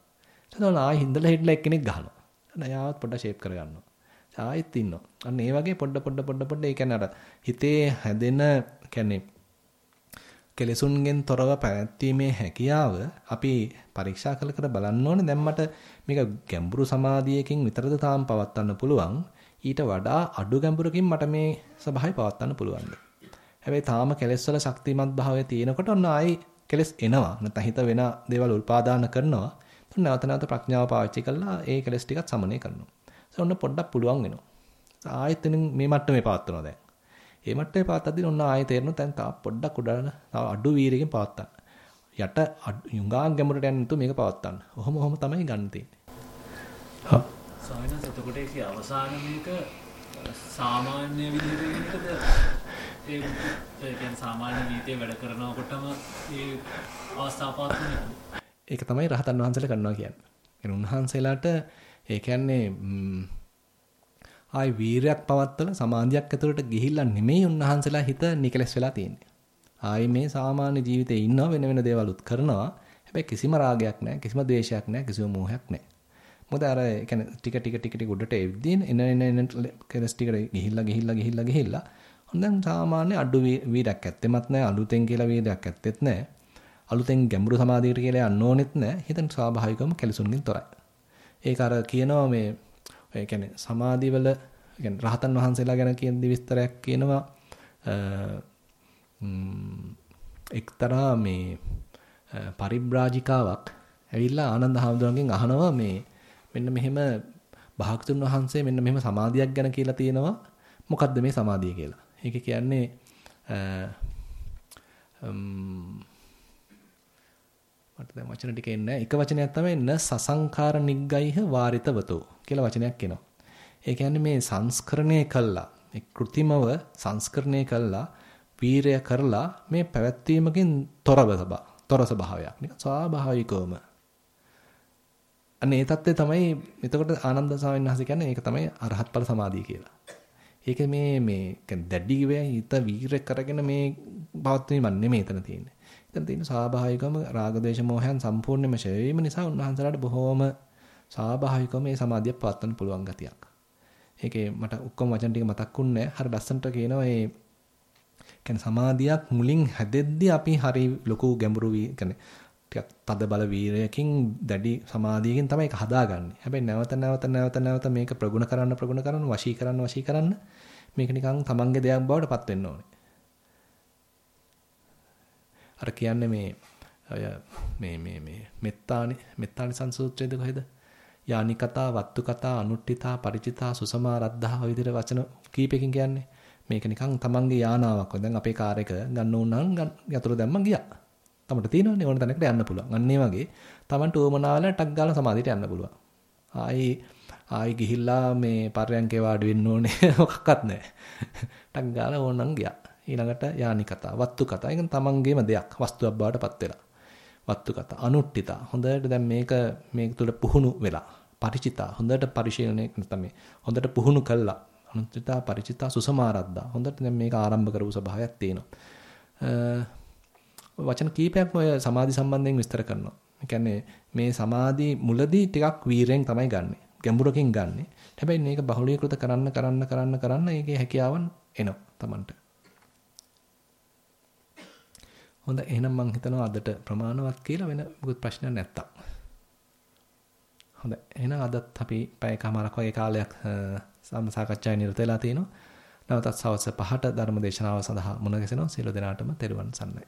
එතකොට ආයෙ හින්දලා හිටලා එක්කෙනෙක් ගහනවා. නයාවත් පොඩ්ඩක් ෂේප් කරගන්නවා. ආයෙත් ඉන්නවා. අන්න ඒ වගේ පොඩ පොඩ පොඩ පොඩ ඒ කියන්නේ අර හිතේ හැදෙන කියන්නේ කෙලෙසුන්ගෙන් තොරව පැවැත්වීමේ හැකියාව අපි පරීක්ෂා කළ කර බලන්න ඕනේ. දැන් මට මේක ගැඹුරු සමාධියකින් විතරද තාම පවත්වන්න පුළුවන්. ඊට වඩා අඩු ගැඹුරකින් මට මේ ස්වභාවය පවත්වන්න පුළුවන්ද? හැබැයි තාම කෙලෙස් වල ශක්තිමත් භාවය තියෙනකොට ඔන්න ආයි කෙලෙස් එනවා. නැත්නම් හිත වෙන දේවල් උල්පාදාන කරනවා. එතකොට නැවත නැවත ප්‍රඥාව පාවිච්චි කරලා ඒ කෙලෙස් ටිකත් සමනය කරනවා. ඒ ඔන්න පොඩ්ඩක් පුළුවන් වෙනවා. ආයෙත් මේ මට්ටමේ පවත්වනවා දැන්. ඒ මට්ටමේ පවත්තද්දී ඔන්න ආයෙ තේරෙනවා දැන් තා පොඩ්ඩක් උඩන තව අඩු වීරකින් පවත්තන්න. යට යුංගාන් ගැඹුරට යන්න නැතුව මේක පවත්තන්න. ඔහොම ඔහොම තමයි ගන්න තියෙන්නේ. හා. සාමිනාස එතකොට ඒකේ අවසාන මේක සාමාන්‍ය විදිහට ඒ කියන්නේ සාමාන්‍ය නීතිය වැඩ කරනකොටම ඒ අවස්ථාව පාත්තුනේ. ඒක තමයි රහතන් වහන්සේලා කරනවා කියන්නේ. يعني උන්වහන්සේලාට ඒ කියන්නේ ආයි වීරයක් පවත්තලා සමාධියක් ඇතුළට ගිහිල්ලා නෙමෙයි උන්වහන්සේලා හිත නිකලස් වෙලා තියෙන්නේ. ආයි මේ සාමාන්‍ය ජීවිතේ ඉන්නවා වෙන වෙන දේවලුත් කරනවා. හැබැයි කිසිම රාගයක් නැහැ, කිසිම ද්වේෂයක් නැහැ, කිසිම මෝහයක් නැහැ. මොකද අර කියන්නේ ටික ටික ටික ටික උඩට එද්දීන එන එන එන කෙලස් ටිකට ගිහිල්ලා ගිහිල්ලා ගිහිල්ලා ගිහිල්ලා හොඳ දැන් සාමාන්‍ය අඩු වීරයක් ඇත්තෙමත් නැහැ අලුතෙන් කියලා වීරයක් ඇත්තෙත් නැහැ අලුතෙන් ගැඹුරු සමාධියකට කියලා යන්න ඕනෙත් නැහැ හිතෙන් ස්වාභාවිකවම කෙලසුන්ගෙන් තොරයි. ඒක අර කියනවා මේ ඒ කියන්නේ සමාධිවල කියන්නේ රහතන් වහන්සේලා ගැන කියන විස්තරයක් කියනවා. එක්තරා මේ පරිබ්‍රාජිකාවක් ඇවිල්ලා ආනන්ද හාමුදුරන්ගෙන් අහනවා මේ මෙන්න මෙහෙම භාගතුන් වහන්සේ මෙන්න මෙහෙම සමාධියක් ගැන කියලා තියෙනවා. මොකද්ද මේ සමාධිය කියලා? ඒක කියන්නේ මට දැන් වචන ටික එන්නේ එක වචනයක් තමයි න සසංකාර නිග්ගයිහ වාරිතවතෝ කියලා වචනයක් එනවා. ඒ කියන්නේ මේ සංස්කරණය කළා මේ કૃතිමව සංස්කරණය කළා වීරය කරලා මේ පැවැත්වීමකින් තොරව තොර ස්වභාවයක් නිකන් ස්වාභාවිකවම අනේ ඒ தත්ත්වය තමයි එතකොට ආනන්ද ස්වාමීන් වහන්සේ කියන්නේ ඒක තමයි අරහත් ඵල සමාධිය කියලා. ඒක මේ මේ දැඩි වේ හිත වීර කරගෙන මේ පවත්වීමක් නෙමෙයි එතන තියෙන්නේ. එතන තියෙන ස්වාභාවිකම රාගදේශ මොහයන් සම්පූර්ණයෙන්ම ඡය වීම නිසා උන්වහන්සේලාට බොහෝම ස්වාභාවිකව මේ සමාධිය පවත්වන්න පුළුවන් ගතියක්. ඒකේ මට ඔක්කොම වචන ටික මතක්ුන්නේ හරි ලස්සනට කියනවා මේ කියන්නේ සමාධියක් මුලින් හැදෙද්දී අපි හරි ලොකු ගැඹුරු කියන්නේ ටිකක් තද බල වීරයකින් දැඩි සමාධියකින් තමයි ඒක හදාගන්නේ. හැබැයි නැවත නැවත නැවත නැවත මේක ප්‍රගුණ කරන්න ප්‍රගුණ කරන්න වශී කරන්න වශී කරන්න මේක නිකන් තමන්ගේ දෙයක් බවට පත් වෙන්න ඕනේ. අර කියන්නේ මේ අය මේ මේ මේ මෙත්තානි මෙත්තානි සංසූත්‍රයේද කොහෙද? යානි කතා, වත්තු කතා, අනුට්ඨිතා, ಪರಿචිතා, සුසමා රද්ධා විදිහට වචන කීපකින් කියන්නේ. මේක නිකන් තමන්ගේ යානාවක්. දැන් අපේ කාර් එක ගන්න ඕන නම් යතුරු දැම්මම ගියා. තමට තියෙනවනේ ඕන තැනකට යන්න පුළුවන්. අන්න ඒ වගේ තමන්ට උවමනාවල ටක් ගාලා සමාධියට යන්න පුළුවන්. ආයි ආයි ගිහිල්ලා මේ පරයන්කේ වාඩි වෙන්න ඕනේ [LAUGHS] මොකක්වත් නැහැ. ටක් ගාලා ඕනනම් ගියා. ඊළඟට යානි කතා, වත්තු කතා. ඒක තමන්ගේම දෙයක්. වස්තුවක් බවට පත් වෙලා. වත්තු කතා, අනුට්ඨිතා. හොඳට දැන් මේක මේක තුළ පුහුණු වෙලා. ಪರಿචිතා. හොඳට පරිශීලනය නැත්නම් හොඳට පුහුණු කළා. අනුත්‍ත්‍ිතා ಪರಿචිතා සුසමාරද්දා. හොඳට දැන් මේක ආරම්භ කරපු ස්වභාවයක් තියෙනවා. වචන කීපයක්ම ඔය සමාධි සම්බන්ධයෙන් විස්තර කරනවා. ඒ කියන්නේ මේ සමාධි මුලදී ටිකක් වීරයෙන් තමයි ගන්නෙ. ගැඹුරකින් ගන්නෙ. හැබැයි මේක බහුලීකృత කරන්න කරන්න කරන්න කරන්න ඒකේ හැකියාවන් එනවා Tamanට. හොඳ එහෙනම් මම හිතනවා අදට ප්‍රමාණවත් කියලා වෙන මොකුත් ප්‍රශ්නයක් නැත්තම්. හොඳයි. එහෙනම් අදත් අපි පැයකමාරක් වගේ කාලයක් සාකච්ඡාවේ නිරත වෙලා තිනවා. නැවතත් සවස් 5ට ධර්ම දේශනාව සඳහා මුණ ගැසෙනවා. සියලු දෙනාටම තෙරුවන් සරණයි.